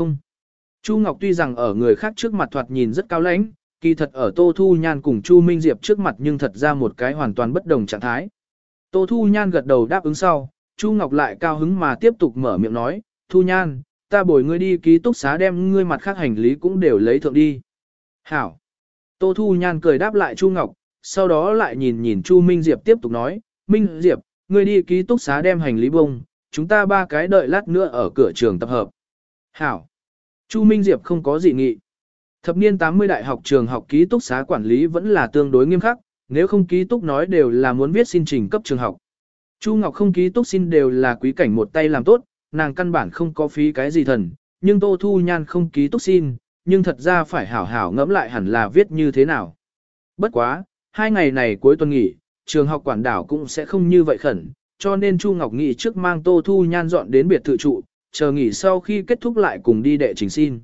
Không. Chu Ngọc tuy rằng ở người khác trước mặt thoạt nhìn rất cao lãnh, kỳ thật ở Tô Thu Nhan cùng Chu Minh Diệp trước mặt nhưng thật ra một cái hoàn toàn bất đồng trạng thái. Tô Thu Nhan gật đầu đáp ứng sau, Chu Ngọc lại cao hứng mà tiếp tục mở miệng nói, Thu Nhan, ta bồi ngươi đi ký túc xá đem ngươi mặt khác hành lý cũng đều lấy thượng đi. Hảo. Tô Thu Nhan cười đáp lại Chu Ngọc, sau đó lại nhìn nhìn Chu Minh Diệp tiếp tục nói, Minh Diệp, ngươi đi ký túc xá đem hành lý bông, chúng ta ba cái đợi lát nữa ở cửa trường tập hợp. Hảo. Chu Minh Diệp không có gì nghị. Thập niên 80 đại học trường học ký túc xá quản lý vẫn là tương đối nghiêm khắc, nếu không ký túc nói đều là muốn viết xin trình cấp trường học. Chu Ngọc không ký túc xin đều là quý cảnh một tay làm tốt, nàng căn bản không có phí cái gì thần, nhưng Tô Thu Nhan không ký túc xin, nhưng thật ra phải hảo hảo ngẫm lại hẳn là viết như thế nào. Bất quá, hai ngày này cuối tuần nghỉ, trường học quản đảo cũng sẽ không như vậy khẩn, cho nên Chu Ngọc nghĩ trước mang Tô Thu Nhan dọn đến biệt thự trụ, chờ nghỉ sau khi kết thúc lại cùng đi đệ trình xin.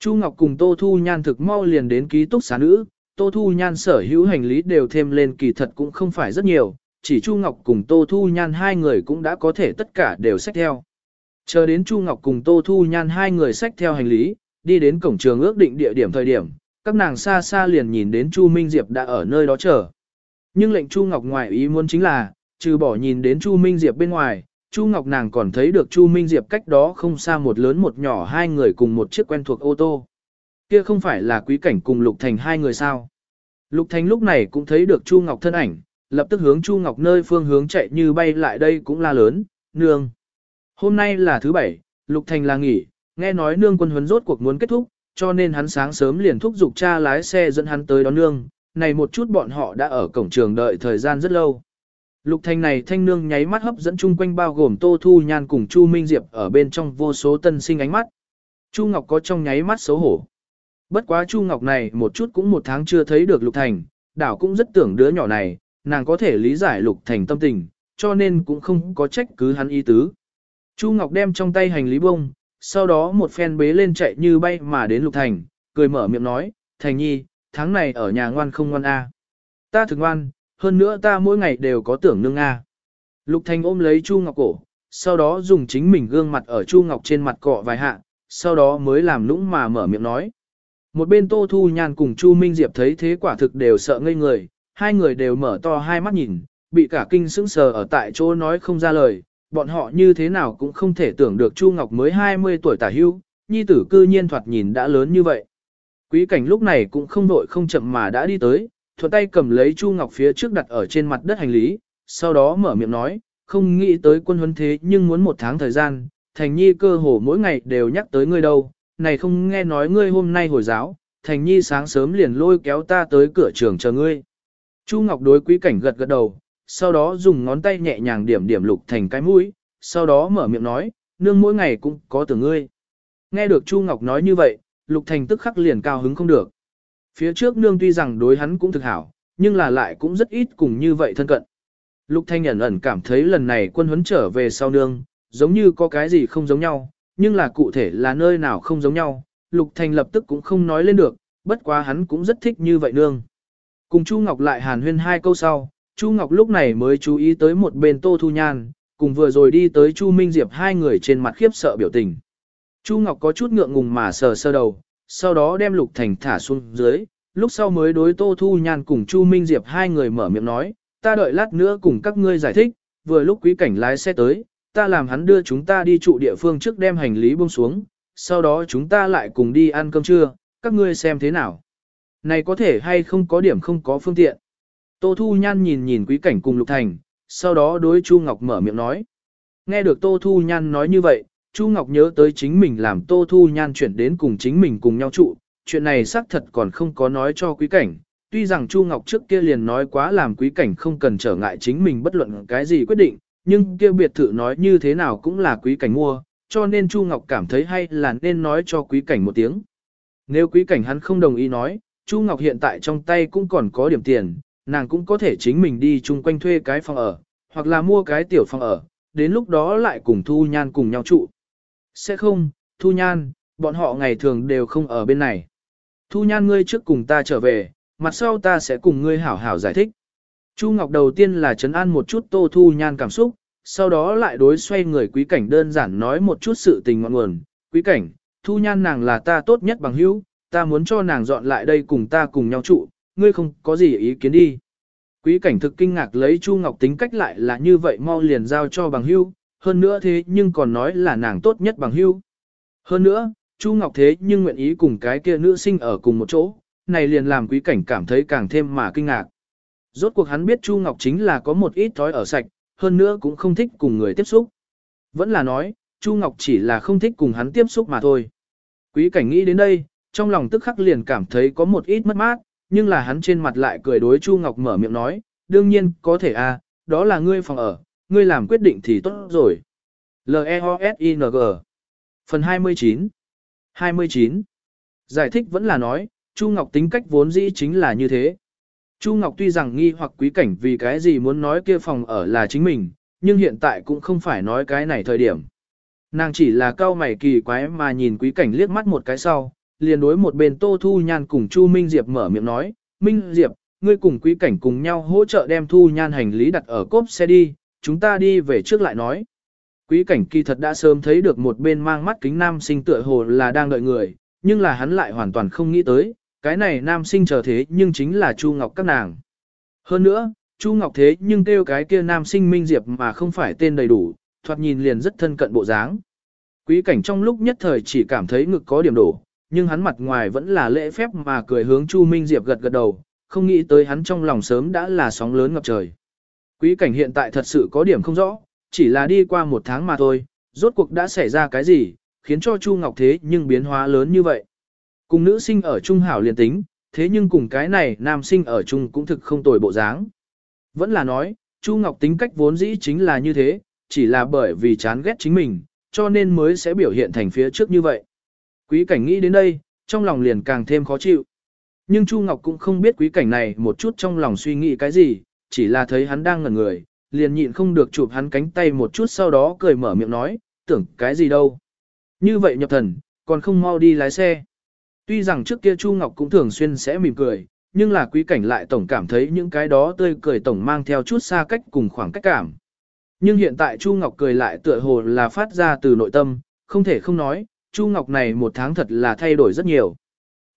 Chu Ngọc cùng Tô Thu Nhan thực mau liền đến ký túc xá nữ, Tô Thu Nhan sở hữu hành lý đều thêm lên kỳ thật cũng không phải rất nhiều, chỉ Chu Ngọc cùng Tô Thu Nhan hai người cũng đã có thể tất cả đều xách theo. Chờ đến Chu Ngọc cùng Tô Thu Nhan hai người xách theo hành lý, đi đến cổng trường ước định địa điểm thời điểm, các nàng xa xa liền nhìn đến Chu Minh Diệp đã ở nơi đó chờ. Nhưng lệnh Chu Ngọc ngoài ý muốn chính là, trừ bỏ nhìn đến Chu Minh Diệp bên ngoài, Chu Ngọc nàng còn thấy được Chu Minh Diệp cách đó không xa một lớn một nhỏ hai người cùng một chiếc quen thuộc ô tô. Kia không phải là quý cảnh cùng Lục Thành hai người sao? Lục Thành lúc này cũng thấy được Chu Ngọc thân ảnh, lập tức hướng Chu Ngọc nơi phương hướng chạy như bay lại đây cũng la lớn, nương. Hôm nay là thứ bảy, Lục Thành là nghỉ, nghe nói nương quân huấn rốt cuộc muốn kết thúc, cho nên hắn sáng sớm liền thúc giục cha lái xe dẫn hắn tới đón nương, này một chút bọn họ đã ở cổng trường đợi thời gian rất lâu. Lục Thành này thanh nương nháy mắt hấp dẫn chung quanh bao gồm Tô Thu Nhan cùng Chu Minh Diệp ở bên trong vô số tân sinh ánh mắt. Chu Ngọc có trong nháy mắt xấu hổ. Bất quá Chu Ngọc này một chút cũng một tháng chưa thấy được Lục Thành, đảo cũng rất tưởng đứa nhỏ này, nàng có thể lý giải Lục Thành tâm tình, cho nên cũng không có trách cứ hắn ý tứ. Chu Ngọc đem trong tay hành lý bông, sau đó một phen bế lên chạy như bay mà đến Lục Thành, cười mở miệng nói, Thành nhi, tháng này ở nhà ngoan không ngoan a Ta thực ngoan, hơn nữa ta mỗi ngày đều có tưởng nương a Lục Thành ôm lấy Chu Ngọc cổ, sau đó dùng chính mình gương mặt ở Chu Ngọc trên mặt cọ vài hạ, sau đó mới làm nũng mà mở miệng nói. Một bên Tô Thu Nhan cùng Chu Minh Diệp thấy thế quả thực đều sợ ngây người, hai người đều mở to hai mắt nhìn, bị cả kinh sững sờ ở tại chỗ nói không ra lời, bọn họ như thế nào cũng không thể tưởng được Chu Ngọc mới 20 tuổi tả hưu, nhi tử cư nhiên thoạt nhìn đã lớn như vậy. Quý cảnh lúc này cũng không vội không chậm mà đã đi tới, thuận tay cầm lấy Chu Ngọc phía trước đặt ở trên mặt đất hành lý, sau đó mở miệng nói, không nghĩ tới quân huấn thế nhưng muốn một tháng thời gian, thành nhi cơ hồ mỗi ngày đều nhắc tới ngươi đâu, này không nghe nói ngươi hôm nay hồi giáo, thành nhi sáng sớm liền lôi kéo ta tới cửa trường chờ ngươi. Chu Ngọc đối quý cảnh gật gật đầu, sau đó dùng ngón tay nhẹ nhàng điểm điểm lục thành cái mũi, sau đó mở miệng nói, nương mỗi ngày cũng có tưởng ngươi. Nghe được Chu Ngọc nói như vậy, lục thành tức khắc liền cao hứng không được. Phía trước nương tuy rằng đối hắn cũng thực hảo, nhưng là lại cũng rất ít cùng như vậy thân cận. Lục thanh ẩn ẩn cảm thấy lần này quân huấn trở về sau nương, giống như có cái gì không giống nhau, nhưng là cụ thể là nơi nào không giống nhau, Lục Thanh lập tức cũng không nói lên được, bất quá hắn cũng rất thích như vậy nương. Cùng Chu Ngọc lại hàn huyên hai câu sau, Chu Ngọc lúc này mới chú ý tới một bên Tô Thu Nhan, cùng vừa rồi đi tới Chu Minh Diệp hai người trên mặt khiếp sợ biểu tình. Chu Ngọc có chút ngượng ngùng mà sờ sơ đầu, sau đó đem Lục Thành thả xuống dưới, lúc sau mới đối Tô Thu Nhan cùng Chu Minh Diệp hai người mở miệng nói, ta đợi lát nữa cùng các ngươi giải thích, vừa lúc quý cảnh lái xe tới, ta làm hắn đưa chúng ta đi trụ địa phương trước đem hành lý buông xuống, sau đó chúng ta lại cùng đi ăn cơm trưa, các ngươi xem thế nào. Này có thể hay không có điểm không có phương tiện. Tô Thu Nhan nhìn nhìn quý cảnh cùng Lục Thành, sau đó đối Chu Ngọc mở miệng nói. Nghe được Tô Thu Nhan nói như vậy, Chu Ngọc nhớ tới chính mình làm Tô Thu Nhan chuyển đến cùng chính mình cùng nhau trụ, chuyện này xác thật còn không có nói cho quý cảnh. Tuy rằng Chu Ngọc trước kia liền nói quá làm quý cảnh không cần trở ngại chính mình bất luận cái gì quyết định, nhưng kia biệt thự nói như thế nào cũng là quý cảnh mua, cho nên Chu Ngọc cảm thấy hay là nên nói cho quý cảnh một tiếng. Nếu quý cảnh hắn không đồng ý nói, Chu Ngọc hiện tại trong tay cũng còn có điểm tiền, nàng cũng có thể chính mình đi chung quanh thuê cái phòng ở, hoặc là mua cái tiểu phòng ở, đến lúc đó lại cùng Thu Nhan cùng nhau trụ. Sẽ không, Thu Nhan, bọn họ ngày thường đều không ở bên này. Thu Nhan ngươi trước cùng ta trở về, mặt sau ta sẽ cùng ngươi hảo hảo giải thích. Chu Ngọc đầu tiên là chấn an một chút Tô Thu Nhan cảm xúc, sau đó lại đối xoay người quý cảnh đơn giản nói một chút sự tình ngọn nguồn. Quý cảnh, Thu Nhan nàng là ta tốt nhất bằng hữu, ta muốn cho nàng dọn lại đây cùng ta cùng nhau trụ, ngươi không có gì ý kiến đi. Quý cảnh thực kinh ngạc lấy Chu Ngọc tính cách lại là như vậy mau liền giao cho bằng hữu, hơn nữa thế nhưng còn nói là nàng tốt nhất bằng hưu. Hơn nữa, Chu Ngọc thế nhưng nguyện ý cùng cái kia nữ sinh ở cùng một chỗ, này liền làm quý cảnh cảm thấy càng thêm mà kinh ngạc. Rốt cuộc hắn biết Chu Ngọc chính là có một ít thói ở sạch, hơn nữa cũng không thích cùng người tiếp xúc. Vẫn là nói, Chu Ngọc chỉ là không thích cùng hắn tiếp xúc mà thôi. Quý cảnh nghĩ đến đây, trong lòng tức khắc liền cảm thấy có một ít mất mát, nhưng là hắn trên mặt lại cười đối Chu Ngọc mở miệng nói, đương nhiên, có thể à, đó là ngươi phòng ở, ngươi làm quyết định thì tốt rồi. L-E-O-S-I-N-G Phần 29 29 Giải thích vẫn là nói, Chu Ngọc tính cách vốn dĩ chính là như thế. Chu Ngọc tuy rằng nghi hoặc quý cảnh vì cái gì muốn nói kia phòng ở là chính mình, nhưng hiện tại cũng không phải nói cái này thời điểm. Nàng chỉ là cao mày kỳ quái mà nhìn quý cảnh liếc mắt một cái sau, liền đối một bên Tô Thu Nhan cùng Chu Minh Diệp mở miệng nói, Minh Diệp, ngươi cùng quý cảnh cùng nhau hỗ trợ đem Thu Nhan hành lý đặt ở cốp xe đi, chúng ta đi về trước lại nói. Quý cảnh kỳ thật đã sớm thấy được một bên mang mắt kính nam sinh tựa hồ là đang đợi người, nhưng là hắn lại hoàn toàn không nghĩ tới, cái này nam sinh chờ thế nhưng chính là Chu Ngọc các nàng. Hơn nữa, Chu Ngọc thế nhưng kêu cái kia nam sinh Minh Diệp mà không phải tên đầy đủ, thoạt nhìn liền rất thân cận bộ dáng. Quý cảnh trong lúc nhất thời chỉ cảm thấy ngực có điểm đổ, nhưng hắn mặt ngoài vẫn là lễ phép mà cười hướng Chu Minh Diệp gật gật đầu, không nghĩ tới hắn trong lòng sớm đã là sóng lớn ngập trời. Quý cảnh hiện tại thật sự có điểm không rõ, chỉ là đi qua một tháng mà thôi, rốt cuộc đã xảy ra cái gì, khiến cho Chu Ngọc thế nhưng biến hóa lớn như vậy. Cùng nữ sinh ở Trung Hảo liền tính, thế nhưng cùng cái này nam sinh ở Trung cũng thực không tồi bộ dáng. Vẫn là nói, Chu Ngọc tính cách vốn dĩ chính là như thế, chỉ là bởi vì chán ghét chính mình, cho nên mới sẽ biểu hiện thành phía trước như vậy. Quý cảnh nghĩ đến đây, trong lòng liền càng thêm khó chịu. Nhưng Chu Ngọc cũng không biết quý cảnh này một chút trong lòng suy nghĩ cái gì, chỉ là thấy hắn đang ngẩn người, liền nhịn không được chụp hắn cánh tay một chút sau đó cười mở miệng nói, tưởng cái gì đâu. Như vậy nhập thần, còn không mau đi lái xe. Tuy rằng trước kia Chu Ngọc cũng thường xuyên sẽ mỉm cười, nhưng là quý cảnh lại tổng cảm thấy những cái đó tươi cười tổng mang theo chút xa cách cùng khoảng cách cảm. Nhưng hiện tại Chu Ngọc cười lại tựa hồ là phát ra từ nội tâm, không thể không nói, Chu Ngọc này một tháng thật là thay đổi rất nhiều.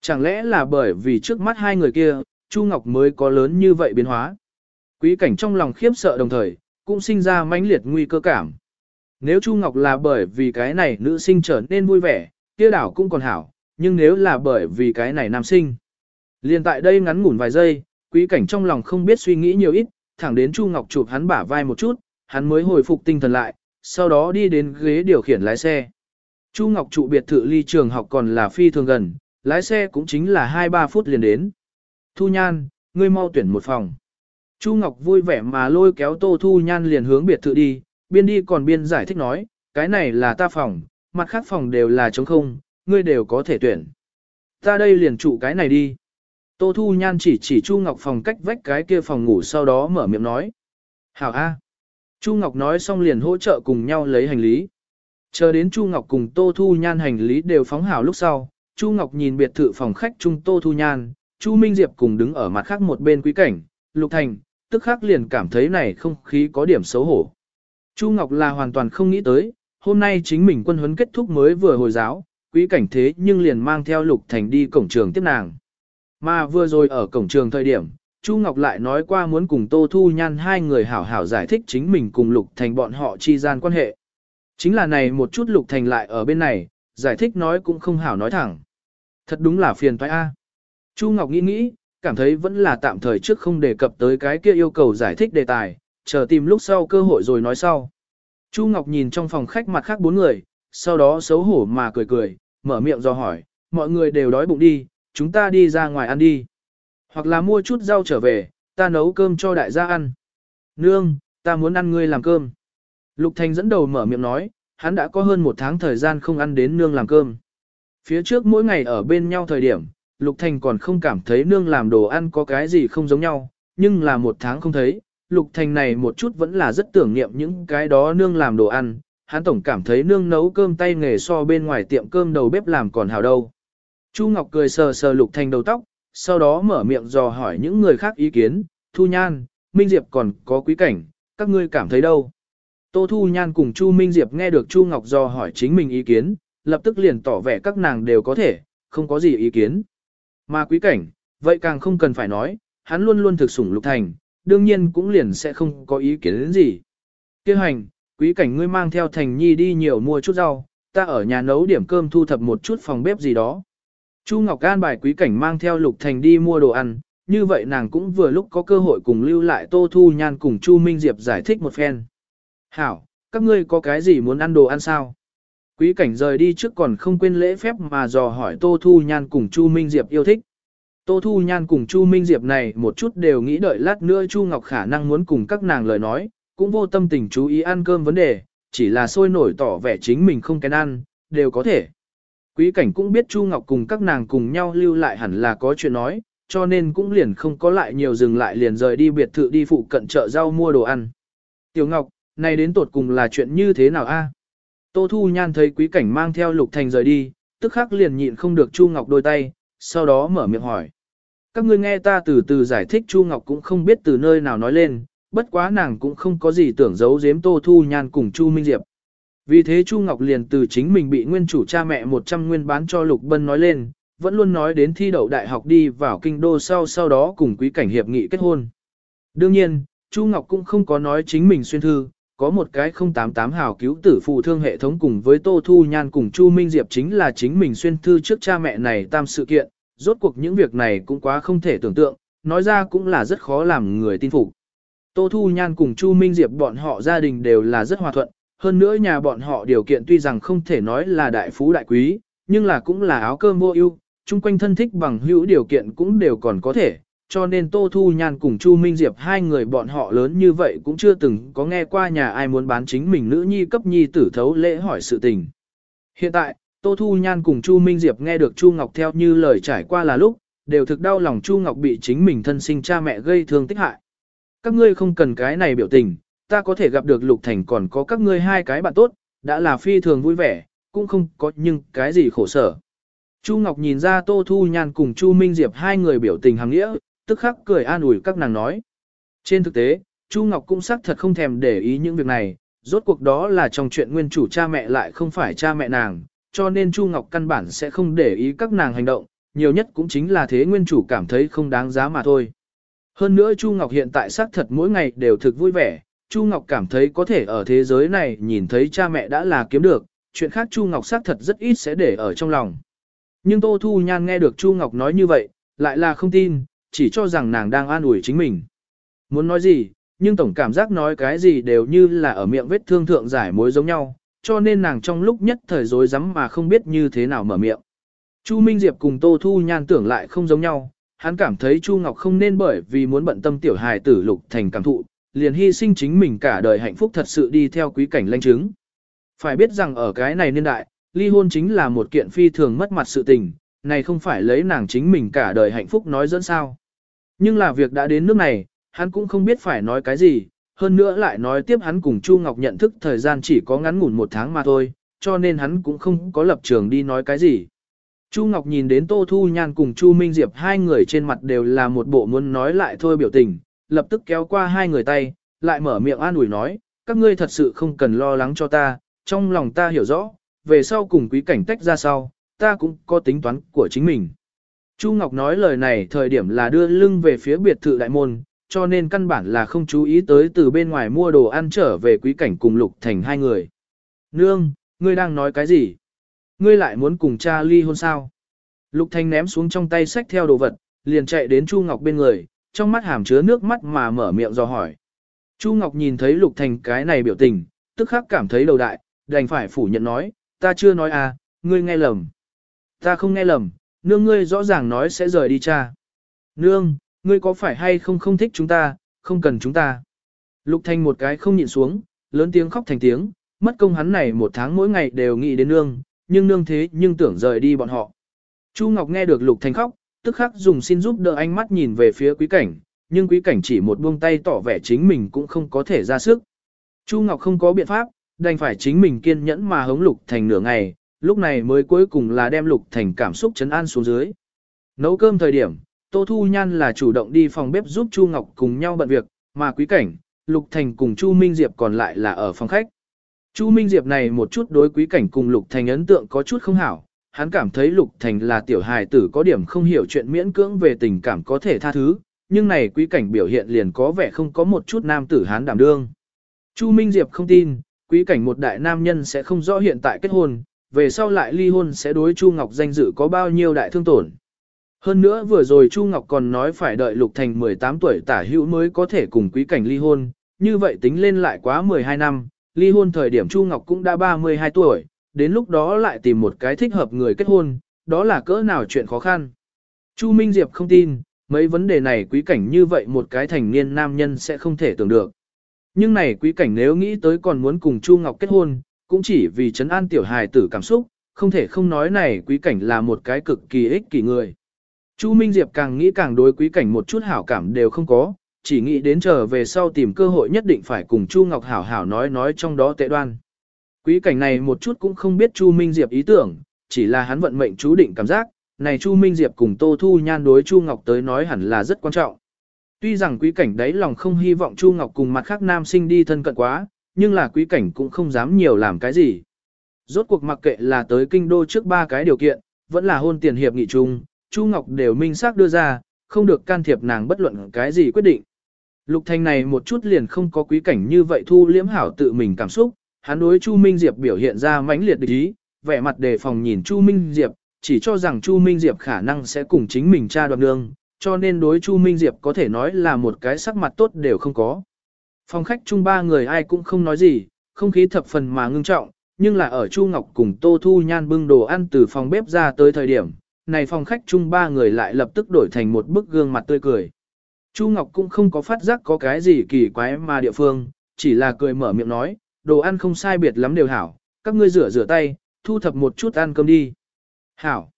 Chẳng lẽ là bởi vì trước mắt hai người kia, Chu Ngọc mới có lớn như vậy biến hóa. Quý cảnh trong lòng khiếp sợ đồng thời, cũng sinh ra mãnh liệt nguy cơ cảm. Nếu Chu Ngọc là bởi vì cái này nữ sinh trở nên vui vẻ, kia đảo cũng còn hảo, nhưng nếu là bởi vì cái này nam sinh. Liên tại đây ngắn ngủn vài giây, quý cảnh trong lòng không biết suy nghĩ nhiều ít, thẳng đến Chu Ngọc chụp hắn bả vai một chút, hắn mới hồi phục tinh thần lại, sau đó đi đến ghế điều khiển lái xe. Chu Ngọc trụ biệt thự ly trường học còn là phi thường gần, lái xe cũng chính là 2-3 phút liền đến. Thu Nhan, ngươi mau tuyển một phòng. Chu Ngọc vui vẻ mà lôi kéo Tô Thu Nhan liền hướng biệt thự đi, biên đi còn biên giải thích nói, cái này là ta phòng, mặt khác phòng đều là trống không, ngươi đều có thể tuyển. Ta đây liền trụ cái này đi. Tô Thu Nhan chỉ chỉ Chu Ngọc phòng cách vách cái kia phòng ngủ sau đó mở miệng nói. Hảo A. Chu Ngọc nói xong liền hỗ trợ cùng nhau lấy hành lý. Chờ đến Chu Ngọc cùng Tô Thu Nhan hành lý đều phóng hảo lúc sau, Chu Ngọc nhìn biệt thự phòng khách chung Tô Thu Nhan, Chu Minh Diệp cùng đứng ở mặt khác một bên quý cảnh, Lục Thành, tức khắc liền cảm thấy này không khí có điểm xấu hổ. Chu Ngọc là hoàn toàn không nghĩ tới, hôm nay chính mình quân huấn kết thúc mới vừa hồi giáo, quý cảnh thế nhưng liền mang theo Lục Thành đi cổng trường tiếp nàng. Mà vừa rồi ở cổng trường thời điểm, Chu Ngọc lại nói qua muốn cùng Tô Thu Nhan hai người hảo hảo giải thích chính mình cùng Lục Thành bọn họ chi gian quan hệ. Chính là này một chút Lục Thành lại ở bên này, giải thích nói cũng không hảo nói thẳng. Thật đúng là phiền toái a. Chu Ngọc nghĩ nghĩ, cảm thấy vẫn là tạm thời trước không đề cập tới cái kia yêu cầu giải thích đề tài, chờ tìm lúc sau cơ hội rồi nói sau. Chu Ngọc nhìn trong phòng khách mặt khác bốn người, sau đó xấu hổ mà cười cười, mở miệng do hỏi, mọi người đều đói bụng đi, chúng ta đi ra ngoài ăn đi. Hoặc là mua chút rau trở về, ta nấu cơm cho đại gia ăn. Nương, ta muốn ăn ngươi làm cơm. Lục Thành dẫn đầu mở miệng nói, hắn đã có hơn một tháng thời gian không ăn đến nương làm cơm. Phía trước mỗi ngày ở bên nhau thời điểm, Lục Thành còn không cảm thấy nương làm đồ ăn có cái gì không giống nhau, nhưng là một tháng không thấy, Lục Thành này một chút vẫn là rất tưởng niệm những cái đó nương làm đồ ăn, hắn tổng cảm thấy nương nấu cơm tay nghề so bên ngoài tiệm cơm đầu bếp làm còn hào đâu. Chu Ngọc cười sờ sờ Lục Thành đầu tóc, sau đó mở miệng dò hỏi những người khác ý kiến, Thu Nhan, Minh Diệp còn có quý cảnh, các ngươi cảm thấy đâu? Tô Thu Nhan cùng Chu Minh Diệp nghe được Chu Ngọc dò hỏi chính mình ý kiến, lập tức liền tỏ vẻ các nàng đều có thể, không có gì ý kiến. Mà quý cảnh, vậy càng không cần phải nói, hắn luôn luôn thực sủng lục thành, đương nhiên cũng liền sẽ không có ý kiến đến gì. Kêu hành, quý cảnh ngươi mang theo thành nhi đi nhiều mua chút rau, ta ở nhà nấu điểm cơm thu thập một chút phòng bếp gì đó. Chu Ngọc An bài quý cảnh mang theo lục thành đi mua đồ ăn, như vậy nàng cũng vừa lúc có cơ hội cùng lưu lại Tô Thu Nhan cùng Chu Minh Diệp giải thích một phen. Hảo, các ngươi có cái gì muốn ăn đồ ăn sao? Quý cảnh rời đi trước còn không quên lễ phép mà dò hỏi Tô Thu Nhan cùng Chu Minh Diệp yêu thích. Tô Thu Nhan cùng Chu Minh Diệp này một chút đều nghĩ đợi lát nữa Chu Ngọc khả năng muốn cùng các nàng lời nói, cũng vô tâm tình chú ý ăn cơm vấn đề, chỉ là sôi nổi tỏ vẻ chính mình không kén ăn, đều có thể. Quý cảnh cũng biết Chu Ngọc cùng các nàng cùng nhau lưu lại hẳn là có chuyện nói, cho nên cũng liền không có lại nhiều dừng lại liền rời đi biệt thự đi phụ cận chợ rau mua đồ ăn. Tiểu Ngọc, này đến tột cùng là chuyện như thế nào a? Tô Thu Nhan thấy quý cảnh mang theo Lục Thành rời đi, tức khắc liền nhịn không được Chu Ngọc đôi tay, sau đó mở miệng hỏi. Các ngươi nghe ta từ từ giải thích Chu Ngọc cũng không biết từ nơi nào nói lên, bất quá nàng cũng không có gì tưởng giấu giếm Tô Thu Nhan cùng Chu Minh Diệp. Vì thế Chu Ngọc liền từ chính mình bị nguyên chủ cha mẹ 100 nguyên bán cho Lục Bân nói lên, vẫn luôn nói đến thi đậu đại học đi vào kinh đô sau sau đó cùng quý cảnh hiệp nghị kết hôn. Đương nhiên, Chu Ngọc cũng không có nói chính mình xuyên thư, có một cái 088 hào cứu tử phụ thương hệ thống cùng với Tô Thu Nhan cùng Chu Minh Diệp chính là chính mình xuyên thư trước cha mẹ này tam sự kiện, rốt cuộc những việc này cũng quá không thể tưởng tượng, nói ra cũng là rất khó làm người tin phục. Tô Thu Nhan cùng Chu Minh Diệp bọn họ gia đình đều là rất hòa thuận, hơn nữa nhà bọn họ điều kiện tuy rằng không thể nói là đại phú đại quý, nhưng là cũng là áo cơm vô ưu, chung quanh thân thích bằng hữu điều kiện cũng đều còn có thể, cho nên Tô Thu Nhan cùng Chu Minh Diệp hai người bọn họ lớn như vậy cũng chưa từng có nghe qua nhà ai muốn bán chính mình nữ nhi cấp nhi tử thấu lễ hỏi sự tình. Hiện tại, Tô Thu Nhan cùng Chu Minh Diệp nghe được Chu Ngọc theo như lời trải qua là lúc, đều thực đau lòng Chu Ngọc bị chính mình thân sinh cha mẹ gây thương tích hại. Các ngươi không cần cái này biểu tình, ta có thể gặp được Lục Thành còn có các ngươi hai cái bạn tốt, đã là phi thường vui vẻ, cũng không có nhưng cái gì khổ sở. Chu Ngọc nhìn ra Tô Thu Nhan cùng Chu Minh Diệp hai người biểu tình hàng nghĩa, tức khắc cười an ủi các nàng nói. Trên thực tế, Chu Ngọc cũng xác thật không thèm để ý những việc này, rốt cuộc đó là trong chuyện nguyên chủ cha mẹ lại không phải cha mẹ nàng, cho nên Chu Ngọc căn bản sẽ không để ý các nàng hành động, nhiều nhất cũng chính là thế nguyên chủ cảm thấy không đáng giá mà thôi. Hơn nữa Chu Ngọc hiện tại xác thật mỗi ngày đều thực vui vẻ, Chu Ngọc cảm thấy có thể ở thế giới này nhìn thấy cha mẹ đã là kiếm được, chuyện khác Chu Ngọc xác thật rất ít sẽ để ở trong lòng. Nhưng Tô Thu Nhan nghe được Chu Ngọc nói như vậy, lại là không tin, chỉ cho rằng nàng đang an ủi chính mình. Muốn nói gì, nhưng tổng cảm giác nói cái gì đều như là ở miệng vết thương thượng giải mối giống nhau, cho nên nàng trong lúc nhất thời rối rắm mà không biết như thế nào mở miệng. Chu Minh Diệp cùng Tô Thu Nhan tưởng lại không giống nhau, hắn cảm thấy Chu Ngọc không nên bởi vì muốn bận tâm tiểu hài tử lục thành cảm thụ, liền hy sinh chính mình cả đời hạnh phúc thật sự đi theo quý cảnh lanh chứng. Phải biết rằng ở cái này niên đại, ly hôn chính là một kiện phi thường mất mặt sự tình, này không phải lấy nàng chính mình cả đời hạnh phúc nói dẫn sao. Nhưng là việc đã đến nước này, hắn cũng không biết phải nói cái gì, hơn nữa lại nói tiếp hắn cùng Chu Ngọc nhận thức thời gian chỉ có ngắn ngủn một tháng mà thôi, cho nên hắn cũng không có lập trường đi nói cái gì. Chu Ngọc nhìn đến Tô Thu Nhan cùng Chu Minh Diệp hai người trên mặt đều là một bộ muốn nói lại thôi biểu tình, lập tức kéo qua hai người tay, lại mở miệng an ủi nói, các ngươi thật sự không cần lo lắng cho ta, trong lòng ta hiểu rõ, về sau cùng quý cảnh tách ra sau, ta cũng có tính toán của chính mình. Chu Ngọc nói lời này thời điểm là đưa lưng về phía biệt thự đại môn, cho nên căn bản là không chú ý tới từ bên ngoài mua đồ ăn trở về quý cảnh cùng Lục Thành hai người. Nương, ngươi đang nói cái gì? Ngươi lại muốn cùng cha ly hôn sao? Lục Thành ném xuống trong tay sách theo đồ vật, liền chạy đến Chu Ngọc bên người, trong mắt hàm chứa nước mắt mà mở miệng do hỏi. Chu Ngọc nhìn thấy Lục Thành cái này biểu tình, tức khắc cảm thấy đầu đại, đành phải phủ nhận nói, ta chưa nói à, ngươi nghe lầm. Ta không nghe lầm, nương ngươi rõ ràng nói sẽ rời đi cha. Nương, ngươi có phải hay không không thích chúng ta, không cần chúng ta. Lục Thành một cái không nhịn xuống, lớn tiếng khóc thành tiếng, mất công hắn này một tháng mỗi ngày đều nghĩ đến nương, nhưng nương thế nhưng tưởng rời đi bọn họ. Chu Ngọc nghe được Lục Thành khóc, tức khắc dùng xin giúp đỡ ánh mắt nhìn về phía quý cảnh, nhưng quý cảnh chỉ một buông tay tỏ vẻ chính mình cũng không có thể ra sức. Chu Ngọc không có biện pháp, đành phải chính mình kiên nhẫn mà hống Lục Thành nửa ngày, lúc này mới cuối cùng là đem Lục Thành cảm xúc chấn an xuống dưới. Nấu cơm thời điểm, Tô Thu Nhan là chủ động đi phòng bếp giúp Chu Ngọc cùng nhau bận việc, mà quý cảnh, Lục Thành cùng Chu Minh Diệp còn lại là ở phòng khách. Chu Minh Diệp này một chút đối quý cảnh cùng Lục Thành ấn tượng có chút không hảo, hắn cảm thấy Lục Thành là tiểu hài tử có điểm không hiểu chuyện miễn cưỡng về tình cảm có thể tha thứ, nhưng này quý cảnh biểu hiện liền có vẻ không có một chút nam tử hán đảm đương. Chu Minh Diệp không tin, quý cảnh một đại nam nhân sẽ không rõ hiện tại kết hôn, về sau lại ly hôn sẽ đối Chu Ngọc danh dự có bao nhiêu đại thương tổn. Hơn nữa vừa rồi Chu Ngọc còn nói phải đợi Lục Thành 18 tuổi tả hữu mới có thể cùng quý cảnh ly hôn, như vậy tính lên lại quá 12 năm, ly hôn thời điểm Chu Ngọc cũng đã 32 tuổi, đến lúc đó lại tìm một cái thích hợp người kết hôn, đó là cỡ nào chuyện khó khăn. Chu Minh Diệp không tin, mấy vấn đề này quý cảnh như vậy một cái thành niên nam nhân sẽ không thể tưởng được. Nhưng này quý cảnh nếu nghĩ tới còn muốn cùng Chu Ngọc kết hôn, cũng chỉ vì chấn an tiểu hài tử cảm xúc, không thể không nói này quý cảnh là một cái cực kỳ ích kỷ người. Chu Minh Diệp càng nghĩ càng đối quý cảnh một chút hảo cảm đều không có, chỉ nghĩ đến trở về sau tìm cơ hội nhất định phải cùng Chu Ngọc hảo hảo nói nói trong đó tệ đoan. Quý cảnh này một chút cũng không biết Chu Minh Diệp ý tưởng, chỉ là hắn vận mệnh chú định cảm giác, này Chu Minh Diệp cùng Tô Thu Nhan đối Chu Ngọc tới nói hẳn là rất quan trọng. Tuy rằng quý cảnh đấy lòng không hy vọng Chu Ngọc cùng mặt khác nam sinh đi thân cận quá, nhưng là quý cảnh cũng không dám nhiều làm cái gì. Rốt cuộc mặc kệ là tới kinh đô trước ba cái điều kiện, vẫn là hôn tiền hiệp nghị chung, Chu Ngọc đều minh xác đưa ra, không được can thiệp nàng bất luận cái gì quyết định. Lục Thanh này một chút liền không có quý cảnh như vậy thu liễm hảo tự mình cảm xúc, hắn đối Chu Minh Diệp biểu hiện ra mãnh liệt địch ý, vẻ mặt đề phòng nhìn Chu Minh Diệp, chỉ cho rằng Chu Minh Diệp khả năng sẽ cùng chính mình cha đoạt đường, cho nên đối Chu Minh Diệp có thể nói là một cái sắc mặt tốt đều không có. Phòng khách chung ba người ai cũng không nói gì, không khí thập phần mà ngưng trọng, nhưng là ở Chu Ngọc cùng Tô Thu Nhan bưng đồ ăn từ phòng bếp ra tới thời điểm, này phòng khách chung ba người lại lập tức đổi thành một bức gương mặt tươi cười. Chu Ngọc cũng không có phát giác có cái gì kỳ quái mà địa phương, chỉ là cười mở miệng nói, đồ ăn không sai biệt lắm đều hảo, các ngươi rửa rửa tay, thu thập một chút ăn cơm đi. Hảo.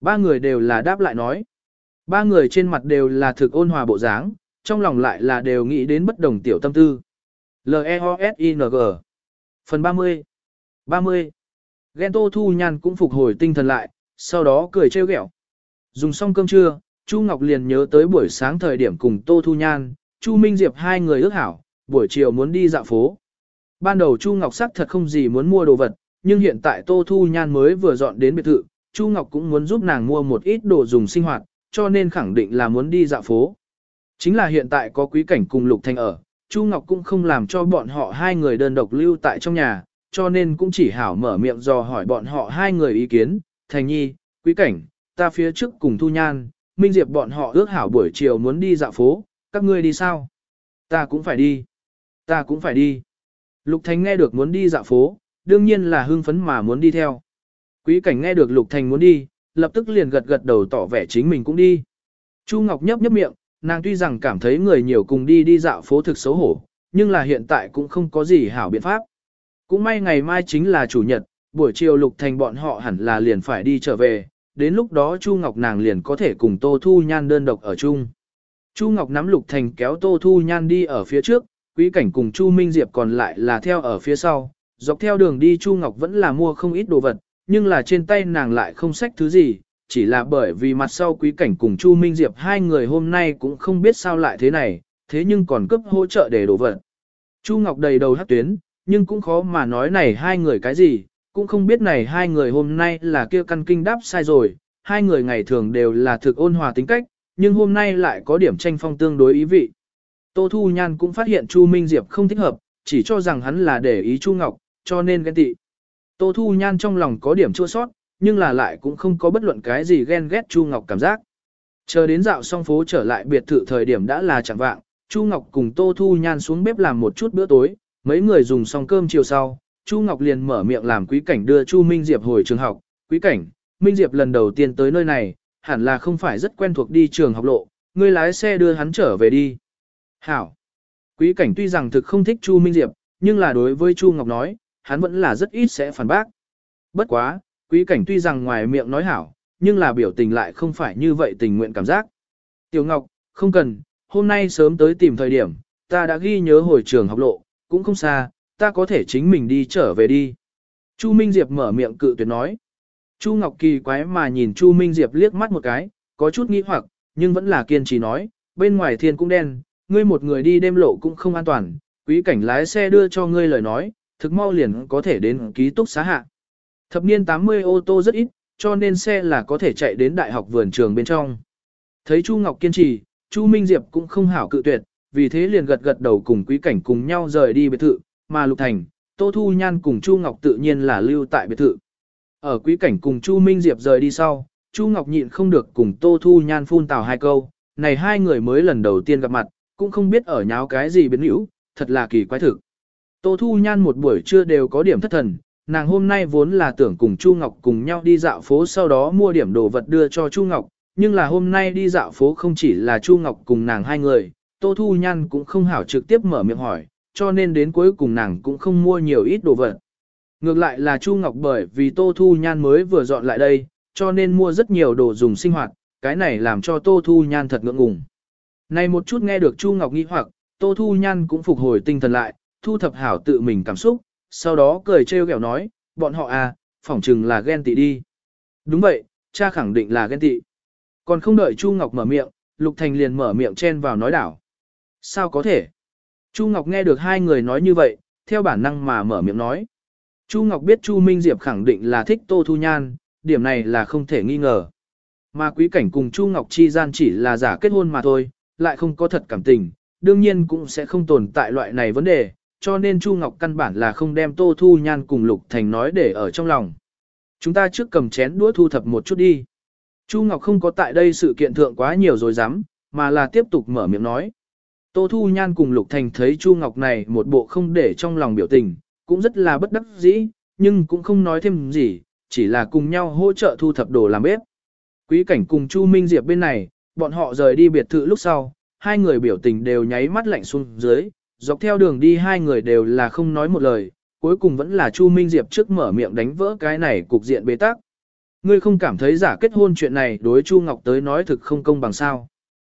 Ba người đều là đáp lại nói. Ba người trên mặt đều là thực ôn hòa bộ dáng, trong lòng lại là đều nghĩ đến bất đồng tiểu tâm tư. L-E-O-S-I-N-G Phần 30 30 Ghen Tô Thu Nhan cũng phục hồi tinh thần lại, sau đó cười trêu ghẹo. Dùng xong cơm trưa, Chu Ngọc liền nhớ tới buổi sáng thời điểm cùng Tô Thu Nhan, Chu Minh Diệp hai người ước hảo, buổi chiều muốn đi dạo phố. Ban đầu Chu Ngọc sắc thật không gì muốn mua đồ vật, nhưng hiện tại Tô Thu Nhan mới vừa dọn đến biệt thự, Chu Ngọc cũng muốn giúp nàng mua một ít đồ dùng sinh hoạt, cho nên khẳng định là muốn đi dạo phố. Chính là hiện tại có quý cảnh cùng Lục Thanh ở, Chu Ngọc cũng không làm cho bọn họ hai người đơn độc lưu tại trong nhà, cho nên cũng chỉ hảo mở miệng dò hỏi bọn họ hai người ý kiến, Thành Nhi, quý cảnh, ta phía trước cùng Thu Nhan, Minh Diệp bọn họ ước hảo buổi chiều muốn đi dạo phố, các ngươi đi sao? Ta cũng phải đi. Ta cũng phải đi. Lục Thành nghe được muốn đi dạo phố, đương nhiên là hưng phấn mà muốn đi theo. Quý cảnh nghe được Lục Thành muốn đi, lập tức liền gật gật đầu tỏ vẻ chính mình cũng đi. Chu Ngọc nhấp nhấp miệng, nàng tuy rằng cảm thấy người nhiều cùng đi đi dạo phố thực xấu hổ, nhưng là hiện tại cũng không có gì hảo biện pháp. Cũng may ngày mai chính là chủ nhật, buổi chiều Lục Thành bọn họ hẳn là liền phải đi trở về, đến lúc đó Chu Ngọc nàng liền có thể cùng Tô Thu Nhan đơn độc ở chung. Chu Ngọc nắm Lục Thành kéo Tô Thu Nhan đi ở phía trước, quý cảnh cùng Chu Minh Diệp còn lại là theo ở phía sau, dọc theo đường đi Chu Ngọc vẫn là mua không ít đồ vật, nhưng là trên tay nàng lại không xách thứ gì, chỉ là bởi vì mặt sau quý cảnh cùng Chu Minh Diệp hai người hôm nay cũng không biết sao lại thế này, thế nhưng còn cấp hỗ trợ để đổ vật. Chu Ngọc đầy đầu hát tuyến, nhưng cũng khó mà nói này hai người cái gì, cũng không biết này hai người hôm nay là kia căn kinh đáp sai rồi, hai người ngày thường đều là thực ôn hòa tính cách, nhưng hôm nay lại có điểm tranh phong tương đối ý vị. Tô Thu Nhan cũng phát hiện Chu Minh Diệp không thích hợp, chỉ cho rằng hắn là để ý Chu Ngọc, cho nên ghen tị. Tô Thu Nhan trong lòng có điểm chua sót, nhưng là lại cũng không có bất luận cái gì ghen ghét Chu Ngọc cảm giác. Chờ đến dạo xong phố trở lại biệt thự thời điểm đã là chẳng vạng, Chu Ngọc cùng Tô Thu Nhan xuống bếp làm một chút bữa tối, mấy người dùng xong cơm chiều sau, Chu Ngọc liền mở miệng làm Quý Cảnh đưa Chu Minh Diệp hồi trường học. Quý Cảnh, Minh Diệp lần đầu tiên tới nơi này, hẳn là không phải rất quen thuộc đi trường học lộ, ngươi lái xe đưa hắn trở về đi. Hảo. Quý Cảnh tuy rằng thực không thích Chu Minh Diệp, nhưng là đối với Chu Ngọc nói, hắn vẫn là rất ít sẽ phản bác. Bất quá, Quý Cảnh tuy rằng ngoài miệng nói hảo, nhưng là biểu tình lại không phải như vậy tình nguyện cảm giác. Tiểu Ngọc, không cần, hôm nay sớm tới tìm thời điểm, ta đã ghi nhớ hồi trường học lộ, cũng không xa, ta có thể chính mình đi trở về đi. Chu Minh Diệp mở miệng cự tuyệt nói. Chu Ngọc Kỳ quái mà nhìn Chu Minh Diệp liếc mắt một cái, có chút nghi hoặc, nhưng vẫn là kiên trì nói, bên ngoài thiên cũng đen, ngươi một người đi đêm lộ cũng không an toàn, quý cảnh lái xe đưa cho ngươi lời nói, thực mau liền có thể đến ký túc xá hạ. Thập niên 80 ô tô rất ít, cho nên xe là có thể chạy đến đại học vườn trường bên trong. Thấy Chu Ngọc kiên trì, Chu Minh Diệp cũng không hảo cự tuyệt, vì thế liền gật gật đầu cùng quý cảnh cùng nhau rời đi biệt thự, mà Lục Thành, Tô Thu Nhan cùng Chu Ngọc tự nhiên là lưu tại biệt thự. Ở quý cảnh cùng Chu Minh Diệp rời đi sau, Chu Ngọc nhịn không được cùng Tô Thu Nhan phun tào hai câu, này hai người mới lần đầu tiên gặp mặt, cũng không biết ở nháo cái gì biến hữu, thật là kỳ quái thực. Tô Thu Nhan một buổi trưa đều có điểm thất thần, nàng hôm nay vốn là tưởng cùng Chu Ngọc cùng nhau đi dạo phố sau đó mua điểm đồ vật đưa cho Chu Ngọc, nhưng là hôm nay đi dạo phố không chỉ là Chu Ngọc cùng nàng hai người, Tô Thu Nhan cũng không hảo trực tiếp mở miệng hỏi, cho nên đến cuối cùng nàng cũng không mua nhiều ít đồ vật. Ngược lại là Chu Ngọc bởi vì Tô Thu Nhan mới vừa dọn lại đây, cho nên mua rất nhiều đồ dùng sinh hoạt, cái này làm cho Tô Thu Nhan thật ngượng ngùng. Này một chút nghe được Chu Ngọc nghi hoặc, Tô Thu Nhan cũng phục hồi tinh thần lại, thu thập hảo tự mình cảm xúc, sau đó cười trêu ghẹo nói, bọn họ à, phỏng chừng là ghen tị đi. Đúng vậy, cha khẳng định là ghen tị. Còn không đợi Chu Ngọc mở miệng, Lục Thành liền mở miệng chen vào nói đảo. Sao có thể? Chu Ngọc nghe được hai người nói như vậy, theo bản năng mà mở miệng nói. Chu Ngọc biết Chu Minh Diệp khẳng định là thích Tô Thu Nhan, điểm này là không thể nghi ngờ. Mà quý cảnh cùng Chu Ngọc chi gian chỉ là giả kết hôn mà thôi, lại không có thật cảm tình, đương nhiên cũng sẽ không tồn tại loại này vấn đề, cho nên Chu Ngọc căn bản là không đem Tô Thu Nhan cùng Lục Thành nói để ở trong lòng. Chúng ta trước cầm chén đũa thu thập một chút đi. Chu Ngọc không có tại đây sự kiện thượng quá nhiều rồi dám, mà là tiếp tục mở miệng nói. Tô Thu Nhan cùng Lục Thành thấy Chu Ngọc này một bộ không để trong lòng biểu tình, cũng rất là bất đắc dĩ, nhưng cũng không nói thêm gì, chỉ là cùng nhau hỗ trợ thu thập đồ làm bếp. Quý cảnh cùng Chu Minh Diệp bên này, bọn họ rời đi biệt thự lúc sau, hai người biểu tình đều nháy mắt lạnh xuống dưới, dọc theo đường đi hai người đều là không nói một lời, cuối cùng vẫn là Chu Minh Diệp trước mở miệng đánh vỡ cái này cục diện bế tắc. Ngươi không cảm thấy giả kết hôn chuyện này đối Chu Ngọc tới nói thực không công bằng sao?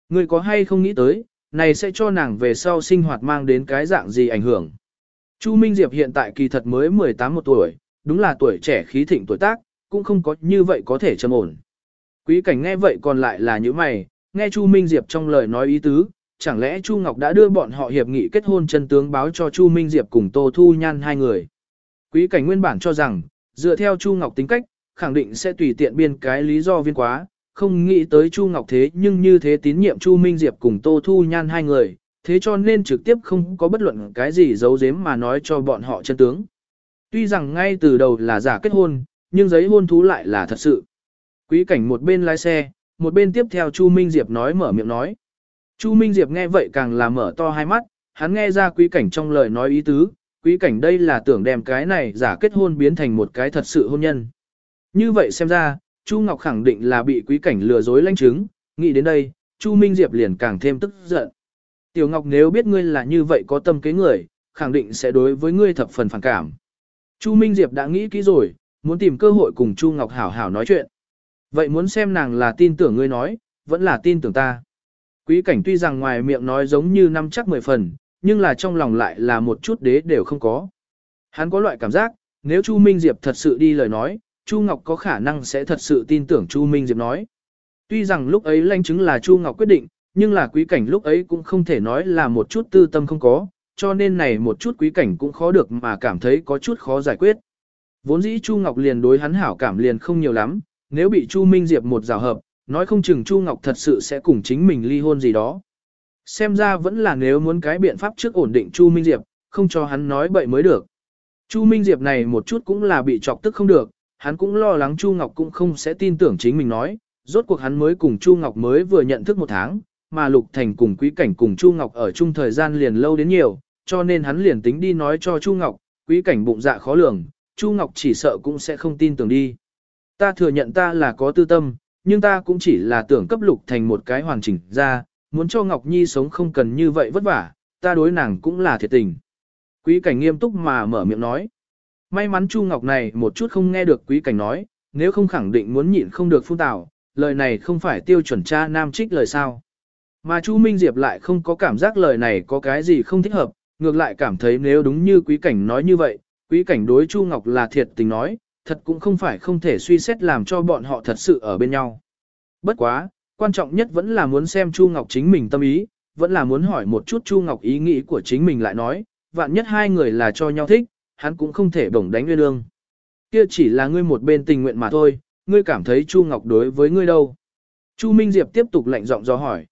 Ngươi có hay không nghĩ tới, này sẽ cho nàng về sau sinh hoạt mang đến cái dạng gì ảnh hưởng? Chu Minh Diệp hiện tại kỳ thật mới 18 một tuổi, đúng là tuổi trẻ khí thịnh tuổi tác, cũng không có như vậy có thể trầm ổn. Quý cảnh nghe vậy còn lại là những mày, nghe Chu Minh Diệp trong lời nói ý tứ, chẳng lẽ Chu Ngọc đã đưa bọn họ hiệp nghị kết hôn chân tướng báo cho Chu Minh Diệp cùng Tô Thu Nhan hai người. Quý cảnh nguyên bản cho rằng, dựa theo Chu Ngọc tính cách, khẳng định sẽ tùy tiện biên cái lý do viên quá, không nghĩ tới Chu Ngọc thế nhưng như thế tín nhiệm Chu Minh Diệp cùng Tô Thu Nhan hai người, thế cho nên trực tiếp không có bất luận cái gì giấu giếm mà nói cho bọn họ chân tướng. Tuy rằng ngay từ đầu là giả kết hôn, nhưng giấy hôn thú lại là thật sự. Quý cảnh một bên lái xe, một bên tiếp theo Chu Minh Diệp nói mở miệng nói. Chu Minh Diệp nghe vậy càng là mở to hai mắt, hắn nghe ra quý cảnh trong lời nói ý tứ, quý cảnh đây là tưởng đem cái này giả kết hôn biến thành một cái thật sự hôn nhân. Như vậy xem ra, Chu Ngọc khẳng định là bị quý cảnh lừa dối lãnh chứng, nghĩ đến đây, Chu Minh Diệp liền càng thêm tức giận. Tiểu Ngọc nếu biết ngươi là như vậy có tâm kế người, khẳng định sẽ đối với ngươi thập phần phản cảm. Chu Minh Diệp đã nghĩ kỹ rồi, muốn tìm cơ hội cùng Chu Ngọc hảo hảo nói chuyện. Vậy muốn xem nàng là tin tưởng ngươi nói, vẫn là tin tưởng ta. Quý cảnh tuy rằng ngoài miệng nói giống như năm chắc mười phần, nhưng là trong lòng lại là một chút đế đều không có. Hắn có loại cảm giác, nếu Chu Minh Diệp thật sự đi lời nói, Chu Ngọc có khả năng sẽ thật sự tin tưởng Chu Minh Diệp nói. Tuy rằng lúc ấy lãnh chứng là Chu Ngọc quyết định, nhưng là quý cảnh lúc ấy cũng không thể nói là một chút tư tâm không có, cho nên này một chút quý cảnh cũng khó được mà cảm thấy có chút khó giải quyết. Vốn dĩ Chu Ngọc liền đối hắn hảo cảm liền không nhiều lắm, nếu bị Chu Minh Diệp một rào hợp, nói không chừng Chu Ngọc thật sự sẽ cùng chính mình ly hôn gì đó. Xem ra vẫn là nếu muốn cái biện pháp trước ổn định Chu Minh Diệp, không cho hắn nói bậy mới được. Chu Minh Diệp này một chút cũng là bị chọc tức không được, hắn cũng lo lắng Chu Ngọc cũng không sẽ tin tưởng chính mình nói, rốt cuộc hắn mới cùng Chu Ngọc mới vừa nhận thức một tháng, mà Lục Thành cùng Quý Cảnh cùng Chu Ngọc ở chung thời gian liền lâu đến nhiều, cho nên hắn liền tính đi nói cho Chu Ngọc, Quý Cảnh bụng dạ khó lường, Chu Ngọc chỉ sợ cũng sẽ không tin tưởng đi. Ta thừa nhận ta là có tư tâm, nhưng ta cũng chỉ là tưởng cấp Lục Thành một cái hoàn chỉnh ra, muốn cho Ngọc Nhi sống không cần như vậy vất vả, ta đối nàng cũng là thiệt tình. Quý Cảnh nghiêm túc mà mở miệng nói. May mắn Chu Ngọc này một chút không nghe được Quý Cảnh nói, nếu không khẳng định muốn nhịn không được phun tào, lời này không phải tiêu chuẩn cha nam trích lời sao. Mà Chu Minh Diệp lại không có cảm giác lời này có cái gì không thích hợp, ngược lại cảm thấy nếu đúng như quý cảnh nói như vậy, quý cảnh đối Chu Ngọc là thiệt tình nói, thật cũng không phải không thể suy xét làm cho bọn họ thật sự ở bên nhau. Bất quá, quan trọng nhất vẫn là muốn xem Chu Ngọc chính mình tâm ý, vẫn là muốn hỏi một chút Chu Ngọc ý nghĩ của chính mình lại nói, vạn nhất hai người là cho nhau thích, hắn cũng không thể bổng đánh nguyên lương. Kia chỉ là ngươi một bên tình nguyện mà thôi, ngươi cảm thấy Chu Ngọc đối với ngươi đâu. Chu Minh Diệp tiếp tục lạnh giọng do hỏi.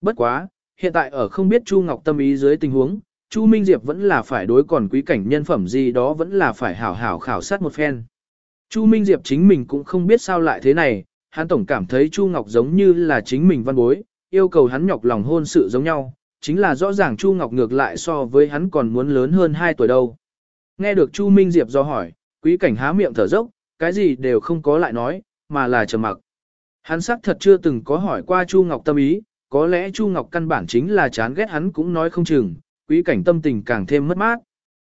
Bất quá, hiện tại ở không biết Chu Ngọc tâm ý dưới tình huống, Chu Minh Diệp vẫn là phải đối còn quý cảnh nhân phẩm gì đó vẫn là phải hảo hảo khảo sát một phen. Chu Minh Diệp chính mình cũng không biết sao lại thế này, hắn tổng cảm thấy Chu Ngọc giống như là chính mình văn bối, yêu cầu hắn nhọc lòng hôn sự giống nhau, chính là rõ ràng Chu Ngọc ngược lại so với hắn còn muốn lớn hơn 2 tuổi đâu. Nghe được Chu Minh Diệp do hỏi, quý cảnh há miệng thở dốc, cái gì đều không có lại nói, mà là trầm mặc. Hắn xác thật chưa từng có hỏi qua Chu Ngọc tâm ý, có lẽ Chu Ngọc căn bản chính là chán ghét hắn cũng nói không chừng, quý cảnh tâm tình càng thêm mất mát.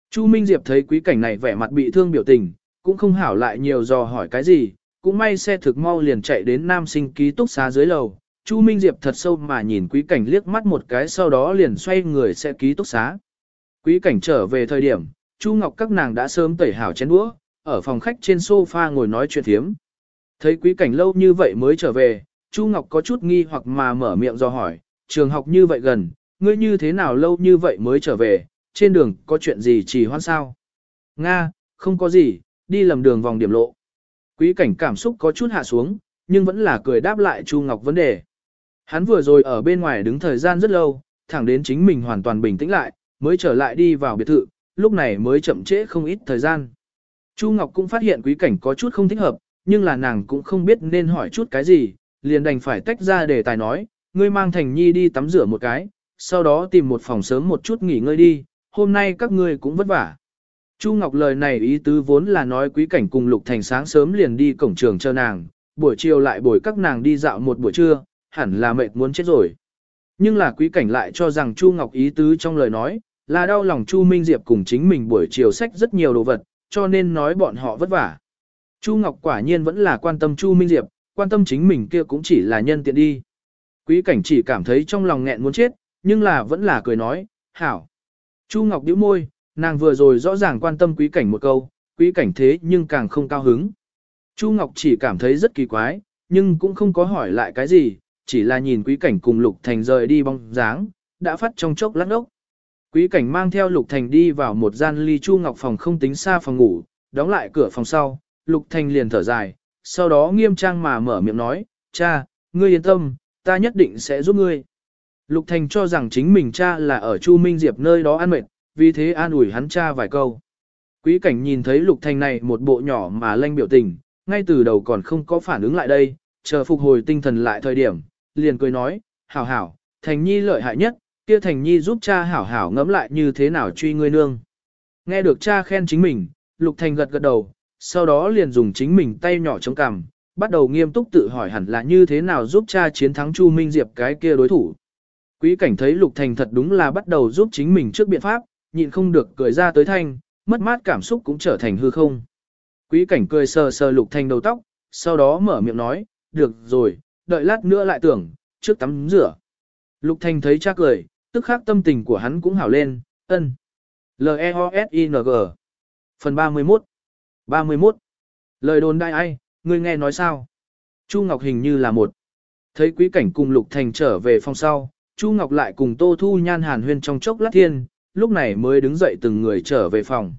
Chu Minh Diệp thấy quý cảnh này vẻ mặt bị thương biểu tình, cũng không hảo lại nhiều dò hỏi cái gì, cũng may xe thực mau liền chạy đến nam sinh ký túc xá dưới lầu. Chu Minh Diệp thật sâu mà nhìn quý cảnh liếc mắt một cái sau đó liền xoay người sẽ ký túc xá. Quý cảnh trở về thời điểm, Chu Ngọc các nàng đã sớm tẩy hảo chén đũa, ở phòng khách trên sofa ngồi nói chuyện thiếm. Thấy quý cảnh lâu như vậy mới trở về, Chu Ngọc có chút nghi hoặc mà mở miệng do hỏi, trường học như vậy gần, ngươi như thế nào lâu như vậy mới trở về, trên đường có chuyện gì chỉ hoan sao? Nga, không có gì, đi lầm đường vòng điểm lộ. Quý cảnh cảm xúc có chút hạ xuống, nhưng vẫn là cười đáp lại Chu Ngọc vấn đề. Hắn vừa rồi ở bên ngoài đứng thời gian rất lâu, thẳng đến chính mình hoàn toàn bình tĩnh lại, mới trở lại đi vào biệt thự, lúc này mới chậm trễ không ít thời gian. Chu Ngọc cũng phát hiện quý cảnh có chút không thích hợp, nhưng là nàng cũng không biết nên hỏi chút cái gì, liền đành phải tách ra để tài nói, ngươi mang Thành Nhi đi tắm rửa một cái, sau đó tìm một phòng sớm một chút nghỉ ngơi đi, hôm nay các ngươi cũng vất vả. Chu Ngọc lời này ý tứ vốn là nói quý cảnh cùng Lục Thành sáng sớm liền đi cổng trường chờ nàng, buổi chiều lại bồi các nàng đi dạo một buổi trưa, hẳn là mệt muốn chết rồi. Nhưng là quý cảnh lại cho rằng Chu Ngọc ý tứ trong lời nói, là đau lòng Chu Minh Diệp cùng chính mình buổi chiều sách rất nhiều đồ vật, cho nên nói bọn họ vất vả. Chu Ngọc quả nhiên vẫn là quan tâm Chu Minh Diệp, quan tâm chính mình kia cũng chỉ là nhân tiện đi. Quý cảnh chỉ cảm thấy trong lòng nghẹn muốn chết, nhưng là vẫn là cười nói, hảo. Chu Ngọc điếu môi, nàng vừa rồi rõ ràng quan tâm quý cảnh một câu, quý cảnh thế nhưng càng không cao hứng. Chu Ngọc chỉ cảm thấy rất kỳ quái, nhưng cũng không có hỏi lại cái gì, chỉ là nhìn quý cảnh cùng Lục Thành rời đi bóng dáng, đã phát trong chốc lát ốc. Quý cảnh mang theo Lục Thành đi vào một gian ly Chu Ngọc phòng không tính xa phòng ngủ, đóng lại cửa phòng sau, Lục Thành liền thở dài, sau đó nghiêm trang mà mở miệng nói, cha, ngươi yên tâm, ta nhất định sẽ giúp ngươi. Lục Thành cho rằng chính mình cha là ở Chu Minh Diệp nơi đó ăn mệt, vì thế an ủi hắn cha vài câu. Quý cảnh nhìn thấy Lục Thành này một bộ nhỏ mà lanh biểu tình, ngay từ đầu còn không có phản ứng lại đây, chờ phục hồi tinh thần lại thời điểm, liền cười nói, hảo hảo, Thành Nhi lợi hại nhất, kia Thành Nhi giúp cha hảo hảo ngẫm lại như thế nào truy ngươi nương. Nghe được cha khen chính mình, Lục Thành gật gật đầu, sau đó liền dùng chính mình tay nhỏ chống cằm, bắt đầu nghiêm túc tự hỏi hẳn là như thế nào giúp cha chiến thắng Chu Minh Diệp cái kia đối thủ. Quý cảnh thấy Lục Thành thật đúng là bắt đầu giúp chính mình trước biện pháp, nhịn không được cười ra tới thanh, mất mát cảm xúc cũng trở thành hư không. Quý cảnh cười sờ sờ Lục thanh đầu tóc, sau đó mở miệng nói, được rồi, đợi lát nữa lại tưởng, trước tắm rửa. Lục thanh thấy cha cười, tức khắc tâm tình của hắn cũng hảo lên, ân. L-E-O-S-I-N-G Phần 31 31. Lời đồn đại ai, ngươi nghe nói sao? Chu Ngọc hình như là một. Thấy quý cảnh cùng Lục Thành trở về phòng sau, Chu Ngọc lại cùng Tô Thu Nhan hàn huyên trong chốc lát thiên, lúc này mới đứng dậy từng người trở về phòng.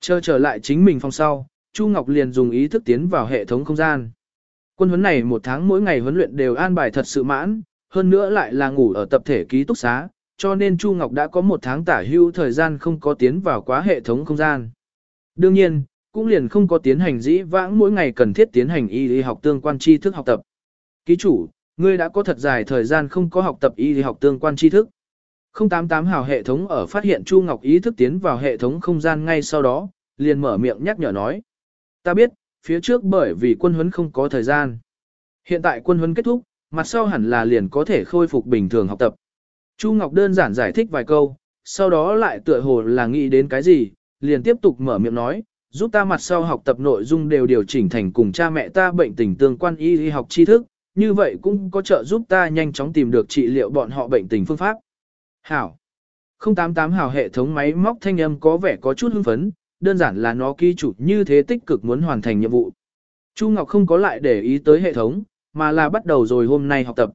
Chờ trở lại chính mình phòng sau, Chu Ngọc liền dùng ý thức tiến vào hệ thống không gian. Quân huấn này một tháng mỗi ngày huấn luyện đều an bài thật sự mãn, hơn nữa lại là ngủ ở tập thể ký túc xá, cho nên Chu Ngọc đã có một tháng tả hưu thời gian không có tiến vào quá hệ thống không gian. Đương nhiên, cũng liền không có tiến hành dĩ vãng mỗi ngày cần thiết tiến hành y lý học tương quan tri thức học tập. Ký chủ, ngươi đã có thật dài thời gian không có học tập y lý học tương quan tri thức. 088 hào hệ thống ở phát hiện Chu Ngọc ý thức tiến vào hệ thống không gian ngay sau đó, liền mở miệng nhắc nhở nói. Ta biết, phía trước bởi vì quân huấn không có thời gian. Hiện tại quân huấn kết thúc, mặt sau hẳn là liền có thể khôi phục bình thường học tập. Chu Ngọc đơn giản giải thích vài câu, sau đó lại tựa hồ là nghĩ đến cái gì, liền tiếp tục mở miệng nói, giúp ta mặt sau học tập nội dung đều điều chỉnh thành cùng cha mẹ ta bệnh tình tương quan y học tri thức, như vậy cũng có trợ giúp ta nhanh chóng tìm được trị liệu bọn họ bệnh tình phương pháp. Hảo 088 Hảo hệ thống máy móc thanh âm có vẻ có chút hưng phấn, đơn giản là nó ký chủ như thế tích cực muốn hoàn thành nhiệm vụ. Chu Ngọc không có lại để ý tới hệ thống, mà là bắt đầu rồi hôm nay học tập.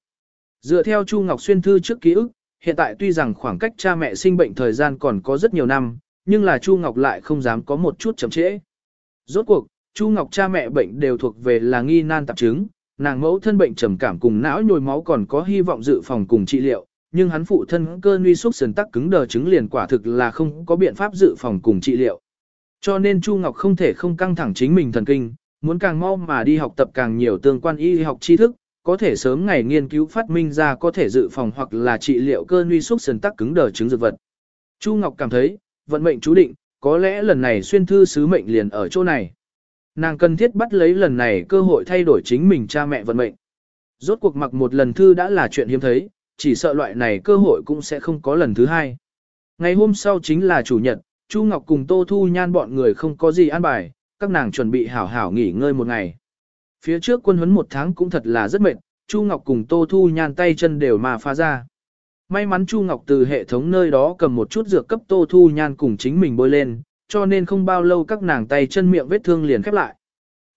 Dựa theo Chu Ngọc xuyên thư trước ký ức, hiện tại tuy rằng khoảng cách cha mẹ sinh bệnh thời gian còn có rất nhiều năm, nhưng là Chu Ngọc lại không dám có một chút chậm trễ. Rốt cuộc, Chu Ngọc cha mẹ bệnh đều thuộc về là nghi nan tạp chứng, nàng mẫu thân bệnh trầm cảm cùng não nhồi máu còn có hy vọng dự phòng cùng trị liệu, nhưng hắn phụ thân cơ nguy xúc sườn tắc cứng đờ chứng liền quả thực là không có biện pháp dự phòng cùng trị liệu. Cho nên Chu Ngọc không thể không căng thẳng chính mình thần kinh, muốn càng mau mà đi học tập càng nhiều tương quan y học tri thức, có thể sớm ngày nghiên cứu phát minh ra có thể dự phòng hoặc là trị liệu cơ nguy xúc sườn tắc cứng đờ chứng dược vật. Chu Ngọc cảm thấy, vận mệnh chú định, có lẽ lần này xuyên thư sứ mệnh liền ở chỗ này. Nàng cần thiết bắt lấy lần này cơ hội thay đổi chính mình cha mẹ vận mệnh. Rốt cuộc mặc một lần thư đã là chuyện hiếm thấy, chỉ sợ loại này cơ hội cũng sẽ không có lần thứ hai. Ngày hôm sau chính là chủ nhật, Chu Ngọc cùng Tô Thu Nhan bọn người không có gì an bài, các nàng chuẩn bị hảo hảo nghỉ ngơi một ngày. Phía trước quân huấn một tháng cũng thật là rất mệt, Chu Ngọc cùng Tô Thu Nhan tay chân đều mà phá ra. May mắn Chu Ngọc từ hệ thống nơi đó cầm một chút dược cấp Tô Thu Nhan cùng chính mình bôi lên, cho nên không bao lâu các nàng tay chân miệng vết thương liền khép lại.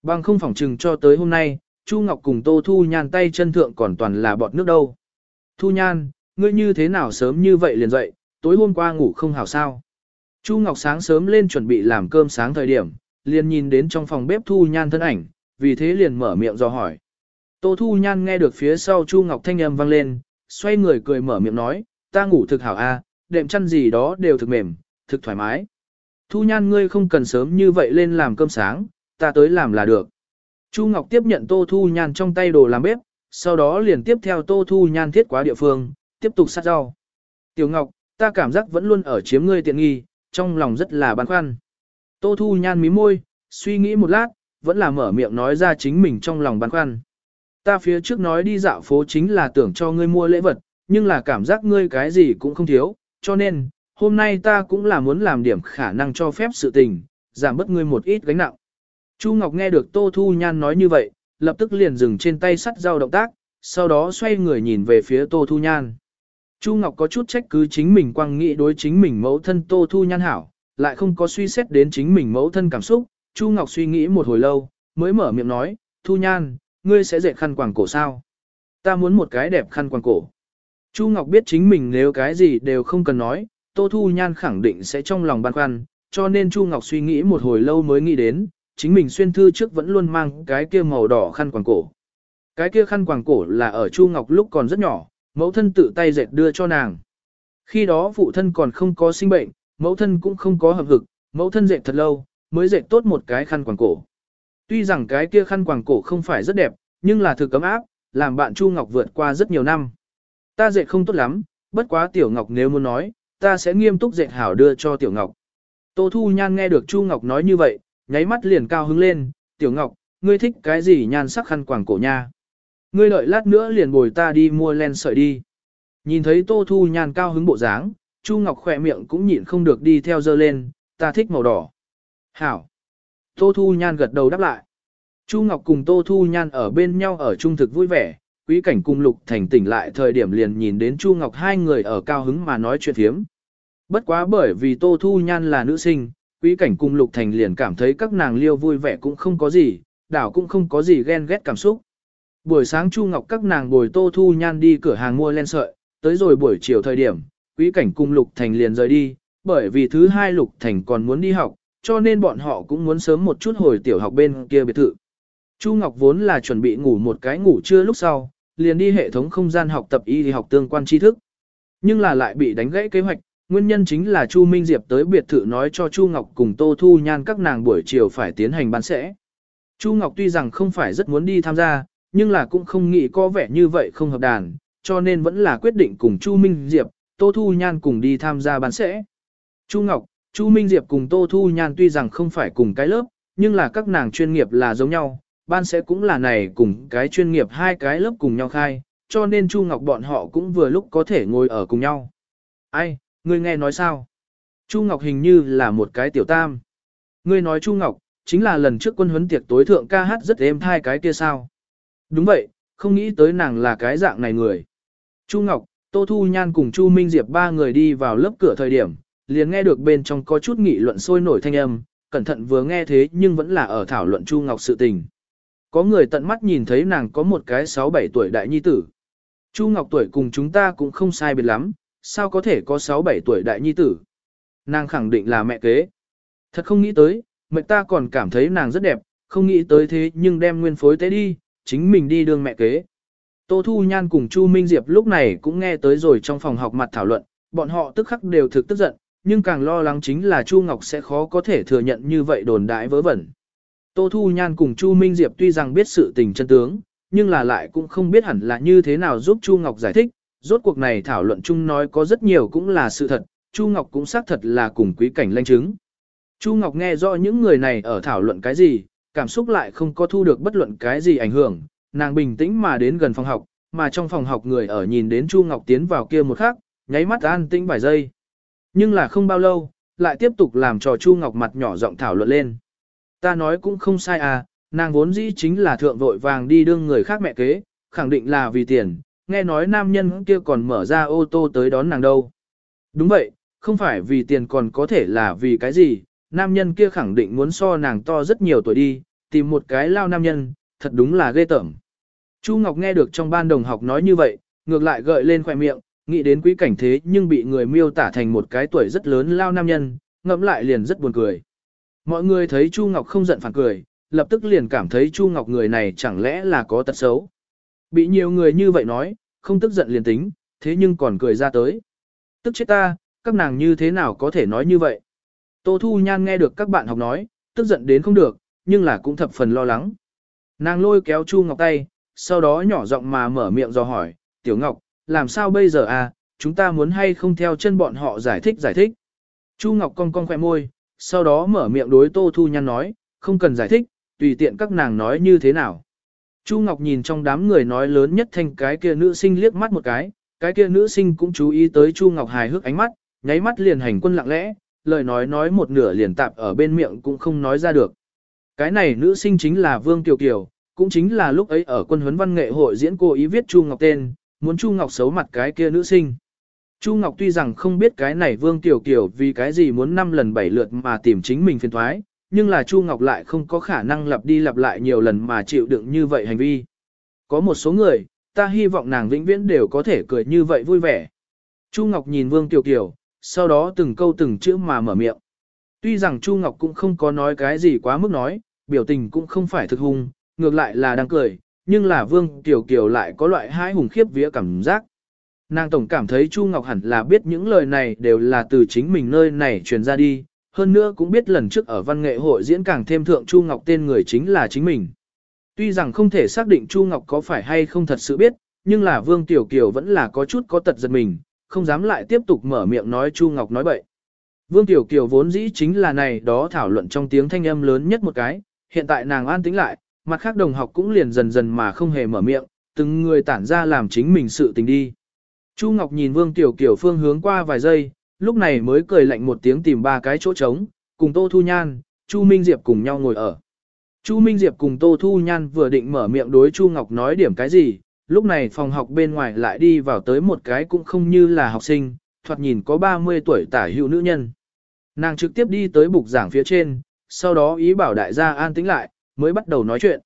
Bằng không phỏng trừng cho tới hôm nay, Chu Ngọc cùng Tô Thu Nhan tay chân thượng còn toàn là bọt nước đâu. Thu Nhan, ngươi như thế nào sớm như vậy liền dậy, tối hôm qua ngủ không hảo sao. Chu Ngọc sáng sớm lên chuẩn bị làm cơm sáng thời điểm, liền nhìn đến trong phòng bếp Thu Nhan thân ảnh, vì thế liền mở miệng do hỏi. Tô Thu Nhan nghe được phía sau Chu Ngọc thanh âm vang lên, xoay người cười mở miệng nói, ta ngủ thực hảo a, đệm chăn gì đó đều thực mềm, thực thoải mái. Thu Nhan ngươi không cần sớm như vậy lên làm cơm sáng, ta tới làm là được. Chu Ngọc tiếp nhận Tô Thu Nhan trong tay đồ làm bếp, sau đó liền tiếp theo Tô Thu Nhan thiết quá địa phương, tiếp tục sát rau. Tiểu Ngọc, ta cảm giác vẫn luôn ở chiếm ngươi tiện nghi, trong lòng rất là băn khoăn. Tô Thu Nhan mí môi, suy nghĩ một lát, vẫn là mở miệng nói ra chính mình trong lòng băn khoăn. Ta phía trước nói đi dạo phố chính là tưởng cho ngươi mua lễ vật, nhưng là cảm giác ngươi cái gì cũng không thiếu, cho nên, hôm nay ta cũng là muốn làm điểm khả năng cho phép sự tình, giảm bớt ngươi một ít gánh nặng. Chu Ngọc nghe được Tô Thu Nhan nói như vậy, lập tức liền dừng trên tay sắt dao động tác, sau đó xoay người nhìn về phía Tô Thu Nhan. Chu Ngọc có chút trách cứ chính mình quang nghĩ đối chính mình mẫu thân Tô Thu Nhan hảo, lại không có suy xét đến chính mình mẫu thân cảm xúc. Chu Ngọc suy nghĩ một hồi lâu, mới mở miệng nói, Thu Nhan, ngươi sẽ dệt khăn quàng cổ sao? Ta muốn một cái đẹp khăn quàng cổ. Chu Ngọc biết chính mình nếu cái gì đều không cần nói, Tô Thu Nhan khẳng định sẽ trong lòng băn khoăn, cho nên Chu Ngọc suy nghĩ một hồi lâu mới nghĩ đến, chính mình xuyên thư trước vẫn luôn mang cái kia màu đỏ khăn quàng cổ. Cái kia khăn quàng cổ là ở Chu Ngọc lúc còn rất nhỏ, mẫu thân tự tay dệt đưa cho nàng. Khi đó phụ thân còn không có sinh bệnh, mẫu thân cũng không có hợp hực, mẫu thân dệt thật lâu, mới dệt tốt một cái khăn quàng cổ. Tuy rằng cái kia khăn quàng cổ không phải rất đẹp, nhưng là thực cấm áp, làm bạn Chu Ngọc vượt qua rất nhiều năm. Ta dệt không tốt lắm, bất quá Tiểu Ngọc nếu muốn nói, ta sẽ nghiêm túc dệt hảo đưa cho Tiểu Ngọc. Tô Thu Nhan nghe được Chu Ngọc nói như vậy, nháy mắt liền cao hứng lên, Tiểu Ngọc, ngươi thích cái gì nhan sắc khăn quàng cổ nha. Ngươi đợi lát nữa liền bồi ta đi mua len sợi đi. Nhìn thấy Tô Thu Nhan cao hứng bộ dáng, Chu Ngọc khỏe miệng cũng nhịn không được đi theo dơ lên, ta thích màu đỏ. Hảo. Tô Thu Nhan gật đầu đáp lại. Chu Ngọc cùng Tô Thu Nhan ở bên nhau ở trung thực vui vẻ, quý cảnh cùng Lục Thành tỉnh lại thời điểm liền nhìn đến Chu Ngọc hai người ở cao hứng mà nói chuyện thiếm. Bất quá bởi vì Tô Thu Nhan là nữ sinh, quý cảnh cùng Lục Thành liền cảm thấy các nàng liêu vui vẻ cũng không có gì, đảo cũng không có gì ghen ghét cảm xúc. Buổi sáng Chu Ngọc các nàng bồi Tô Thu Nhan đi cửa hàng mua len sợi, tới rồi buổi chiều thời điểm, quý cảnh cùng Lục Thành liền rời đi, bởi vì thứ hai Lục Thành còn muốn đi học, cho nên bọn họ cũng muốn sớm một chút hồi tiểu học bên kia biệt thự. Chu Ngọc vốn là chuẩn bị ngủ một cái ngủ trưa lúc sau, liền đi hệ thống không gian học tập y học tương quan tri thức. Nhưng là lại bị đánh gãy kế hoạch, nguyên nhân chính là Chu Minh Diệp tới biệt thự nói cho Chu Ngọc cùng Tô Thu Nhan các nàng buổi chiều phải tiến hành bán sẽ. Chu Ngọc tuy rằng không phải rất muốn đi tham gia, nhưng là cũng không nghĩ có vẻ như vậy không hợp đàn, cho nên vẫn là quyết định cùng Chu Minh Diệp, Tô Thu Nhan cùng đi tham gia bán sẽ. Chu Ngọc, Chu Minh Diệp cùng Tô Thu Nhan tuy rằng không phải cùng cái lớp, nhưng là các nàng chuyên nghiệp là giống nhau, ban sẽ cũng là này cùng cái chuyên nghiệp hai cái lớp cùng nhau khai, cho nên Chu Ngọc bọn họ cũng vừa lúc có thể ngồi ở cùng nhau. Ai, ngươi nghe nói sao? Chu Ngọc hình như là một cái tiểu tam. Ngươi nói Chu Ngọc, chính là lần trước quân huấn tiệc tối thượng ca hát rất êm thai cái kia sao? Đúng vậy, không nghĩ tới nàng là cái dạng này người. Chu Ngọc, Tô Thu Nhan cùng Chu Minh Diệp ba người đi vào lớp cửa thời điểm, liền nghe được bên trong có chút nghị luận sôi nổi thanh âm, cẩn thận vừa nghe thế nhưng vẫn là ở thảo luận Chu Ngọc sự tình. Có người tận mắt nhìn thấy nàng có một cái 6-7 tuổi đại nhi tử. Chu Ngọc tuổi cùng chúng ta cũng không sai biệt lắm, sao có thể có 6-7 tuổi đại nhi tử. nàng khẳng định là mẹ kế. Thật không nghĩ tới, mẹ ta còn cảm thấy nàng rất đẹp, không nghĩ tới thế nhưng đem nguyên phối tế đi, chính mình đi đường mẹ kế. Tô Thu Nhan cùng Chu Minh Diệp lúc này cũng nghe tới rồi trong phòng học mặt thảo luận, bọn họ tức khắc đều thực tức giận, nhưng càng lo lắng chính là Chu Ngọc sẽ khó có thể thừa nhận như vậy đồn đại vớ vẩn. Tô Thu Nhan cùng Chu Minh Diệp tuy rằng biết sự tình chân tướng, nhưng là lại cũng không biết hẳn là như thế nào giúp Chu Ngọc giải thích, rốt cuộc này thảo luận chung nói có rất nhiều cũng là sự thật, Chu Ngọc cũng xác thật là cùng quý cảnh lanh chứng. Chu Ngọc nghe rõ những người này ở thảo luận cái gì, cảm xúc lại không có thu được bất luận cái gì ảnh hưởng, nàng bình tĩnh mà đến gần phòng học, mà trong phòng học người ở nhìn đến Chu Ngọc tiến vào kia một khắc, nháy mắt an tĩnh vài giây. Nhưng là không bao lâu, lại tiếp tục làm trò Chu Ngọc mặt nhỏ giọng thảo luận lên. Ta nói cũng không sai à, nàng vốn dĩ chính là thượng vội vàng đi đương người khác mẹ kế, khẳng định là vì tiền, nghe nói nam nhân kia còn mở ra ô tô tới đón nàng đâu. Đúng vậy, không phải vì tiền còn có thể là vì cái gì, nam nhân kia khẳng định muốn so nàng to rất nhiều tuổi đi, tìm một cái lao nam nhân, thật đúng là ghê tởm. Chu Ngọc nghe được trong ban đồng học nói như vậy, ngược lại gợi lên khoẻ miệng, nghĩ đến quý cảnh thế nhưng bị người miêu tả thành một cái tuổi rất lớn lao nam nhân, ngẫm lại liền rất buồn cười. Mọi người thấy Chu Ngọc không giận phản cười, lập tức liền cảm thấy Chu Ngọc người này chẳng lẽ là có tật xấu. Bị nhiều người như vậy nói, không tức giận liền tính, thế nhưng còn cười ra tới. Tức chết ta, các nàng như thế nào có thể nói như vậy. Tô Thu Nhan nghe được các bạn học nói, tức giận đến không được, nhưng là cũng thập phần lo lắng. Nàng lôi kéo Chu Ngọc tay, sau đó nhỏ giọng mà mở miệng dò hỏi, Tiểu Ngọc, làm sao bây giờ à, chúng ta muốn hay không theo chân bọn họ giải thích giải thích. Chu Ngọc cong cong khỏe môi, sau đó mở miệng đối Tô Thu Nhan nói, không cần giải thích, tùy tiện các nàng nói như thế nào. Chu Ngọc nhìn trong đám người nói lớn nhất thành cái kia nữ sinh liếc mắt một cái, cái kia nữ sinh cũng chú ý tới Chu Ngọc hài hước ánh mắt, nháy mắt liền hành quân lặng lẽ, lời nói nói một nửa liền tạp ở bên miệng cũng không nói ra được. Cái này nữ sinh chính là Vương Kiều Kiều, cũng chính là lúc ấy ở quân huấn văn nghệ hội diễn cô ý viết Chu Ngọc tên, muốn Chu Ngọc xấu mặt cái kia nữ sinh. Chu Ngọc tuy rằng không biết cái này Vương Tiểu Kiều vì cái gì muốn năm lần bảy lượt mà tìm chính mình phiền thoái, nhưng là Chu Ngọc lại không có khả năng lặp đi lặp lại nhiều lần mà chịu đựng như vậy hành vi. Có một số người, ta hy vọng nàng vĩnh viễn đều có thể cười như vậy vui vẻ. Chu Ngọc nhìn Vương Tiểu Kiều, sau đó từng câu từng chữ mà mở miệng. Tuy rằng Chu Ngọc cũng không có nói cái gì quá mức nói, biểu tình cũng không phải thực hung, ngược lại là đang cười, nhưng là Vương Tiểu Kiều lại có loại hai hùng khiếp vía cảm giác. Nàng tổng cảm thấy Chu Ngọc hẳn là biết những lời này đều là từ chính mình nơi này truyền ra đi, hơn nữa cũng biết lần trước ở văn nghệ hội diễn càng thêm thượng Chu Ngọc tên người chính là chính mình. Tuy rằng không thể xác định Chu Ngọc có phải hay không thật sự biết, nhưng là Vương Tiểu Kiều vẫn là có chút có tật giật mình, không dám lại tiếp tục mở miệng nói Chu Ngọc nói bậy. Vương Tiểu Kiều vốn dĩ chính là này đó thảo luận trong tiếng thanh âm lớn nhất một cái, hiện tại nàng an tĩnh lại, mặt khác đồng học cũng liền dần dần mà không hề mở miệng, từng người tản ra làm chính mình sự tình đi. Chu Ngọc nhìn Vương Tiểu Kiều phương hướng qua vài giây, lúc này mới cười lạnh một tiếng tìm ba cái chỗ trống, cùng Tô Thu Nhan, Chu Minh Diệp cùng nhau ngồi ở. Chu Minh Diệp cùng Tô Thu Nhan vừa định mở miệng đối Chu Ngọc nói điểm cái gì, lúc này phòng học bên ngoài lại đi vào tới một cái cũng không như là học sinh, thoạt nhìn có 30 tuổi tả hữu nữ nhân. Nàng trực tiếp đi tới bục giảng phía trên, sau đó ý bảo đại gia an tĩnh lại, mới bắt đầu nói chuyện.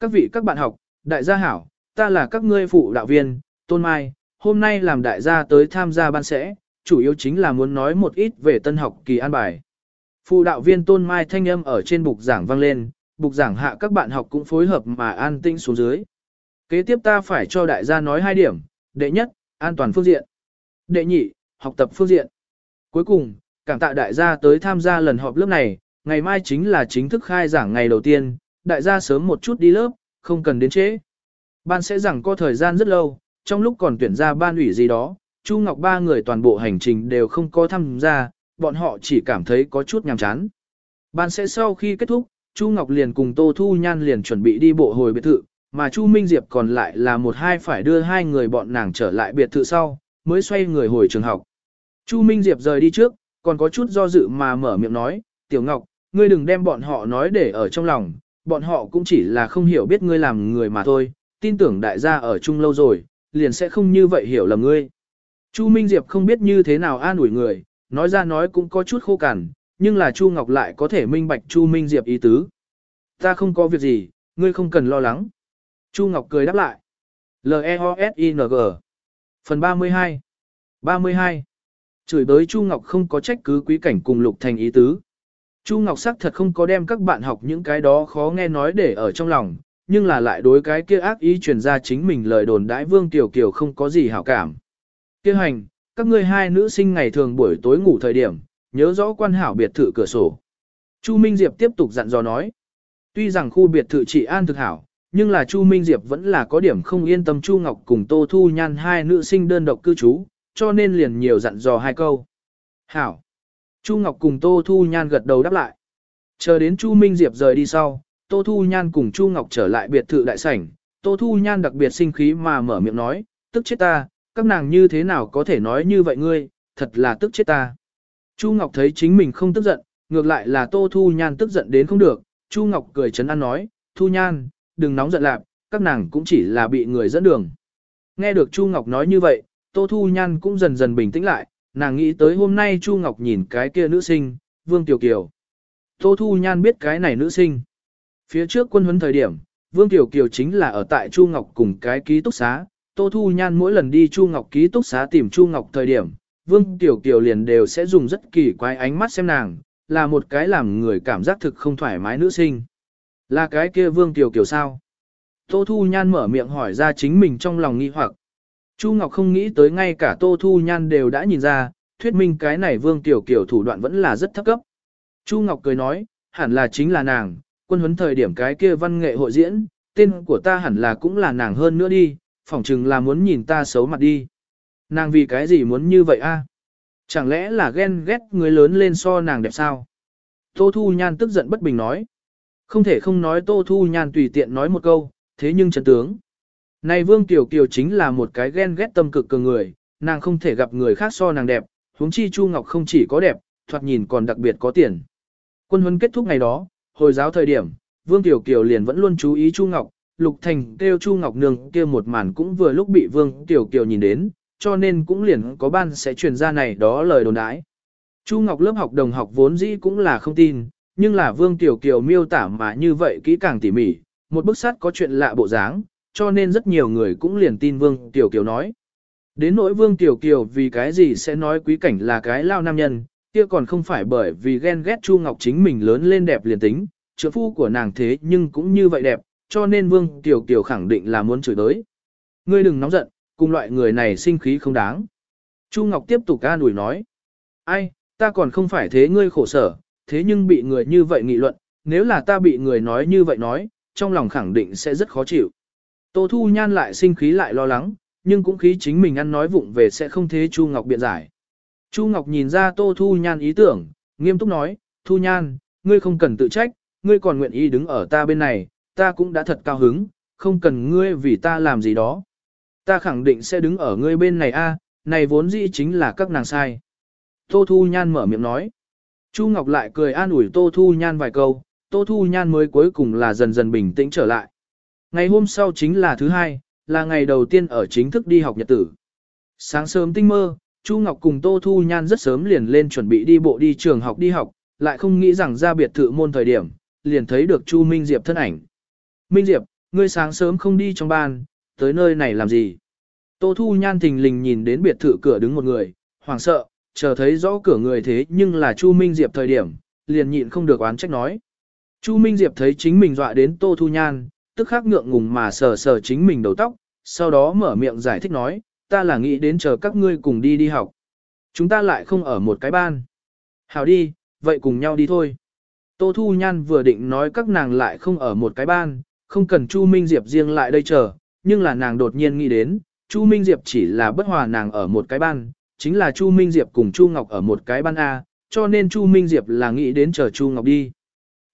Các vị các bạn học, đại gia hảo, ta là các ngươi phụ đạo viên, Tôn Mai, hôm nay làm đại gia tới tham gia ban sẽ, chủ yếu chính là muốn nói một ít về tân học kỳ an bài. Phụ đạo viên Tôn Mai thanh âm ở trên bục giảng vang lên, bục giảng hạ các bạn học cũng phối hợp mà an tĩnh xuống dưới. Kế tiếp ta phải cho đại gia nói hai điểm, đệ nhất, an toàn phương diện. Đệ nhị, học tập phương diện. Cuối cùng, cảm tạ đại gia tới tham gia lần họp lớp này, ngày mai chính là chính thức khai giảng ngày đầu tiên, đại gia sớm một chút đi lớp, không cần đến trễ. Ban sẽ giảng có thời gian rất lâu, trong lúc còn tuyển ra ban ủy gì đó, Chu Ngọc ba người toàn bộ hành trình đều không có tham gia, bọn họ chỉ cảm thấy có chút nhàm chán. Ban sẽ sau khi kết thúc, Chu Ngọc liền cùng Tô Thu Nhan liền chuẩn bị đi bộ hồi biệt thự, mà Chu Minh Diệp còn lại là một hai phải đưa hai người bọn nàng trở lại biệt thự sau, mới xoay người hồi trường học. Chu Minh Diệp rời đi trước, còn có chút do dự mà mở miệng nói, Tiểu Ngọc, ngươi đừng đem bọn họ nói để ở trong lòng, bọn họ cũng chỉ là không hiểu biết ngươi làm người mà thôi, tin tưởng đại gia ở chung lâu rồi, liền sẽ không như vậy hiểu lầm ngươi. Chu Minh Diệp không biết như thế nào an ủi người, nói ra nói cũng có chút khô cằn, nhưng là Chu Ngọc lại có thể minh bạch Chu Minh Diệp ý tứ. Ta không có việc gì, ngươi không cần lo lắng. Chu Ngọc cười đáp lại. L-E-O-S-I-N-G Phần 32 32 Chửi bới Chu Ngọc không có trách cứ quý cảnh cùng Lục Thành ý tứ. Chu Ngọc sắc thật không có đem các bạn học những cái đó khó nghe nói để ở trong lòng, nhưng là lại đối cái kia ác ý truyền ra chính mình lời đồn đãi Vương Tiểu Kiều không có gì hảo cảm. Kêu hành, các ngươi hai nữ sinh ngày thường buổi tối ngủ thời điểm, nhớ rõ quan hảo biệt thự cửa sổ. Chu Minh Diệp tiếp tục dặn dò nói. Tuy rằng khu biệt thự trị an thực hảo, nhưng là Chu Minh Diệp vẫn là có điểm không yên tâm Chu Ngọc cùng Tô Thu Nhan hai nữ sinh đơn độc cư trú, cho nên liền nhiều dặn dò hai câu. Hảo. Chu Ngọc cùng Tô Thu Nhan gật đầu đáp lại. Chờ đến Chu Minh Diệp rời đi sau, Tô Thu Nhan cùng Chu Ngọc trở lại biệt thự đại sảnh, Tô Thu Nhan đặc biệt sinh khí mà mở miệng nói, tức chết ta, các nàng như thế nào có thể nói như vậy ngươi, thật là tức chết ta. Chu Ngọc thấy chính mình không tức giận, ngược lại là Tô Thu Nhan tức giận đến không được, Chu Ngọc cười chấn an nói, Thu Nhan, đừng nóng giận lạc, các nàng cũng chỉ là bị người dẫn đường. Nghe được Chu Ngọc nói như vậy, Tô Thu Nhan cũng dần dần bình tĩnh lại, nàng nghĩ tới hôm nay Chu Ngọc nhìn cái kia nữ sinh, Vương Tiểu Kiều. Tô Thu Nhan biết cái này nữ sinh. Phía trước quân huấn thời điểm, Vương Tiểu Kiều chính là ở tại Chu Ngọc cùng cái ký túc xá. Tô Thu Nhan mỗi lần đi Chu Ngọc ký túc xá tìm Chu Ngọc thời điểm, Vương Tiểu Kiều liền đều sẽ dùng rất kỳ quái ánh mắt xem nàng, là một cái làm người cảm giác thực không thoải mái nữ sinh. Là cái kia Vương Tiểu Kiều sao? Tô Thu Nhan mở miệng hỏi ra chính mình trong lòng nghi hoặc. Chu Ngọc không nghĩ tới ngay cả Tô Thu Nhan đều đã nhìn ra, thuyết minh cái này Vương Tiểu Kiều thủ đoạn vẫn là rất thấp cấp. Chu Ngọc cười nói, hẳn là chính là nàng, quân huấn thời điểm cái kia văn nghệ hội diễn, tên của ta hẳn là cũng là nàng hơn nữa đi, phỏng chừng là muốn nhìn ta xấu mặt đi. Nàng vì cái gì muốn như vậy a? Chẳng lẽ là ghen ghét người lớn lên so nàng đẹp sao? Tô Thu Nhan tức giận bất bình nói. Không thể không nói Tô Thu Nhan tùy tiện nói một câu, thế nhưng trận tướng. Này Vương Tiểu Kiều chính là một cái ghen ghét tâm cực cường người, nàng không thể gặp người khác so nàng đẹp, huống chi Chu Ngọc không chỉ có đẹp, thoạt nhìn còn đặc biệt có tiền. Quân huấn kết thúc ngày đó, hồi giáo thời điểm, Vương Tiểu Kiều liền vẫn luôn chú ý Chu Ngọc, Lục Thành kêu Chu Ngọc Nương kia một màn cũng vừa lúc bị Vương Tiểu Kiều nhìn đến, cho nên cũng liền có ban sẽ truyền ra này đó lời đồn đãi. Chu Ngọc lớp học đồng học vốn dĩ cũng là không tin, nhưng là Vương Tiểu Kiều miêu tả mà như vậy kỹ càng tỉ mỉ, một bức sát có chuyện lạ bộ dáng, cho nên rất nhiều người cũng liền tin Vương Tiểu Kiều nói. Đến nỗi Vương Tiểu Kiều vì cái gì sẽ nói quý cảnh là cái lao nam nhân, kia còn không phải bởi vì ghen ghét Chu Ngọc chính mình lớn lên đẹp liền tính, trợ phu của nàng thế nhưng cũng như vậy đẹp, cho nên Vương Tiểu Kiều khẳng định là muốn chửi tới. Ngươi đừng nóng giận, cùng loại người này sinh khí không đáng. Chu Ngọc tiếp tục ca đùi nói. Ai, ta còn không phải thế ngươi khổ sở, thế nhưng bị người như vậy nghị luận, nếu là ta bị người nói như vậy nói, trong lòng khẳng định sẽ rất khó chịu. Tô Thu Nhan lại sinh khí lại lo lắng, nhưng cũng khí chính mình ăn nói vụng về sẽ không thế Chu Ngọc biện giải. Chu Ngọc nhìn ra Tô Thu Nhan ý tưởng, nghiêm túc nói, Thu Nhan, ngươi không cần tự trách, ngươi còn nguyện ý đứng ở ta bên này, ta cũng đã thật cao hứng, không cần ngươi vì ta làm gì đó. Ta khẳng định sẽ đứng ở ngươi bên này a, này vốn dĩ chính là các nàng sai. Tô Thu Nhan mở miệng nói. Chu Ngọc lại cười an ủi Tô Thu Nhan vài câu, Tô Thu Nhan mới cuối cùng là dần dần bình tĩnh trở lại. Ngày hôm sau chính là thứ hai, là ngày đầu tiên ở chính thức đi học nhật tử. Sáng sớm tinh mơ, Chu Ngọc cùng Tô Thu Nhan rất sớm liền lên chuẩn bị đi bộ đi trường học đi học, lại không nghĩ rằng ra biệt thự môn thời điểm, liền thấy được Chu Minh Diệp thân ảnh. Minh Diệp, ngươi sáng sớm không đi trong ban, tới nơi này làm gì? Tô Thu Nhan thình lình nhìn đến biệt thự cửa đứng một người, hoảng sợ, chờ thấy rõ cửa người thế nhưng là Chu Minh Diệp thời điểm, liền nhịn không được oán trách nói. Chu Minh Diệp thấy chính mình dọa đến Tô Thu Nhan, tức khắc ngượng ngùng mà sờ sờ chính mình đầu tóc, sau đó mở miệng giải thích nói, ta là nghĩ đến chờ các ngươi cùng đi đi học. Chúng ta lại không ở một cái ban. Hào đi, vậy cùng nhau đi thôi. Tô Thu Nhan vừa định nói các nàng lại không ở một cái ban, không cần Chu Minh Diệp riêng lại đây chờ, nhưng là nàng đột nhiên nghĩ đến, Chu Minh Diệp chỉ là bất hòa nàng ở một cái ban, chính là Chu Minh Diệp cùng Chu Ngọc ở một cái ban A, cho nên Chu Minh Diệp là nghĩ đến chờ Chu Ngọc đi.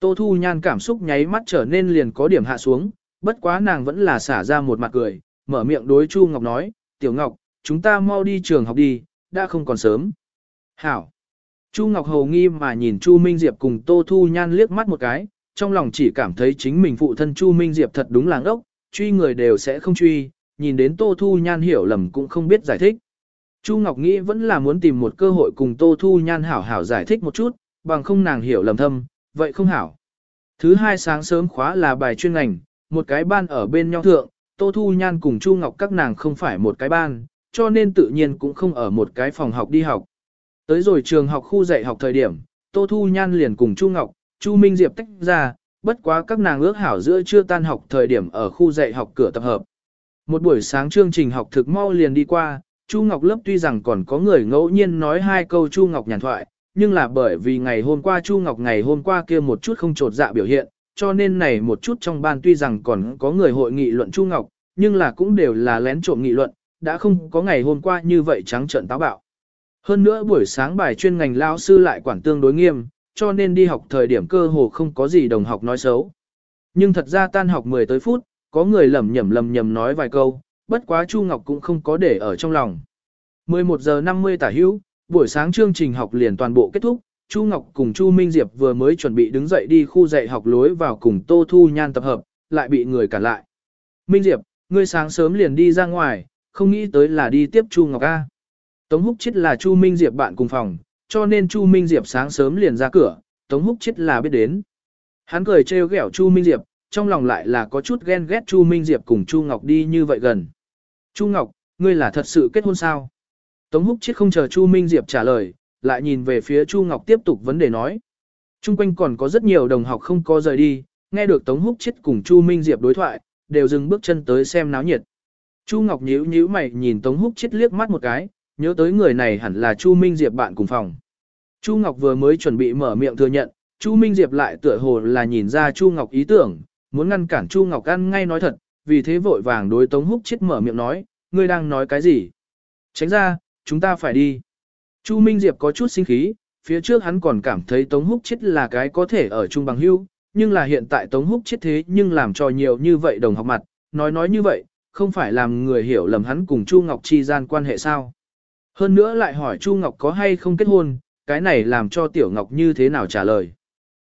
Tô Thu Nhan cảm xúc nháy mắt trở nên liền có điểm hạ xuống, bất quá nàng vẫn là xả ra một mặt cười, mở miệng đối Chu Ngọc nói, Tiểu Ngọc, chúng ta mau đi trường học đi, đã không còn sớm. Hảo. Chu Ngọc Hầu nghi mà nhìn Chu Minh Diệp cùng Tô Thu Nhan liếc mắt một cái, trong lòng chỉ cảm thấy chính mình phụ thân Chu Minh Diệp thật đúng là ngốc, truy người đều sẽ không truy, nhìn đến Tô Thu Nhan hiểu lầm cũng không biết giải thích. Chu Ngọc nghĩ vẫn là muốn tìm một cơ hội cùng Tô Thu Nhan hảo hảo giải thích một chút, bằng không nàng hiểu lầm thâm, vậy không hảo. Thứ hai sáng sớm khóa là bài chuyên ngành, một cái ban ở bên nhau thượng, Tô Thu Nhan cùng Chu Ngọc các nàng không phải một cái ban, cho nên tự nhiên cũng không ở một cái phòng học đi học. Tới rồi trường học khu dạy học thời điểm, Tô Thu Nhan liền cùng Chu Ngọc, Chu Minh Diệp tách ra, bất quá các nàng ước hảo giữa chưa tan học thời điểm ở khu dạy học cửa tập hợp. Một buổi sáng chương trình học thực mau liền đi qua, Chu Ngọc lớp tuy rằng còn có người ngẫu nhiên nói hai câu Chu Ngọc nhàn thoại, nhưng là bởi vì ngày hôm qua Chu Ngọc ngày hôm qua kia một chút không trột dạ biểu hiện, cho nên này một chút trong ban tuy rằng còn có người hội nghị luận Chu Ngọc, nhưng là cũng đều là lén trộm nghị luận, đã không có ngày hôm qua như vậy trắng trợn táo bạo. Hơn nữa buổi sáng bài chuyên ngành lao sư lại quản tương đối nghiêm, cho nên đi học thời điểm cơ hồ không có gì đồng học nói xấu. Nhưng thật ra tan học 10 tới phút, có người lầm nhầm lầm nhầm nói vài câu, bất quá Chu Ngọc cũng không có để ở trong lòng. 11 giờ 50 tả hữu, buổi sáng chương trình học liền toàn bộ kết thúc, Chu Ngọc cùng Chu Minh Diệp vừa mới chuẩn bị đứng dậy đi khu dạy học lối vào cùng Tô Thu Nhan tập hợp, lại bị người cản lại. Minh Diệp, ngươi sáng sớm liền đi ra ngoài, không nghĩ tới là đi tiếp Chu Ngọc A. Tống Húc Chết là Chu Minh Diệp bạn cùng phòng, cho nên Chu Minh Diệp sáng sớm liền ra cửa, Tống Húc Chết là biết đến. Hắn cười trêu ghẹo Chu Minh Diệp, trong lòng lại là có chút ghen ghét Chu Minh Diệp cùng Chu Ngọc đi như vậy gần. Chu Ngọc, ngươi là thật sự kết hôn sao? Tống Húc Chết không chờ Chu Minh Diệp trả lời, lại nhìn về phía Chu Ngọc tiếp tục vấn đề nói. Trung quanh còn có rất nhiều đồng học không có rời đi, nghe được Tống Húc Chết cùng Chu Minh Diệp đối thoại, đều dừng bước chân tới xem náo nhiệt. Chu Ngọc nhíu nhíu mày nhìn Tống Húc Chết liếc mắt một cái, nhớ tới người này hẳn là Chu Minh Diệp bạn cùng phòng. Chu Ngọc vừa mới chuẩn bị mở miệng thừa nhận, Chu Minh Diệp lại tựa hồ là nhìn ra Chu Ngọc ý tưởng, muốn ngăn cản Chu Ngọc ăn ngay nói thật, vì thế vội vàng đối Tống Húc chết mở miệng nói, ngươi đang nói cái gì? Tránh ra, chúng ta phải đi. Chu Minh Diệp có chút sinh khí, phía trước hắn còn cảm thấy Tống Húc chết là cái có thể ở chung bằng hữu, nhưng là hiện tại Tống Húc chết thế nhưng làm cho nhiều như vậy đồng học mặt, nói nói như vậy, không phải làm người hiểu lầm hắn cùng Chu Ngọc chi gian quan hệ sao? Hơn nữa lại hỏi Chu Ngọc có hay không kết hôn, cái này làm cho Tiểu Ngọc như thế nào trả lời.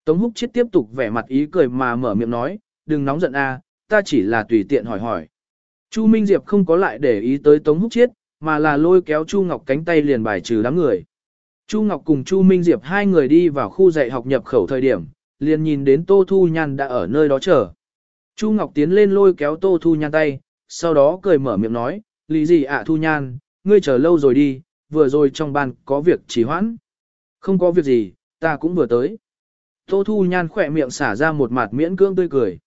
Tống Húc Chiết tiếp tục vẻ mặt ý cười mà mở miệng nói, đừng nóng giận a, ta chỉ là tùy tiện hỏi hỏi. Chu Minh Diệp không có lại để ý tới Tống Húc Chiết, mà là lôi kéo Chu Ngọc cánh tay liền bài trừ đám người. Chu Ngọc cùng Chu Minh Diệp hai người đi vào khu dạy học nhập khẩu thời điểm, liền nhìn đến Tô Thu Nhan đã ở nơi đó chờ. Chu Ngọc tiến lên lôi kéo Tô Thu Nhan tay, sau đó cười mở miệng nói, lý gì ạ Thu Nhan, ngươi chờ lâu rồi đi, vừa rồi trong ban có việc trì hoãn. Không có việc gì, ta cũng vừa tới. Tô Thu Nhan khỏe miệng xả ra một mặt miễn cưỡng tươi cười.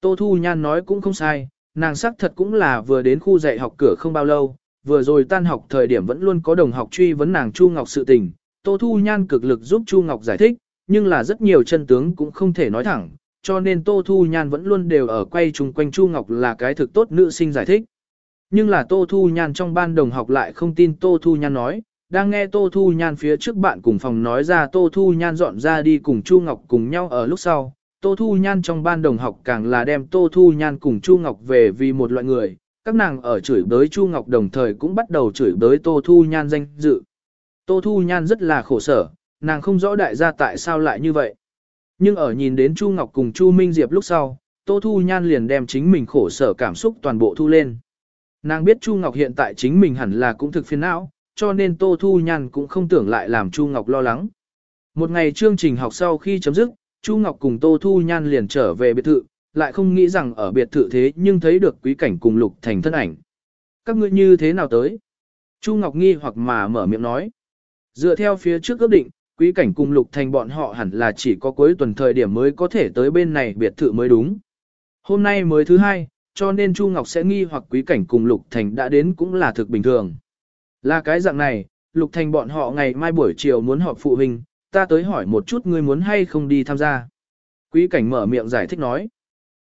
Tô Thu Nhan nói cũng không sai, nàng sắc thật cũng là vừa đến khu dạy học cửa không bao lâu, vừa rồi tan học thời điểm vẫn luôn có đồng học truy vấn nàng Chu Ngọc sự tình. Tô Thu Nhan cực lực giúp Chu Ngọc giải thích, nhưng là rất nhiều chân tướng cũng không thể nói thẳng, cho nên Tô Thu Nhan vẫn luôn đều ở quay chung quanh Chu Ngọc là cái thực tốt nữ sinh giải thích. Nhưng là Tô Thu Nhan trong ban đồng học lại không tin Tô Thu Nhan nói, đang nghe Tô Thu Nhan phía trước bạn cùng phòng nói ra Tô Thu Nhan dọn ra đi cùng Chu Ngọc cùng nhau ở lúc sau. Tô Thu Nhan trong ban đồng học càng là đem Tô Thu Nhan cùng Chu Ngọc về vì một loại người, các nàng ở chửi bới Chu Ngọc đồng thời cũng bắt đầu chửi bới Tô Thu Nhan danh dự. Tô Thu Nhan rất là khổ sở, nàng không rõ đại gia tại sao lại như vậy. Nhưng ở nhìn đến Chu Ngọc cùng Chu Minh Diệp lúc sau, Tô Thu Nhan liền đem chính mình khổ sở cảm xúc toàn bộ thu lên. Nàng biết Chu Ngọc hiện tại chính mình hẳn là cũng thực phiền não, cho nên Tô Thu Nhan cũng không tưởng lại làm Chu Ngọc lo lắng. Một ngày chương trình học sau khi chấm dứt, Chu Ngọc cùng Tô Thu Nhan liền trở về biệt thự, lại không nghĩ rằng ở biệt thự thế nhưng thấy được quý cảnh cùng Lục Thành thân ảnh. Các ngươi như thế nào tới? Chu Ngọc nghi hoặc mà mở miệng nói. Dựa theo phía trước ước định, quý cảnh cùng Lục Thành bọn họ hẳn là chỉ có cuối tuần thời điểm mới có thể tới bên này biệt thự mới đúng. Hôm nay mới thứ hai, cho nên Chu Ngọc sẽ nghi hoặc quý cảnh cùng Lục Thành đã đến cũng là thực bình thường. Là cái dạng này, Lục Thành bọn họ ngày mai buổi chiều muốn họp phụ huynh, ta tới hỏi một chút ngươi muốn hay không đi tham gia. Quý cảnh mở miệng giải thích nói.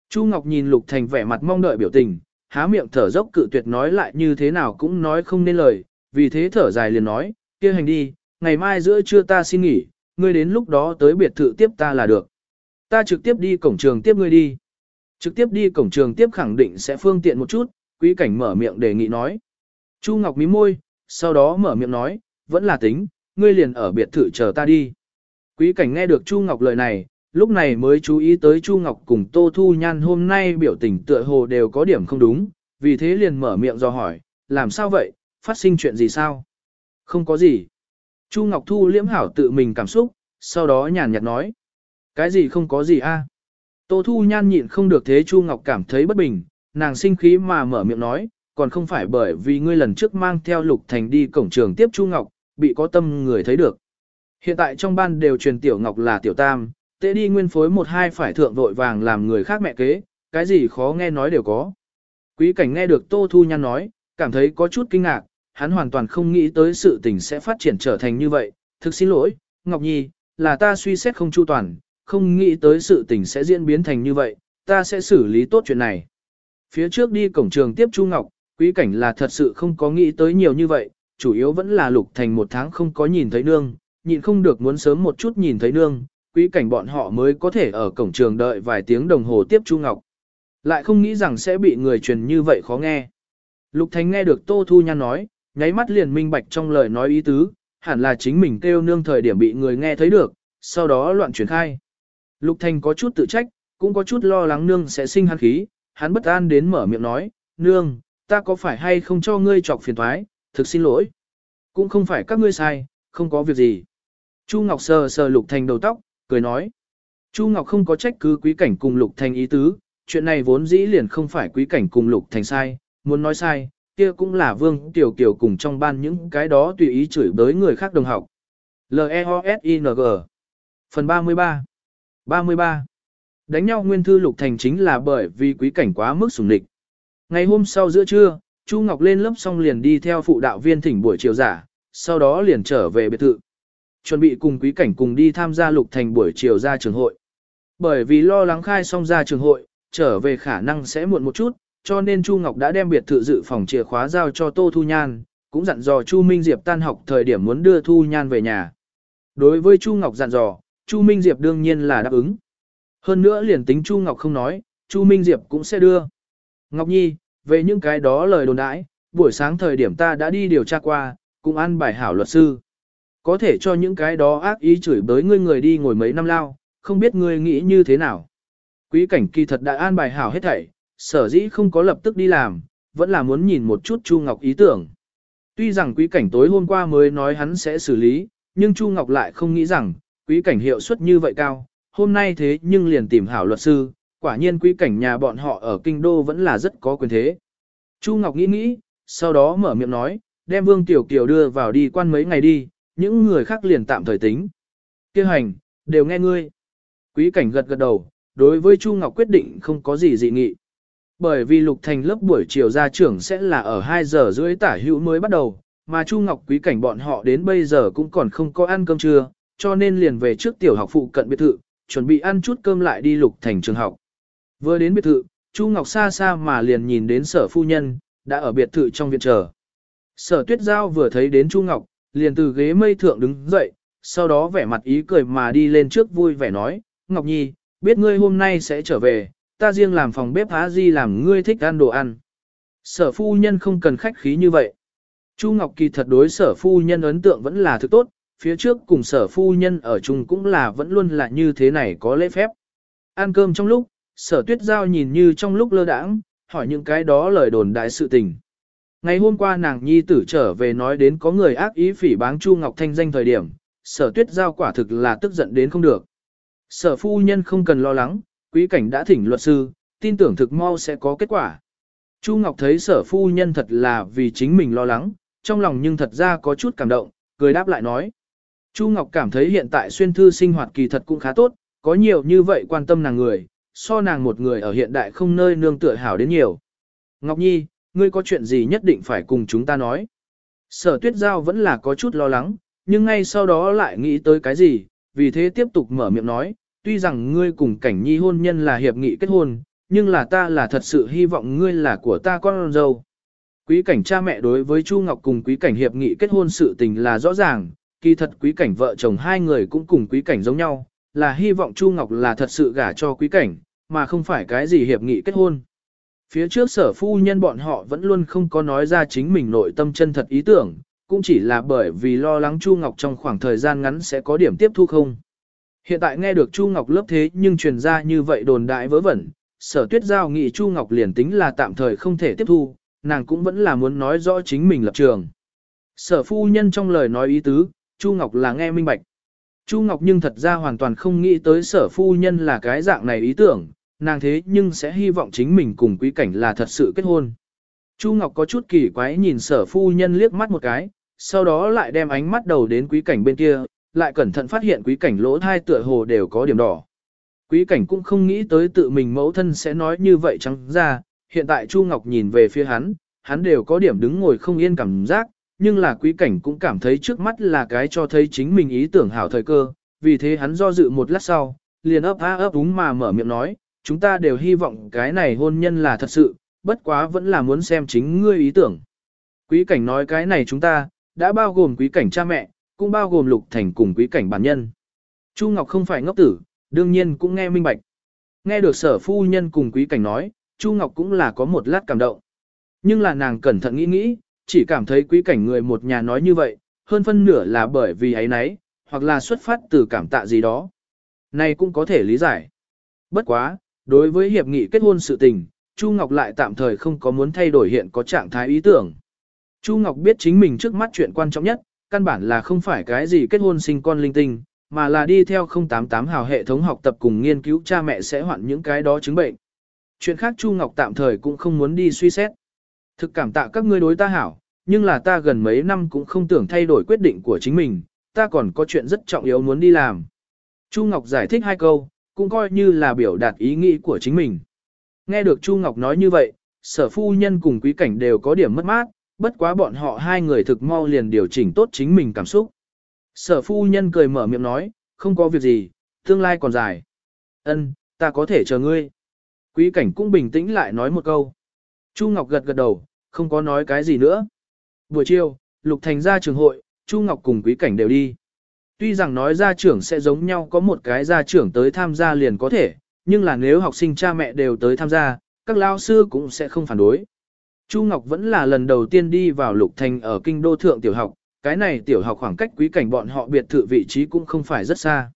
Chu Ngọc nhìn Lục Thành vẻ mặt mong đợi biểu tình, há miệng thở dốc cự tuyệt nói lại như thế nào cũng nói không nên lời, vì thế thở dài liền nói, kia hành đi, ngày mai giữa trưa ta xin nghỉ, ngươi đến lúc đó tới biệt thự tiếp ta là được. Ta trực tiếp đi cổng trường tiếp ngươi đi. Trực tiếp đi cổng trường tiếp khẳng định sẽ phương tiện một chút, quý cảnh mở miệng đề nghị nói. Chu Ngọc mí môi, sau đó mở miệng nói, vẫn là tính, ngươi liền ở biệt thự chờ ta đi. Quý cảnh nghe được Chu Ngọc lời này, lúc này mới chú ý tới Chu Ngọc cùng Tô Thu Nhan hôm nay biểu tình tựa hồ đều có điểm không đúng, vì thế liền mở miệng do hỏi, làm sao vậy, phát sinh chuyện gì sao? Không có gì. Chu Ngọc Thu liễm hảo tự mình cảm xúc, sau đó nhàn nhạt nói, cái gì không có gì a? Tô Thu Nhan nhịn không được thế Chu Ngọc cảm thấy bất bình, nàng sinh khí mà mở miệng nói, còn không phải bởi vì ngươi lần trước mang theo Lục Thành đi cổng trường tiếp Chu Ngọc, bị có tâm người thấy được. Hiện tại trong ban đều truyền tiểu ngọc là tiểu tam, tế đi nguyên phối một hai phải thượng vội vàng làm người khác mẹ kế, cái gì khó nghe nói đều có. Quý cảnh nghe được Tô Thu Nhan nói, cảm thấy có chút kinh ngạc, hắn hoàn toàn không nghĩ tới sự tình sẽ phát triển trở thành như vậy. Thực xin lỗi, Ngọc Nhi, là ta suy xét không chu toàn, không nghĩ tới sự tình sẽ diễn biến thành như vậy, ta sẽ xử lý tốt chuyện này. Phía trước đi cổng trường tiếp Chu Ngọc, quý cảnh là thật sự không có nghĩ tới nhiều như vậy, chủ yếu vẫn là lục thành một tháng không có nhìn thấy nương, nhịn không được muốn sớm một chút nhìn thấy nương, quý cảnh bọn họ mới có thể ở cổng trường đợi vài tiếng đồng hồ tiếp Chu Ngọc. Lại không nghĩ rằng sẽ bị người truyền như vậy khó nghe. Lục Thành nghe được Tô Thu Nhan nói, nháy mắt liền minh bạch trong lời nói ý tứ, hẳn là chính mình kêu nương thời điểm bị người nghe thấy được, sau đó loạn truyền khai. Lục Thành có chút tự trách, cũng có chút lo lắng nương sẽ sinh hắn khí, hắn bất an đến mở miệng nói, nương, ta có phải hay không cho ngươi chọc phiền thoái, thực xin lỗi. Cũng không phải các ngươi sai, không có việc gì. Chu Ngọc sờ sờ Lục Thành đầu tóc, cười nói. Chu Ngọc không có trách cứ quý cảnh cùng Lục Thành ý tứ, chuyện này vốn dĩ liền không phải quý cảnh cùng Lục Thành sai, muốn nói sai, kia cũng là Vương Tiểu Kiều cùng trong ban những cái đó tùy ý chửi bới người khác đồng học. L-E-O-S-I-N-G Phần 33 33 Đánh nhau nguyên thư Lục Thành chính là bởi vì quý cảnh quá mức sủng địch. Ngày hôm sau giữa trưa, Chu Ngọc lên lớp xong liền đi theo phụ đạo viên thỉnh buổi chiều giả, sau đó liền trở về biệt thự. Chuẩn bị cùng quý cảnh cùng đi tham gia Lục Thành buổi chiều ra trường hội. Bởi vì lo lắng khai xong ra trường hội, trở về khả năng sẽ muộn một chút, cho nên Chu Ngọc đã đem biệt thự dự phòng chìa khóa giao cho Tô Thu Nhan, cũng dặn dò Chu Minh Diệp tan học thời điểm muốn đưa Thu Nhan về nhà. Đối với Chu Ngọc dặn dò, Chu Minh Diệp đương nhiên là đáp ứng. Hơn nữa liền tính Chu Ngọc không nói, Chu Minh Diệp cũng sẽ đưa. Ngọc Nhi, về những cái đó lời đồn đãi, buổi sáng thời điểm ta đã đi điều tra qua, cũng ăn bài hảo luật sư. Có thể cho những cái đó ác ý chửi bới ngươi người đi ngồi mấy năm lao, không biết ngươi nghĩ như thế nào. Quý cảnh kỳ thật đã an bài hảo hết thảy, sở dĩ không có lập tức đi làm, vẫn là muốn nhìn một chút Chu Ngọc ý tưởng. Tuy rằng quý cảnh tối hôm qua mới nói hắn sẽ xử lý, nhưng Chu Ngọc lại không nghĩ rằng, quý cảnh hiệu suất như vậy cao, hôm nay thế nhưng liền tìm hảo luật sư, quả nhiên quý cảnh nhà bọn họ ở kinh đô vẫn là rất có quyền thế. Chu Ngọc nghĩ nghĩ, sau đó mở miệng nói, đem Vương Tiểu Kiều đưa vào đi quan mấy ngày đi, những người khác liền tạm thời tính. Kêu hành, đều nghe ngươi. Quý cảnh gật gật đầu, đối với Chu Ngọc quyết định không có gì dị nghị. Bởi vì Lục Thành lớp buổi chiều ra trưởng sẽ là ở 2 giờ rưỡi tả hữu mới bắt đầu, mà Chu Ngọc quý cảnh bọn họ đến bây giờ cũng còn không có ăn cơm trưa, cho nên liền về trước tiểu học phụ cận biệt thự, chuẩn bị ăn chút cơm lại đi Lục Thành trường học. Vừa đến biệt thự, Chu Ngọc xa xa mà liền nhìn đến sở phu nhân, đã ở biệt thự trong viện chờ. Sở tuyết giao vừa thấy đến Chu Ngọc, liền từ ghế mây thượng đứng dậy, sau đó vẻ mặt ý cười mà đi lên trước vui vẻ nói, Ngọc Nhi, biết ngươi hôm nay sẽ trở về, ta riêng làm phòng bếp há di làm ngươi thích ăn đồ ăn. Sở phu nhân không cần khách khí như vậy. Chu Ngọc Kỳ thật đối sở phu nhân ấn tượng vẫn là thứ tốt, phía trước cùng sở phu nhân ở chung cũng là vẫn luôn là như thế này có lễ phép. Ăn cơm trong lúc, sở tuyết giao nhìn như trong lúc lơ đãng, hỏi những cái đó lời đồn đại sự tình. Ngày hôm qua nàng nhi tử trở về nói đến có người ác ý phỉ báng Chu Ngọc Thanh danh thời điểm, sở tuyết giao quả thực là tức giận đến không được. Sở phu nhân không cần lo lắng, quý cảnh đã thỉnh luật sư, tin tưởng thực mau sẽ có kết quả. Chu Ngọc thấy sở phu nhân thật là vì chính mình lo lắng, trong lòng nhưng thật ra có chút cảm động, cười đáp lại nói. Chu Ngọc cảm thấy hiện tại xuyên thư sinh hoạt kỳ thật cũng khá tốt, có nhiều như vậy quan tâm nàng người, so nàng một người ở hiện đại không nơi nương tựa hảo đến nhiều. Ngọc Nhi, ngươi có chuyện gì nhất định phải cùng chúng ta nói. Sở tuyết giao vẫn là có chút lo lắng, nhưng ngay sau đó lại nghĩ tới cái gì, vì thế tiếp tục mở miệng nói, tuy rằng ngươi cùng cảnh nhi hôn nhân là hiệp nghị kết hôn, nhưng là ta là thật sự hy vọng ngươi là của ta con dâu. Quý cảnh cha mẹ đối với Chu Ngọc cùng quý cảnh hiệp nghị kết hôn sự tình là rõ ràng, kỳ thật quý cảnh vợ chồng hai người cũng cùng quý cảnh giống nhau, là hy vọng Chu Ngọc là thật sự gả cho quý cảnh, mà không phải cái gì hiệp nghị kết hôn. Phía trước sở phu nhân bọn họ vẫn luôn không có nói ra chính mình nội tâm chân thật ý tưởng, cũng chỉ là bởi vì lo lắng Chu Ngọc trong khoảng thời gian ngắn sẽ có điểm tiếp thu không. Hiện tại nghe được Chu Ngọc lớp thế nhưng truyền ra như vậy đồn đại vớ vẩn, sở tuyết giao nghị Chu Ngọc liền tính là tạm thời không thể tiếp thu, nàng cũng vẫn là muốn nói rõ chính mình lập trường. Sở phu nhân trong lời nói ý tứ, Chu Ngọc là nghe minh bạch. Chu Ngọc nhưng thật ra hoàn toàn không nghĩ tới sở phu nhân là cái dạng này ý tưởng, nàng thế nhưng sẽ hy vọng chính mình cùng quý cảnh là thật sự kết hôn. Chu Ngọc có chút kỳ quái nhìn sở phu nhân liếc mắt một cái, sau đó lại đem ánh mắt đầu đến quý cảnh bên kia, lại cẩn thận phát hiện quý cảnh lỗ thai tựa hồ đều có điểm đỏ. Quý cảnh cũng không nghĩ tới tự mình mẫu thân sẽ nói như vậy trắng ra, hiện tại Chu Ngọc nhìn về phía hắn, hắn đều có điểm đứng ngồi không yên cảm giác, nhưng là quý cảnh cũng cảm thấy trước mắt là cái cho thấy chính mình ý tưởng hảo thời cơ, vì thế hắn do dự một lát sau, liền ấp á ấp úng mà mở miệng nói, chúng ta đều hy vọng cái này hôn nhân là thật sự, bất quá vẫn là muốn xem chính ngươi ý tưởng. Quý cảnh nói cái này chúng ta, đã bao gồm quý cảnh cha mẹ, cũng bao gồm lục thành cùng quý cảnh bản nhân. Chu Ngọc không phải ngốc tử, đương nhiên cũng nghe minh bạch. Nghe được sở phu nhân cùng quý cảnh nói, Chu Ngọc cũng là có một lát cảm động. Nhưng là nàng cẩn thận nghĩ nghĩ, chỉ cảm thấy quý cảnh người một nhà nói như vậy, hơn phân nửa là bởi vì ấy nấy, hoặc là xuất phát từ cảm tạ gì đó. Này cũng có thể lý giải. Bất quá, đối với hiệp nghị kết hôn sự tình, Chu Ngọc lại tạm thời không có muốn thay đổi hiện có trạng thái ý tưởng. Chu Ngọc biết chính mình trước mắt chuyện quan trọng nhất, căn bản là không phải cái gì kết hôn sinh con linh tinh, mà là đi theo 088 hào hệ thống học tập cùng nghiên cứu cha mẹ sẽ hoạn những cái đó chứng bệnh. Chuyện khác Chu Ngọc tạm thời cũng không muốn đi suy xét. Thực cảm tạ các ngươi đối ta hảo, nhưng là ta gần mấy năm cũng không tưởng thay đổi quyết định của chính mình, ta còn có chuyện rất trọng yếu muốn đi làm. Chu Ngọc giải thích hai câu, cũng coi như là biểu đạt ý nghĩ của chính mình. Nghe được Chu Ngọc nói như vậy, sở phu nhân cùng quý cảnh đều có điểm mất mát, bất quá bọn họ hai người thực mau liền điều chỉnh tốt chính mình cảm xúc. Sở phu nhân cười mở miệng nói, không có việc gì, tương lai còn dài. Ân, ta có thể chờ ngươi. Quý cảnh cũng bình tĩnh lại nói một câu. Chu Ngọc gật gật đầu, không có nói cái gì nữa. Buổi chiều, Lục Thành ra trường hội, Chu Ngọc cùng quý cảnh đều đi. Tuy rằng nói gia trưởng sẽ giống nhau có một cái gia trưởng tới tham gia liền có thể, nhưng là nếu học sinh cha mẹ đều tới tham gia, các lao sư cũng sẽ không phản đối. Chu Ngọc vẫn là lần đầu tiên đi vào Lục Thành ở kinh đô thượng tiểu học, cái này tiểu học khoảng cách quý cảnh bọn họ biệt thự vị trí cũng không phải rất xa.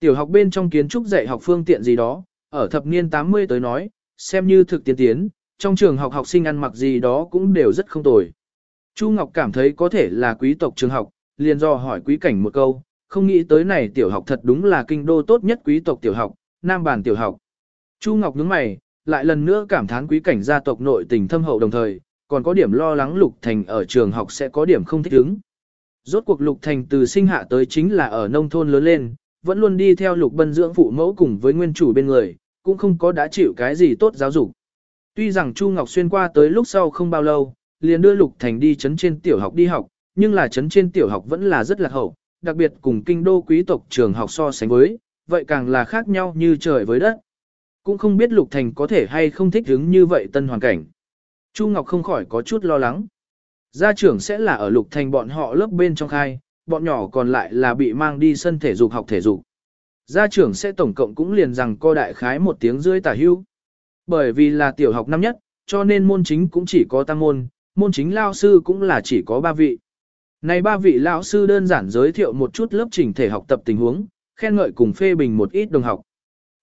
Tiểu học bên trong kiến trúc dạy học phương tiện gì đó, ở thập niên 80 tới nói, xem như thực tiên tiến, trong trường học học sinh ăn mặc gì đó cũng đều rất không tồi. Chu Ngọc cảm thấy có thể là quý tộc trường học, liền do hỏi quý cảnh một câu, không nghĩ tới này tiểu học thật đúng là kinh đô tốt nhất quý tộc tiểu học, nam bản tiểu học. Chu Ngọc nhướng mày, lại lần nữa cảm thán quý cảnh gia tộc nội tình thâm hậu đồng thời, còn có điểm lo lắng Lục Thành ở trường học sẽ có điểm không thích ứng. Rốt cuộc Lục Thành từ sinh hạ tới chính là ở nông thôn lớn lên, vẫn luôn đi theo Lục Bân dưỡng phụ mẫu cùng với nguyên chủ bên người, cũng không có đã chịu cái gì tốt giáo dục. Tuy rằng Chu Ngọc xuyên qua tới lúc sau không bao lâu, liền đưa Lục Thành đi chấn trên tiểu học đi học, nhưng là chấn trên tiểu học vẫn là rất là hậu, đặc biệt cùng kinh đô quý tộc trường học so sánh với, vậy càng là khác nhau như trời với đất. Cũng không biết Lục Thành có thể hay không thích ứng như vậy tân hoàn cảnh. Chu Ngọc không khỏi có chút lo lắng. Gia trưởng sẽ là ở Lục Thành bọn họ lớp bên trong khai, bọn nhỏ còn lại là bị mang đi sân thể dục học thể dục. Gia trưởng sẽ tổng cộng cũng liền rằng co đại khái một tiếng rưỡi tả hưu. Bởi vì là tiểu học năm nhất, cho nên môn chính cũng chỉ có tam môn, môn chính lao sư cũng là chỉ có ba vị. Này ba vị lão sư đơn giản giới thiệu một chút lớp trình thể học tập tình huống, khen ngợi cùng phê bình một ít đồng học.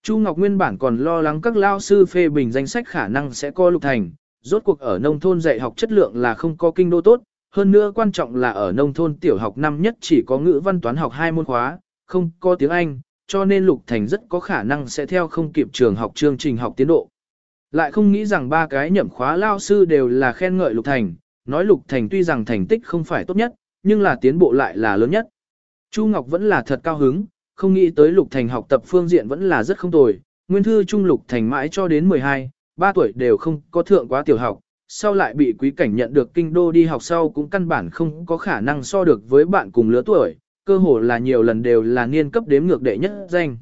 Chu Ngọc nguyên bản còn lo lắng các lao sư phê bình danh sách khả năng sẽ co lục thành, rốt cuộc ở nông thôn dạy học chất lượng là không có kinh đô tốt, hơn nữa quan trọng là ở nông thôn tiểu học năm nhất chỉ có ngữ văn toán học hai môn khóa, không có tiếng Anh, cho nên lục thành rất có khả năng sẽ theo không kịp trường học chương trình học tiến độ. Lại không nghĩ rằng ba cái nhậm khóa lao sư đều là khen ngợi lục thành, nói lục thành tuy rằng thành tích không phải tốt nhất, nhưng là tiến bộ lại là lớn nhất. Chu Ngọc vẫn là thật cao hứng, không nghĩ tới Lục Thành học tập phương diện vẫn là rất không tồi, nguyên thư trung Lục Thành mãi cho đến 12, 3 tuổi đều không có thượng quá tiểu học, sau lại bị quý cảnh nhận được kinh đô đi học sau cũng căn bản không có khả năng so được với bạn cùng lứa tuổi, cơ hồ là nhiều lần đều là niên cấp đếm ngược đệ nhất danh.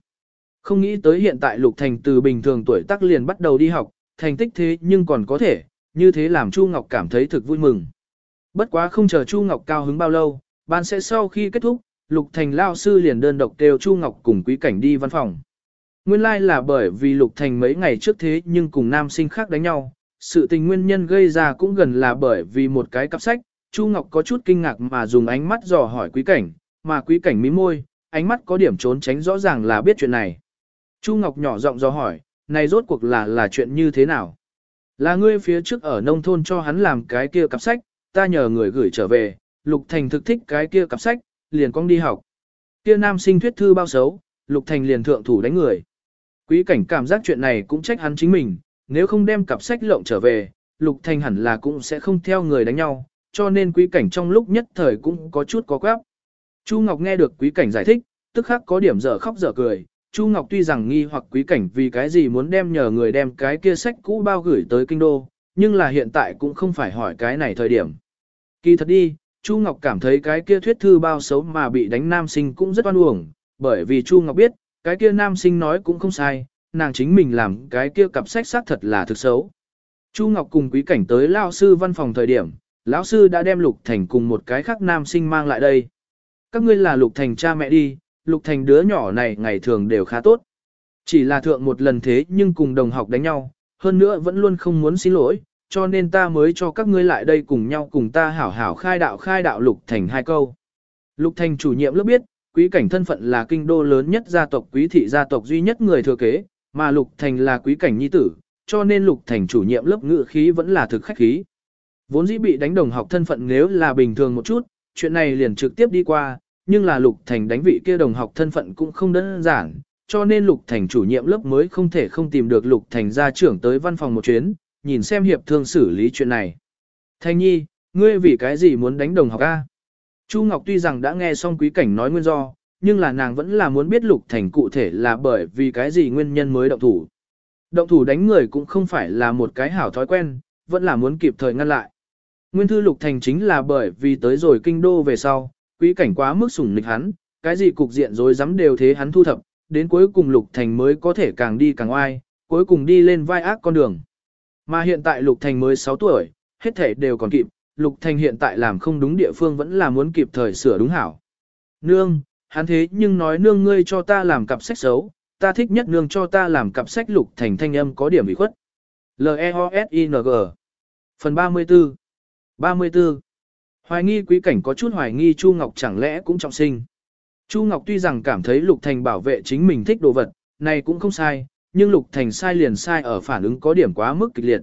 Không nghĩ tới hiện tại Lục Thành từ bình thường tuổi tác liền bắt đầu đi học, thành tích thế nhưng còn có thể, như thế làm Chu Ngọc cảm thấy thực vui mừng. Bất quá không chờ Chu Ngọc cao hứng bao lâu, ban sẽ sau khi kết thúc, Lục Thành lao sư liền đơn độc kêu Chu Ngọc cùng Quý Cảnh đi văn phòng. Nguyên lai like là bởi vì Lục Thành mấy ngày trước thế nhưng cùng nam sinh khác đánh nhau, sự tình nguyên nhân gây ra cũng gần là bởi vì một cái cặp sách, Chu Ngọc có chút kinh ngạc mà dùng ánh mắt dò hỏi Quý Cảnh, mà Quý Cảnh mím môi, ánh mắt có điểm trốn tránh rõ ràng là biết chuyện này. Chu Ngọc nhỏ giọng dò hỏi, này rốt cuộc là là chuyện như thế nào? Là ngươi phía trước ở nông thôn cho hắn làm cái kia cặp sách, ta nhờ người gửi trở về, Lục Thành thực thích cái kia cặp sách, liền con đi học. Kia nam sinh thuyết thư bao xấu, Lục Thành liền thượng thủ đánh người. Quý cảnh cảm giác chuyện này cũng trách hắn chính mình, nếu không đem cặp sách lộng trở về, Lục Thành hẳn là cũng sẽ không theo người đánh nhau, cho nên quý cảnh trong lúc nhất thời cũng có chút có quáp. Chu Ngọc nghe được quý cảnh giải thích, tức khắc có điểm dở khóc dở cười. Chu Ngọc tuy rằng nghi hoặc quý cảnh vì cái gì muốn đem nhờ người đem cái kia sách cũ bao gửi tới kinh đô, nhưng là hiện tại cũng không phải hỏi cái này thời điểm. Kỳ thật đi, Chu Ngọc cảm thấy cái kia thuyết thư bao xấu mà bị đánh nam sinh cũng rất oan uổng, bởi vì Chu Ngọc biết, cái kia nam sinh nói cũng không sai, nàng chính mình làm cái kia cặp sách xác thật là thực xấu. Chu Ngọc cùng quý cảnh tới lao sư văn phòng thời điểm, lão sư đã đem Lục Thành cùng một cái khác nam sinh mang lại đây. Các ngươi là Lục Thành cha mẹ đi, Lục Thành đứa nhỏ này ngày thường đều khá tốt. Chỉ là thượng một lần thế nhưng cùng đồng học đánh nhau, hơn nữa vẫn luôn không muốn xin lỗi, cho nên ta mới cho các ngươi lại đây cùng nhau cùng ta hảo hảo khai đạo khai đạo Lục Thành hai câu. Lục Thành chủ nhiệm lớp biết, quý cảnh thân phận là kinh đô lớn nhất gia tộc quý thị gia tộc duy nhất người thừa kế, mà Lục Thành là quý cảnh nhi tử, cho nên Lục Thành chủ nhiệm lớp ngự khí vẫn là thực khách khí. Vốn dĩ bị đánh đồng học thân phận nếu là bình thường một chút, chuyện này liền trực tiếp đi qua, nhưng là Lục Thành đánh vị kia đồng học thân phận cũng không đơn giản, cho nên Lục Thành chủ nhiệm lớp mới không thể không tìm được Lục Thành gia trưởng tới văn phòng một chuyến, nhìn xem hiệp thương xử lý chuyện này. thanh nhi, ngươi vì cái gì muốn đánh đồng học A? Chu Ngọc tuy rằng đã nghe xong quý cảnh nói nguyên do, nhưng là nàng vẫn là muốn biết Lục Thành cụ thể là bởi vì cái gì nguyên nhân mới động thủ. Động thủ đánh người cũng không phải là một cái hảo thói quen, vẫn là muốn kịp thời ngăn lại. Nguyên thư Lục Thành chính là bởi vì tới rồi kinh đô về sau, quý cảnh quá mức sủng nịch hắn, cái gì cục diện rối rắm đều thế hắn thu thập, đến cuối cùng Lục Thành mới có thể càng đi càng oai, cuối cùng đi lên vai ác con đường. Mà hiện tại Lục Thành mới 6 tuổi, hết thể đều còn kịp, Lục Thành hiện tại làm không đúng địa phương vẫn là muốn kịp thời sửa đúng hảo. Nương, hắn thế nhưng nói nương ngươi cho ta làm cặp sách xấu, ta thích nhất nương cho ta làm cặp sách Lục Thành thanh âm có điểm bị khuất. L-E-O-S-I-N-G Phần 34 34 Hoài nghi quý cảnh có chút hoài nghi Chu Ngọc chẳng lẽ cũng trọng sinh. Chu Ngọc tuy rằng cảm thấy Lục Thành bảo vệ chính mình thích đồ vật, này cũng không sai, nhưng Lục Thành sai liền sai ở phản ứng có điểm quá mức kịch liệt.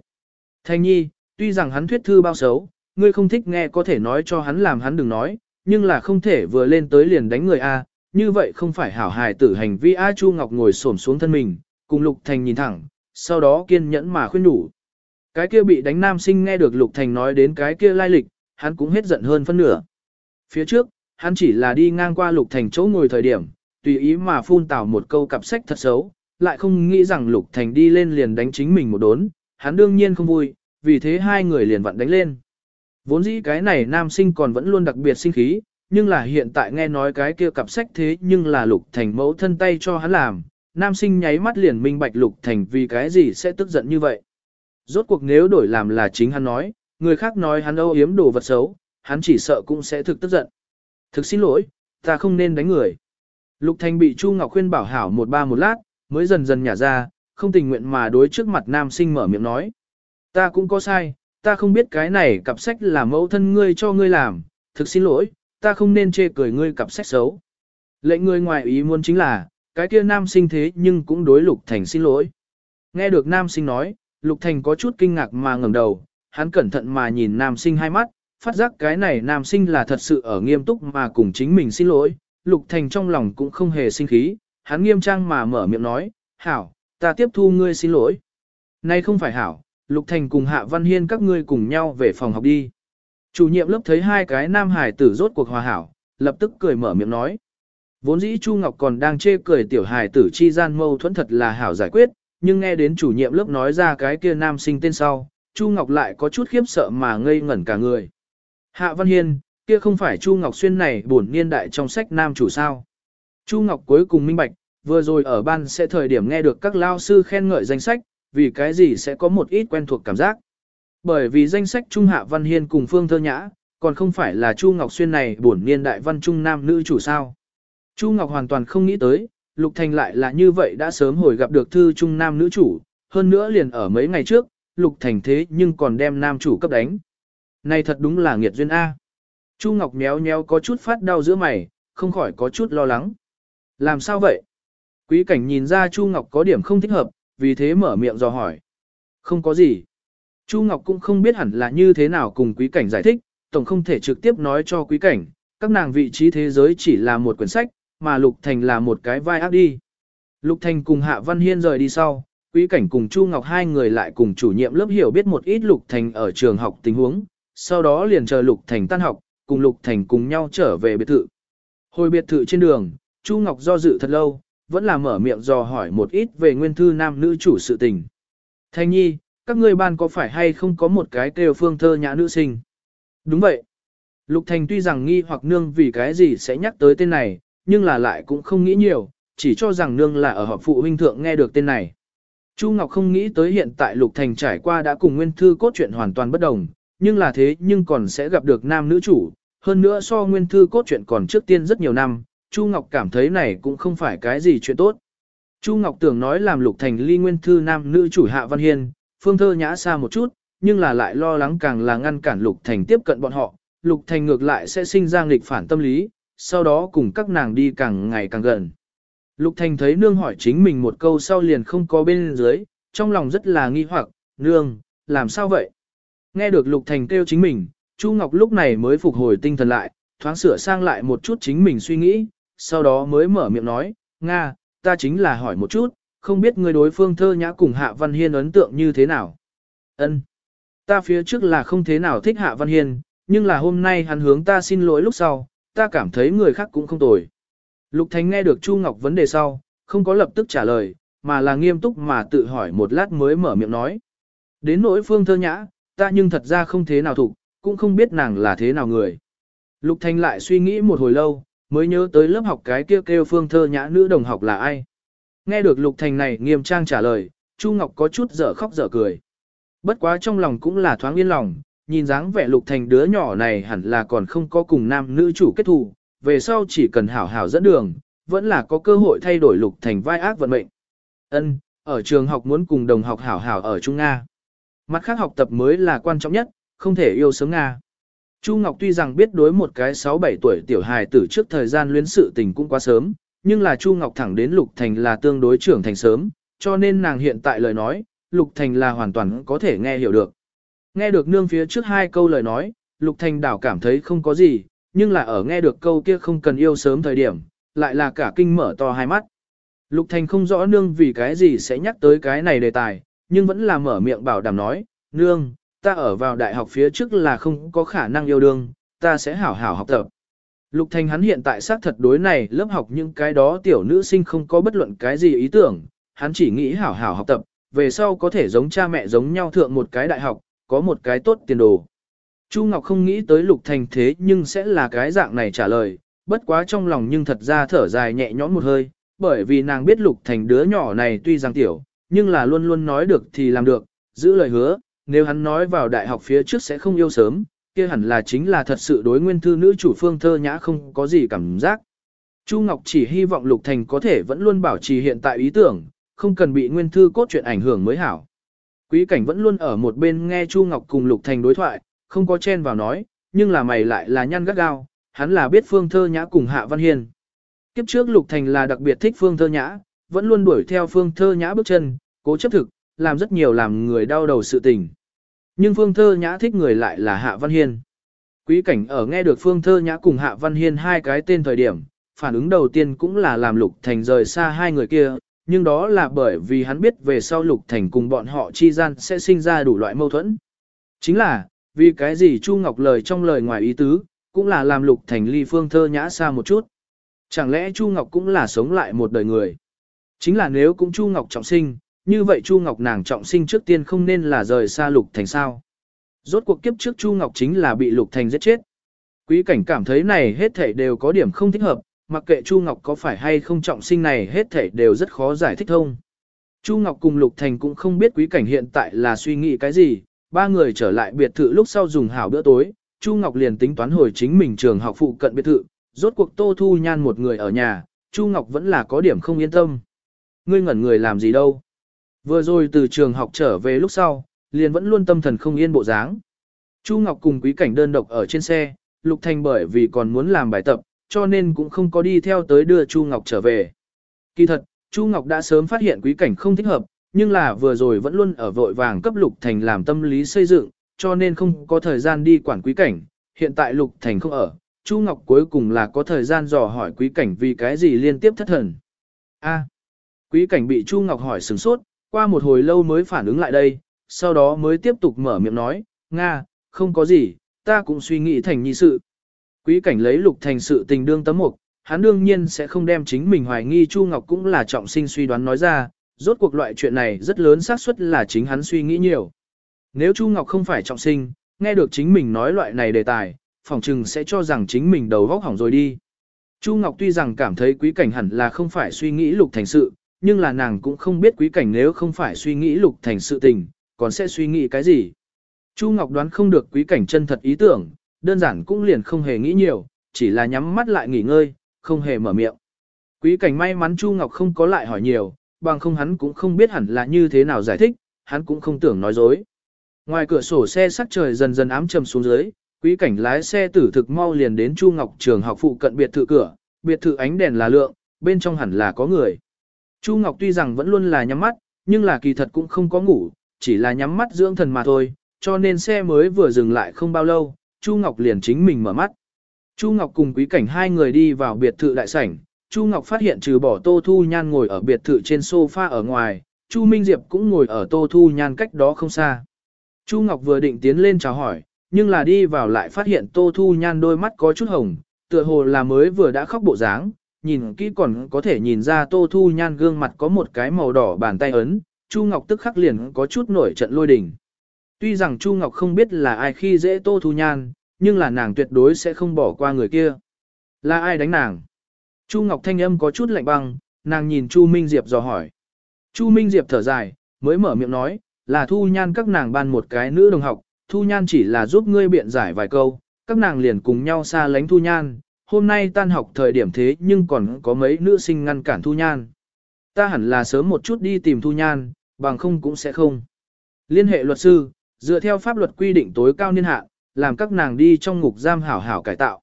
Thành nhi, tuy rằng hắn thuyết thư bao xấu, ngươi không thích nghe có thể nói cho hắn làm hắn đừng nói, nhưng là không thể vừa lên tới liền đánh người A, như vậy không phải hảo hài tử hành vi A Chu Ngọc ngồi xổm xuống thân mình, cùng Lục Thành nhìn thẳng, sau đó kiên nhẫn mà khuyên đủ. Cái kia bị đánh nam sinh nghe được Lục Thành nói đến cái kia lai lịch, hắn cũng hết giận hơn phân nửa. Phía trước, hắn chỉ là đi ngang qua Lục Thành chỗ ngồi thời điểm, tùy ý mà phun tào một câu cặp sách thật xấu, lại không nghĩ rằng Lục Thành đi lên liền đánh chính mình một đốn, hắn đương nhiên không vui, vì thế hai người liền vặn đánh lên. Vốn dĩ cái này nam sinh còn vẫn luôn đặc biệt sinh khí, nhưng là hiện tại nghe nói cái kia cặp sách thế nhưng là Lục Thành mẫu thân tay cho hắn làm, nam sinh nháy mắt liền minh bạch Lục Thành vì cái gì sẽ tức giận như vậy. Rốt cuộc nếu đổi làm là chính hắn nói, người khác nói hắn âu yếm đồ vật xấu, hắn chỉ sợ cũng sẽ thực tức giận. Thực xin lỗi, ta không nên đánh người. Lục Thành bị Chu Ngọc khuyên bảo hảo một ba một lát, mới dần dần nhả ra, không tình nguyện mà đối trước mặt nam sinh mở miệng nói. Ta cũng có sai, ta không biết cái này cặp sách là mẫu thân ngươi cho ngươi làm, thực xin lỗi, ta không nên chê cười ngươi cặp sách xấu. Lệnh ngươi ngoài ý muốn chính là, cái kia nam sinh thế nhưng cũng đối Lục Thành xin lỗi. Nghe được nam sinh nói, Lục Thành có chút kinh ngạc mà ngẩng đầu, hắn cẩn thận mà nhìn nam sinh hai mắt, phát giác cái này nam sinh là thật sự ở nghiêm túc mà cùng chính mình xin lỗi. Lục Thành trong lòng cũng không hề sinh khí, hắn nghiêm trang mà mở miệng nói, hảo, ta tiếp thu ngươi xin lỗi. Nay không phải hảo, Lục Thành cùng Hạ Văn Hiên các ngươi cùng nhau về phòng học đi. Chủ nhiệm lớp thấy hai cái nam hải tử rốt cuộc hòa hảo, lập tức cười mở miệng nói. Vốn dĩ Chu Ngọc còn đang chê cười tiểu hài tử chi gian mâu thuẫn thật là hảo giải quyết, nhưng nghe đến chủ nhiệm lớp nói ra cái kia nam sinh tên sau, Chu Ngọc lại có chút khiếp sợ mà ngây ngẩn cả người. Hạ Văn Hiên, kia không phải Chu Ngọc Xuyên này bổn niên đại trong sách nam chủ sao. Chu Ngọc cuối cùng minh bạch, vừa rồi ở ban sẽ thời điểm nghe được các lao sư khen ngợi danh sách, vì cái gì sẽ có một ít quen thuộc cảm giác. Bởi vì danh sách Trung Hạ Văn Hiên cùng Phương Thơ Nhã, còn không phải là Chu Ngọc Xuyên này bổn niên đại văn trung nam nữ chủ sao. Chu Ngọc hoàn toàn không nghĩ tới, Lục Thành lại là như vậy đã sớm hồi gặp được thư trung nam nữ chủ, hơn nữa liền ở mấy ngày trước, Lục Thành thế nhưng còn đem nam chủ cấp đánh. Này thật đúng là nghiệt duyên A. Chu Ngọc méo méo có chút phát đau giữa mày, không khỏi có chút lo lắng. Làm sao vậy? Quý cảnh nhìn ra Chu Ngọc có điểm không thích hợp, vì thế mở miệng dò hỏi. Không có gì. Chu Ngọc cũng không biết hẳn là như thế nào cùng quý cảnh giải thích, tổng không thể trực tiếp nói cho quý cảnh, các nàng vị trí thế giới chỉ là một quyển sách, mà Lục Thành là một cái vai ác đi. Lục Thành cùng Hạ Văn Hiên rời đi sau, quý cảnh cùng Chu Ngọc hai người lại cùng chủ nhiệm lớp hiểu biết một ít Lục Thành ở trường học tình huống, sau đó liền chờ Lục Thành tan học, cùng Lục Thành cùng nhau trở về biệt thự. Hồi biệt thự trên đường, Chu Ngọc do dự thật lâu, vẫn là mở miệng dò hỏi một ít về nguyên thư nam nữ chủ sự tình. Thanh nhi, các ngươi ban có phải hay không có một cái kêu phương thơ nhã nữ sinh? Đúng vậy. Lục Thành tuy rằng nghi hoặc nương vì cái gì sẽ nhắc tới tên này, nhưng là lại cũng không nghĩ nhiều, chỉ cho rằng nương là ở họp phụ huynh thượng nghe được tên này. Chu Ngọc không nghĩ tới hiện tại Lục Thành trải qua đã cùng nguyên thư cốt truyện hoàn toàn bất đồng, nhưng là thế nhưng còn sẽ gặp được nam nữ chủ, hơn nữa so nguyên thư cốt truyện còn trước tiên rất nhiều năm, Chu Ngọc cảm thấy này cũng không phải cái gì chuyện tốt. Chu Ngọc tưởng nói làm Lục Thành ly nguyên thư nam nữ chủ Hạ Văn Hiên, phương thơ nhã xa một chút, nhưng là lại lo lắng càng là ngăn cản Lục Thành tiếp cận bọn họ, Lục Thành ngược lại sẽ sinh ra nghịch phản tâm lý, sau đó cùng các nàng đi càng ngày càng gần. Lục Thành thấy nương hỏi chính mình một câu sau liền không có bên dưới, trong lòng rất là nghi hoặc, nương, làm sao vậy? Nghe được Lục Thành kêu chính mình, Chu Ngọc lúc này mới phục hồi tinh thần lại, thoáng sửa sang lại một chút chính mình suy nghĩ, sau đó mới mở miệng nói, Nga, ta chính là hỏi một chút, không biết người đối phương thơ nhã cùng Hạ Văn Hiên ấn tượng như thế nào? Ân, Ta phía trước là không thế nào thích Hạ Văn Hiên, nhưng là hôm nay hắn hướng ta xin lỗi lúc sau, ta cảm thấy người khác cũng không tồi. Lục Thành nghe được Chu Ngọc vấn đề sau, không có lập tức trả lời, mà là nghiêm túc mà tự hỏi một lát mới mở miệng nói. Đến nỗi phương thơ nhã, ta nhưng thật ra không thế nào thụ, cũng không biết nàng là thế nào người. Lục Thành lại suy nghĩ một hồi lâu, mới nhớ tới lớp học cái kia kêu, kêu phương thơ nhã nữ đồng học là ai. Nghe được Lục Thành này nghiêm trang trả lời, Chu Ngọc có chút dở khóc dở cười. Bất quá trong lòng cũng là thoáng yên lòng, nhìn dáng vẻ Lục Thành đứa nhỏ này hẳn là còn không có cùng nam nữ chủ kết thù, về sau chỉ cần hảo hảo dẫn đường, vẫn là có cơ hội thay đổi Lục Thành vai ác vận mệnh. Ân, ở trường học muốn cùng đồng học hảo hảo ở Trung Nga. Mặt khác học tập mới là quan trọng nhất, không thể yêu sớm Nga. Chu Ngọc tuy rằng biết đối một cái 6-7 tuổi tiểu hài tử trước thời gian luyến sự tình cũng quá sớm, nhưng là Chu Ngọc thẳng đến Lục Thành là tương đối trưởng thành sớm, cho nên nàng hiện tại lời nói, Lục Thành là hoàn toàn có thể nghe hiểu được. Nghe được nương phía trước hai câu lời nói, Lục Thành đảo cảm thấy không có gì, nhưng là ở nghe được câu kia không cần yêu sớm thời điểm, lại là cả kinh mở to hai mắt. Lục Thành không rõ nương vì cái gì sẽ nhắc tới cái này đề tài, nhưng vẫn là mở miệng bảo đảm nói, nương, ta ở vào đại học phía trước là không có khả năng yêu đương, ta sẽ hảo hảo học tập. Lục Thành hắn hiện tại xác thật đối này lớp học những cái đó tiểu nữ sinh không có bất luận cái gì ý tưởng, hắn chỉ nghĩ hảo hảo học tập, về sau có thể giống cha mẹ giống nhau thượng một cái đại học, có một cái tốt tiền đồ. Chu Ngọc không nghĩ tới Lục Thành thế nhưng sẽ là cái dạng này trả lời, bất quá trong lòng nhưng thật ra thở dài nhẹ nhõm một hơi, bởi vì nàng biết Lục Thành đứa nhỏ này tuy rằng tiểu, nhưng là luôn luôn nói được thì làm được, giữ lời hứa, nếu hắn nói vào đại học phía trước sẽ không yêu sớm, kia hẳn là chính là thật sự đối nguyên thư nữ chủ phương thơ nhã không có gì cảm giác. Chu Ngọc chỉ hy vọng Lục Thành có thể vẫn luôn bảo trì hiện tại ý tưởng, không cần bị nguyên thư cốt truyện ảnh hưởng mới hảo. Quý cảnh vẫn luôn ở một bên nghe Chu Ngọc cùng Lục Thành đối thoại, không có chen vào nói, nhưng là mày lại là nhăn gắt gao, hắn là biết Phương Thơ Nhã cùng Hạ Văn Hiên. Kiếp trước Lục Thành là đặc biệt thích Phương Thơ Nhã, vẫn luôn đuổi theo Phương Thơ Nhã bước chân, cố chấp thực, làm rất nhiều làm người đau đầu sự tình. Nhưng Phương Thơ Nhã thích người lại là Hạ Văn Hiên. Quý cảnh ở nghe được Phương Thơ Nhã cùng Hạ Văn Hiên hai cái tên thời điểm, phản ứng đầu tiên cũng là làm Lục Thành rời xa hai người kia, nhưng đó là bởi vì hắn biết về sau Lục Thành cùng bọn họ chi gian sẽ sinh ra đủ loại mâu thuẫn. Chính là, vì cái gì Chu Ngọc lời trong lời ngoài ý tứ, cũng là làm Lục Thành ly Phương Thơ Nhã xa một chút. Chẳng lẽ Chu Ngọc cũng là sống lại một đời người? Chính là nếu cũng Chu Ngọc trọng sinh, như vậy Chu Ngọc nàng trọng sinh trước tiên không nên là rời xa Lục Thành sao. Rốt cuộc kiếp trước Chu Ngọc chính là bị Lục Thành giết chết. Quý cảnh cảm thấy này hết thảy đều có điểm không thích hợp, mặc kệ Chu Ngọc có phải hay không trọng sinh này hết thảy đều rất khó giải thích thông. Chu Ngọc cùng Lục Thành cũng không biết quý cảnh hiện tại là suy nghĩ cái gì, ba người trở lại biệt thự lúc sau dùng hảo bữa tối, Chu Ngọc liền tính toán hồi chính mình trường học phụ cận biệt thự, rốt cuộc Tô Thu Nhan một người ở nhà, Chu Ngọc vẫn là có điểm không yên tâm. Ngươi ngẩn người làm gì đâu? Vừa rồi từ trường học trở về lúc sau, liền vẫn luôn tâm thần không yên bộ dáng. Chu Ngọc cùng quý cảnh đơn độc ở trên xe, Lục Thành bởi vì còn muốn làm bài tập, cho nên cũng không có đi theo tới đưa Chu Ngọc trở về. Kỳ thật, Chu Ngọc đã sớm phát hiện quý cảnh không thích hợp, nhưng là vừa rồi vẫn luôn ở vội vàng cấp Lục Thành làm tâm lý xây dựng, cho nên không có thời gian đi quản quý cảnh. Hiện tại Lục Thành không ở, Chu Ngọc cuối cùng là có thời gian dò hỏi quý cảnh vì cái gì liên tiếp thất thần. A. quý cảnh bị Chu Ngọc hỏi sừng sốt, qua một hồi lâu mới phản ứng lại đây, sau đó mới tiếp tục mở miệng nói, Nga, không có gì, ta cũng suy nghĩ thành nhi sự. Quý cảnh lấy lục thành sự tình đương tấm mục, hắn đương nhiên sẽ không đem chính mình hoài nghi Chu Ngọc cũng là trọng sinh suy đoán nói ra, rốt cuộc loại chuyện này rất lớn xác suất là chính hắn suy nghĩ nhiều. Nếu Chu Ngọc không phải trọng sinh, nghe được chính mình nói loại này đề tài, phòng trừng sẽ cho rằng chính mình đầu vóc hỏng rồi đi. Chu Ngọc tuy rằng cảm thấy quý cảnh hẳn là không phải suy nghĩ lục thành sự, nhưng là nàng cũng không biết quý cảnh nếu không phải suy nghĩ lục thành sự tình, còn sẽ suy nghĩ cái gì. Chu Ngọc đoán không được quý cảnh chân thật ý tưởng, đơn giản cũng liền không hề nghĩ nhiều, chỉ là nhắm mắt lại nghỉ ngơi, không hề mở miệng. Quý cảnh may mắn Chu Ngọc không có lại hỏi nhiều, bằng không hắn cũng không biết hẳn là như thế nào giải thích, hắn cũng không tưởng nói dối. Ngoài cửa sổ xe sắc trời dần dần ám trầm xuống dưới, quý cảnh lái xe tử thực mau liền đến Chu Ngọc trường học phụ cận biệt thự cửa, biệt thự ánh đèn là lượng, bên trong hẳn là có người. Chu Ngọc tuy rằng vẫn luôn là nhắm mắt, nhưng là kỳ thật cũng không có ngủ, chỉ là nhắm mắt dưỡng thần mà thôi, cho nên xe mới vừa dừng lại không bao lâu, Chu Ngọc liền chính mình mở mắt. Chu Ngọc cùng quý cảnh hai người đi vào biệt thự đại sảnh, Chu Ngọc phát hiện trừ bỏ Tô Thu Nhan ngồi ở biệt thự trên sofa ở ngoài, Chu Minh Diệp cũng ngồi ở Tô Thu Nhan cách đó không xa. Chu Ngọc vừa định tiến lên chào hỏi, nhưng là đi vào lại phát hiện Tô Thu Nhan đôi mắt có chút hồng, tựa hồ là mới vừa đã khóc bộ dáng, nhìn kỹ còn có thể nhìn ra Tô Thu Nhan gương mặt có một cái màu đỏ bàn tay ấn, Chu Ngọc tức khắc liền có chút nổi trận lôi đình. Tuy rằng Chu Ngọc không biết là ai khi dễ Tô Thu Nhan, nhưng là nàng tuyệt đối sẽ không bỏ qua người kia. Là ai đánh nàng? Chu Ngọc thanh âm có chút lạnh băng, nàng nhìn Chu Minh Diệp dò hỏi. Chu Minh Diệp thở dài, mới mở miệng nói, là Thu Nhan các nàng ban một cái nữ đồng học, Thu Nhan chỉ là giúp ngươi biện giải vài câu, các nàng liền cùng nhau xa lánh Thu Nhan, hôm nay tan học thời điểm thế nhưng còn có mấy nữ sinh ngăn cản Thu Nhan. Ta hẳn là sớm một chút đi tìm Thu Nhan, bằng không cũng sẽ không. Liên hệ luật sư, dựa theo pháp luật quy định tối cao niên hạn, làm các nàng đi trong ngục giam hảo hảo cải tạo.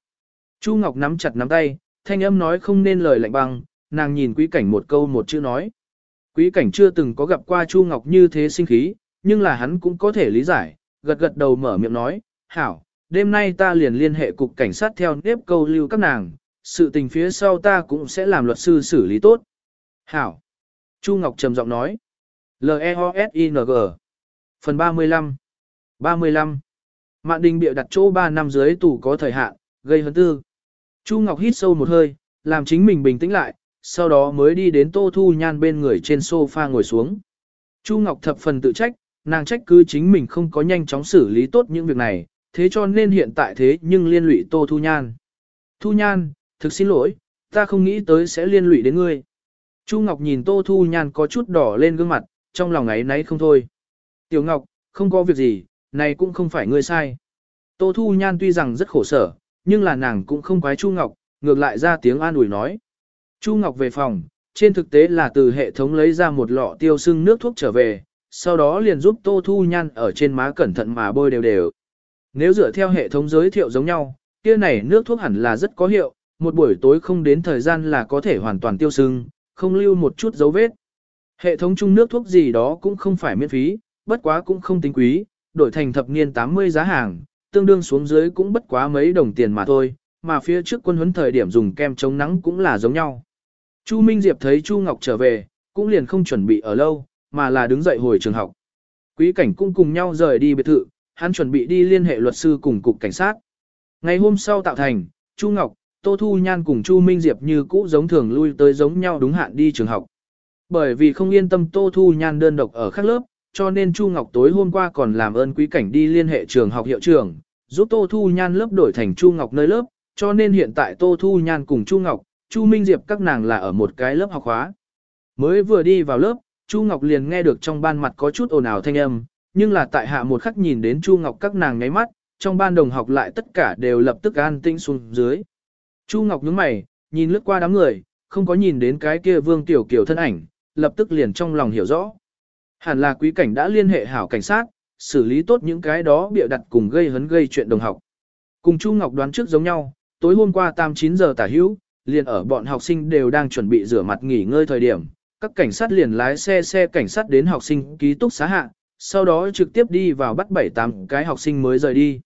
Chu Ngọc nắm chặt nắm tay, thanh âm nói không nên lời lạnh băng, nàng nhìn quý cảnh một câu một chữ nói. Quý cảnh chưa từng có gặp qua Chu Ngọc như thế sinh khí, nhưng là hắn cũng có thể lý giải, gật gật đầu mở miệng nói, hảo, đêm nay ta liền liên hệ cục cảnh sát theo nếp câu lưu các nàng, sự tình phía sau ta cũng sẽ làm luật sư xử lý tốt. Hảo. Chu Ngọc trầm giọng nói. L-E-O-S-I-N-G Phần 35 35 Mạn đình bịa đặt chỗ 3 năm dưới tù có thời hạn, gây hấn tư. Chu Ngọc hít sâu một hơi, làm chính mình bình tĩnh lại, sau đó mới đi đến Tô Thu Nhan bên người trên sofa ngồi xuống. Chu Ngọc thập phần tự trách, nàng trách cứ chính mình không có nhanh chóng xử lý tốt những việc này, thế cho nên hiện tại thế nhưng liên lụy Tô Thu Nhan. Thu Nhan, thực xin lỗi, ta không nghĩ tới sẽ liên lụy đến ngươi. Chu Ngọc nhìn Tô Thu Nhan có chút đỏ lên gương mặt, trong lòng ấy nấy không thôi. Tiểu Ngọc, không có việc gì, này cũng không phải ngươi sai. Tô Thu Nhan tuy rằng rất khổ sở, nhưng là nàng cũng không quái Chu Ngọc, ngược lại ra tiếng an ủi nói. Chu Ngọc về phòng, trên thực tế là từ hệ thống lấy ra một lọ tiêu sưng nước thuốc trở về, sau đó liền giúp Tô Thu Nhan ở trên má cẩn thận mà bôi đều đều. Nếu dựa theo hệ thống giới thiệu giống nhau, kia này nước thuốc hẳn là rất có hiệu, một buổi tối không đến thời gian là có thể hoàn toàn tiêu sưng, không lưu một chút dấu vết. Hệ thống chung nước thuốc gì đó cũng không phải miễn phí, bất quá cũng không tính quý, đổi thành thập niên 80 giá hàng, tương đương xuống dưới cũng bất quá mấy đồng tiền mà thôi, mà phía trước quân huấn thời điểm dùng kem chống nắng cũng là giống nhau. Chu Minh Diệp thấy Chu Ngọc trở về, cũng liền không chuẩn bị ở lâu, mà là đứng dậy hồi trường học. Quý cảnh cũng cùng nhau rời đi biệt thự, hắn chuẩn bị đi liên hệ luật sư cùng cục cảnh sát. Ngày hôm sau tạo thành, Chu Ngọc, Tô Thu Nhan cùng Chu Minh Diệp như cũ giống thường lui tới giống nhau đúng hạn đi trường học. Bởi vì không yên tâm Tô Thu Nhan đơn độc ở khác lớp, cho nên Chu Ngọc tối hôm qua còn làm ơn quý cảnh đi liên hệ trường học hiệu trưởng, giúp Tô Thu Nhan lớp đổi thành Chu Ngọc nơi lớp, cho nên hiện tại Tô Thu Nhan cùng Chu Ngọc, Chu Minh Diệp các nàng là ở một cái lớp học khóa. Mới vừa đi vào lớp, Chu Ngọc liền nghe được trong ban mặt có chút ồn ào thanh âm, nhưng là tại hạ một khắc nhìn đến Chu Ngọc các nàng nháy mắt, trong ban đồng học lại tất cả đều lập tức an tĩnh xuống dưới. Chu Ngọc nhướng mày, nhìn lướt qua đám người, không có nhìn đến cái kia Vương Tiểu Kiều thân ảnh, lập tức liền trong lòng hiểu rõ. Hẳn là quý cảnh đã liên hệ hảo cảnh sát, xử lý tốt những cái đó bịa đặt cùng gây hấn gây chuyện đồng học. Cùng Chu Ngọc đoán trước giống nhau, tối hôm qua 8-9 giờ tả hữu, liền ở bọn học sinh đều đang chuẩn bị rửa mặt nghỉ ngơi thời điểm, các cảnh sát liền lái xe xe cảnh sát đến học sinh ký túc xá hạ, sau đó trực tiếp đi vào bắt bảy tám cái học sinh mới rời đi.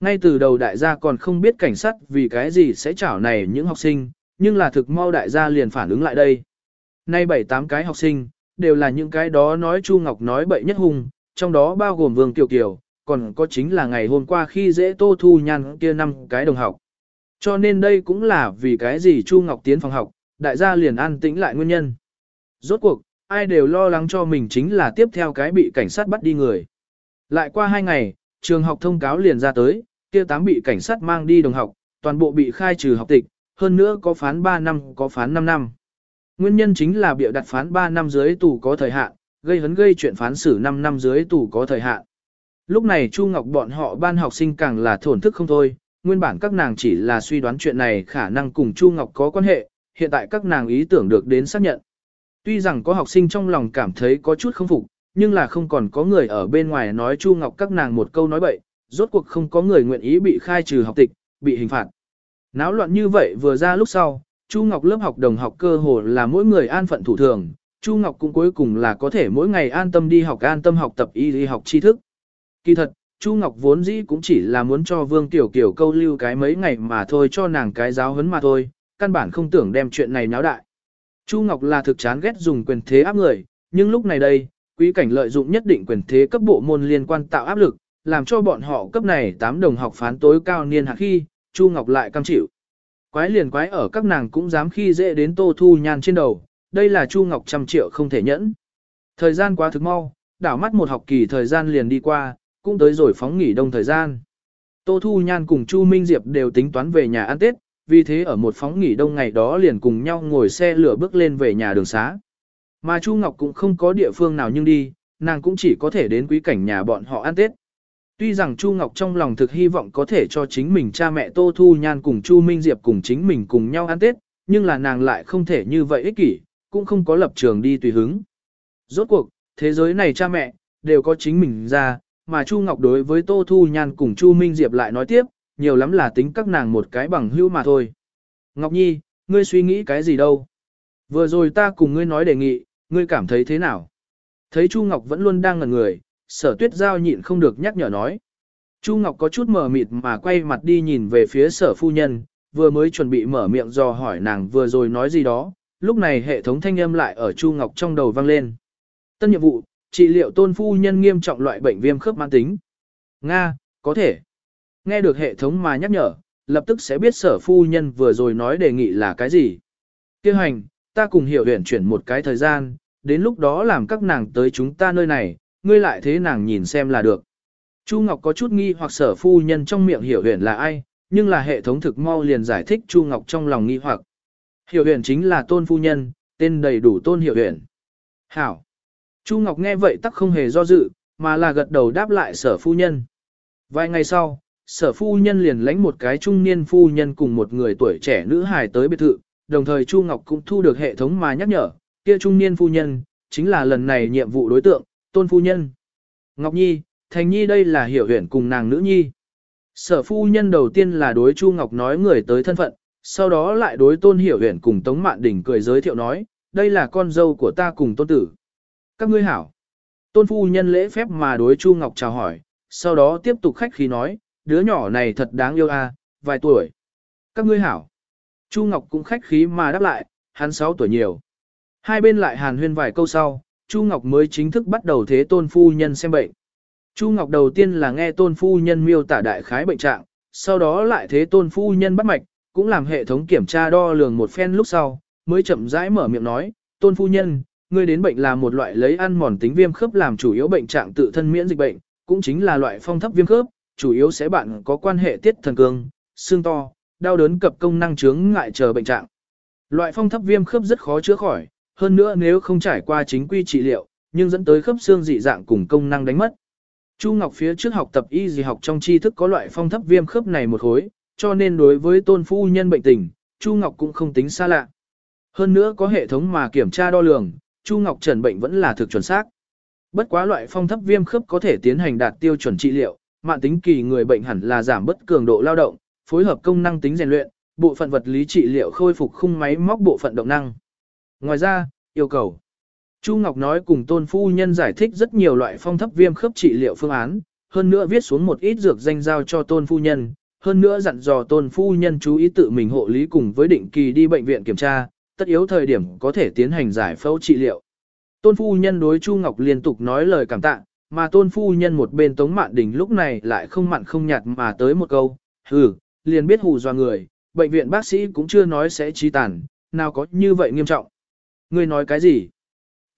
Ngay từ đầu đại gia còn không biết cảnh sát vì cái gì sẽ chảo này những học sinh, nhưng là thực mau đại gia liền phản ứng lại đây. Nay bảy tám cái học sinh, đều là những cái đó nói Chu Ngọc nói bậy nhất hùng trong đó bao gồm Vương Kiều Kiều, còn có chính là ngày hôm qua khi dễ Tô Thu Nhan kia năm cái đồng học. Cho nên đây cũng là vì cái gì Chu Ngọc tiến phòng học, đại gia liền an tĩnh lại nguyên nhân. Rốt cuộc, ai đều lo lắng cho mình chính là tiếp theo cái bị cảnh sát bắt đi người. Lại qua hai ngày, trường học thông cáo liền ra tới, kia tám bị cảnh sát mang đi đồng học, toàn bộ bị khai trừ học tịch, hơn nữa có phán 3 năm có phán 5 năm. Nguyên nhân chính là bịa đặt phán 3 năm dưới tù có thời hạn, gây hấn gây chuyện phán xử 5 năm dưới tù có thời hạn. Lúc này Chu Ngọc bọn họ ban học sinh càng là thổn thức không thôi, nguyên bản các nàng chỉ là suy đoán chuyện này khả năng cùng Chu Ngọc có quan hệ, hiện tại các nàng ý tưởng được đến xác nhận. Tuy rằng có học sinh trong lòng cảm thấy có chút không phục, nhưng là không còn có người ở bên ngoài nói Chu Ngọc các nàng một câu nói bậy, rốt cuộc không có người nguyện ý bị khai trừ học tịch, bị hình phạt. Náo loạn như vậy vừa ra lúc sau, Chu Ngọc lớp học đồng học cơ hồ là mỗi người an phận thủ thường, Chu Ngọc cũng cuối cùng là có thể mỗi ngày an tâm đi học an tâm học tập y đi học tri thức. Kỳ thật, Chu Ngọc vốn dĩ cũng chỉ là muốn cho Vương Tiểu Kiều câu lưu cái mấy ngày mà thôi cho nàng cái giáo huấn mà thôi, căn bản không tưởng đem chuyện này náo đại. Chu Ngọc là thực chán ghét dùng quyền thế áp người, nhưng lúc này đây, quý cảnh lợi dụng nhất định quyền thế cấp bộ môn liên quan tạo áp lực, làm cho bọn họ cấp này 8 đồng học phán tối cao niên hạ khi, Chu Ngọc lại cam chịu. Quái liền quái ở các nàng cũng dám khi dễ đến Tô Thu Nhan trên đầu, đây là Chu Ngọc trăm triệu không thể nhẫn. Thời gian quá thực mau, đảo mắt một học kỳ thời gian liền đi qua, cũng tới rồi phóng nghỉ đông thời gian. Tô Thu Nhan cùng Chu Minh Diệp đều tính toán về nhà ăn Tết, vì thế ở một phóng nghỉ đông ngày đó liền cùng nhau ngồi xe lửa bước lên về nhà đường xá. Mà Chu Ngọc cũng không có địa phương nào nhưng đi, nàng cũng chỉ có thể đến quý cảnh nhà bọn họ ăn Tết. Tuy rằng Chu Ngọc trong lòng thực hy vọng có thể cho chính mình cha mẹ Tô Thu Nhan cùng Chu Minh Diệp cùng chính mình cùng nhau ăn Tết, nhưng là nàng lại không thể như vậy ích kỷ, cũng không có lập trường đi tùy hứng. Rốt cuộc, thế giới này cha mẹ, đều có chính mình ra, mà Chu Ngọc đối với Tô Thu Nhan cùng Chu Minh Diệp lại nói tiếp, nhiều lắm là tính các nàng một cái bằng hữu mà thôi. Ngọc Nhi, ngươi suy nghĩ cái gì đâu? Vừa rồi ta cùng ngươi nói đề nghị, ngươi cảm thấy thế nào? Thấy Chu Ngọc vẫn luôn đang ngẩn người, sở tuyết giao nhịn không được nhắc nhở nói. Chu Ngọc có chút mờ mịt mà quay mặt đi nhìn về phía sở phu nhân, vừa mới chuẩn bị mở miệng dò hỏi nàng vừa rồi nói gì đó, lúc này hệ thống thanh âm lại ở Chu Ngọc trong đầu vang lên. Tân nhiệm vụ, trị liệu tôn phu nhân nghiêm trọng loại bệnh viêm khớp mãn tính. Nga, có thể. Nghe được hệ thống mà nhắc nhở, lập tức sẽ biết sở phu nhân vừa rồi nói đề nghị là cái gì. Kêu hành, ta cùng hiểu huyển chuyển một cái thời gian, đến lúc đó làm các nàng tới chúng ta nơi này, ngươi lại thế nàng nhìn xem là được. Chu Ngọc có chút nghi hoặc sở phu nhân trong miệng hiểu huyển là ai, nhưng là hệ thống thực mau liền giải thích Chu Ngọc trong lòng nghi hoặc. Hiểu Huyền chính là tôn phu nhân, tên đầy đủ tôn hiểu Huyền. Hảo. Chu Ngọc nghe vậy tắc không hề do dự, mà là gật đầu đáp lại sở phu nhân. Vài ngày sau, sở phu nhân liền lãnh một cái trung niên phu nhân cùng một người tuổi trẻ nữ hài tới biệt thự, đồng thời Chu Ngọc cũng thu được hệ thống mà nhắc nhở, kia trung niên phu nhân, chính là lần này nhiệm vụ đối tượng, tôn phu nhân. Ngọc Nhi, Thành Nhi đây là hiểu Huyền cùng nàng nữ nhi. Sở phu nhân đầu tiên là đối Chu Ngọc nói người tới thân phận, sau đó lại đối tôn hiểu huyện cùng Tống Mạn Đình cười giới thiệu nói, đây là con dâu của ta cùng tôn tử. Các ngươi hảo. Tôn phu nhân lễ phép mà đối Chu Ngọc chào hỏi, sau đó tiếp tục khách khí nói, đứa nhỏ này thật đáng yêu a, vài tuổi. Các ngươi hảo. Chu Ngọc cũng khách khí mà đáp lại, hắn 6 tuổi nhiều. Hai bên lại hàn huyên vài câu sau, Chu Ngọc mới chính thức bắt đầu thế tôn phu nhân xem bệnh. Chu Ngọc đầu tiên là nghe tôn phu nhân miêu tả đại khái bệnh trạng, sau đó lại thế tôn phu nhân bắt mạch, cũng làm hệ thống kiểm tra đo lường một phen lúc sau, mới chậm rãi mở miệng nói, tôn phu nhân, ngươi đến bệnh là một loại lấy ăn mòn tính viêm khớp làm chủ yếu bệnh trạng tự thân miễn dịch bệnh, cũng chính là loại phong thấp viêm khớp, chủ yếu sẽ bạn có quan hệ tiết thần cương, xương to, đau đớn cập công năng chướng ngại chờ bệnh trạng. Loại phong thấp viêm khớp rất khó chữa khỏi, hơn nữa nếu không trải qua chính quy trị liệu, nhưng dẫn tới khớp xương dị dạng cùng công năng đánh mất. Chu Ngọc phía trước học tập y gì học trong tri thức có loại phong thấp viêm khớp này một khối, cho nên đối với tôn phu nhân bệnh tình, Chu Ngọc cũng không tính xa lạ. Hơn nữa có hệ thống mà kiểm tra đo lường, Chu Ngọc trần bệnh vẫn là thực chuẩn xác. Bất quá loại phong thấp viêm khớp có thể tiến hành đạt tiêu chuẩn trị liệu, mạng tính kỳ người bệnh hẳn là giảm bất cường độ lao động, phối hợp công năng tính rèn luyện, bộ phận vật lý trị liệu khôi phục khung máy móc bộ phận động năng. Ngoài ra, yêu cầu. Chu Ngọc nói cùng tôn phu nhân giải thích rất nhiều loại phong thấp viêm khớp trị liệu phương án, hơn nữa viết xuống một ít dược danh giao cho tôn phu nhân, hơn nữa dặn dò tôn phu nhân chú ý tự mình hộ lý cùng với định kỳ đi bệnh viện kiểm tra, tất yếu thời điểm có thể tiến hành giải phẫu trị liệu. Tôn phu nhân đối Chu Ngọc liên tục nói lời cảm tạ, Mà tôn phu nhân một bên tống mạn đình lúc này lại không mặn không nhạt mà tới một câu, hừ, liền biết hù dọa người, bệnh viện bác sĩ cũng chưa nói sẽ trí tàn, nào có như vậy nghiêm trọng. Ngươi nói cái gì?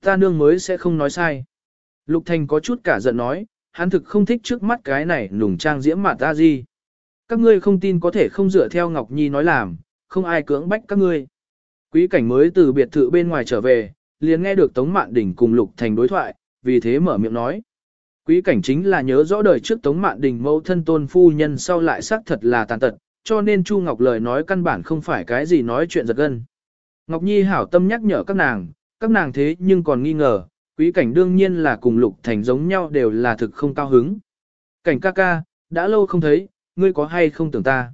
Ta nương mới sẽ không nói sai. Lục Thành có chút cả giận nói, hắn thực không thích trước mắt cái này nùng trang diễm mà ta gì. Các ngươi không tin có thể không dựa theo Ngọc Nhi nói làm, không ai cưỡng bách các ngươi. Quý cảnh mới từ biệt thự bên ngoài trở về, liền nghe được Tống Mạn Đình cùng Lục Thành đối thoại, vì thế mở miệng nói. Quý cảnh chính là nhớ rõ đời trước Tống Mạn Đình mẫu thân tôn phu nhân sau lại xác thật là tàn tật, cho nên Chu Ngọc lời nói căn bản không phải cái gì nói chuyện giật gân. Ngọc Nhi hảo tâm nhắc nhở các nàng, các nàng thế nhưng còn nghi ngờ, quý cảnh đương nhiên là cùng Lục Thành giống nhau đều là thực không cao hứng. Cảnh ca ca, đã lâu không thấy, ngươi có hay không tưởng ta.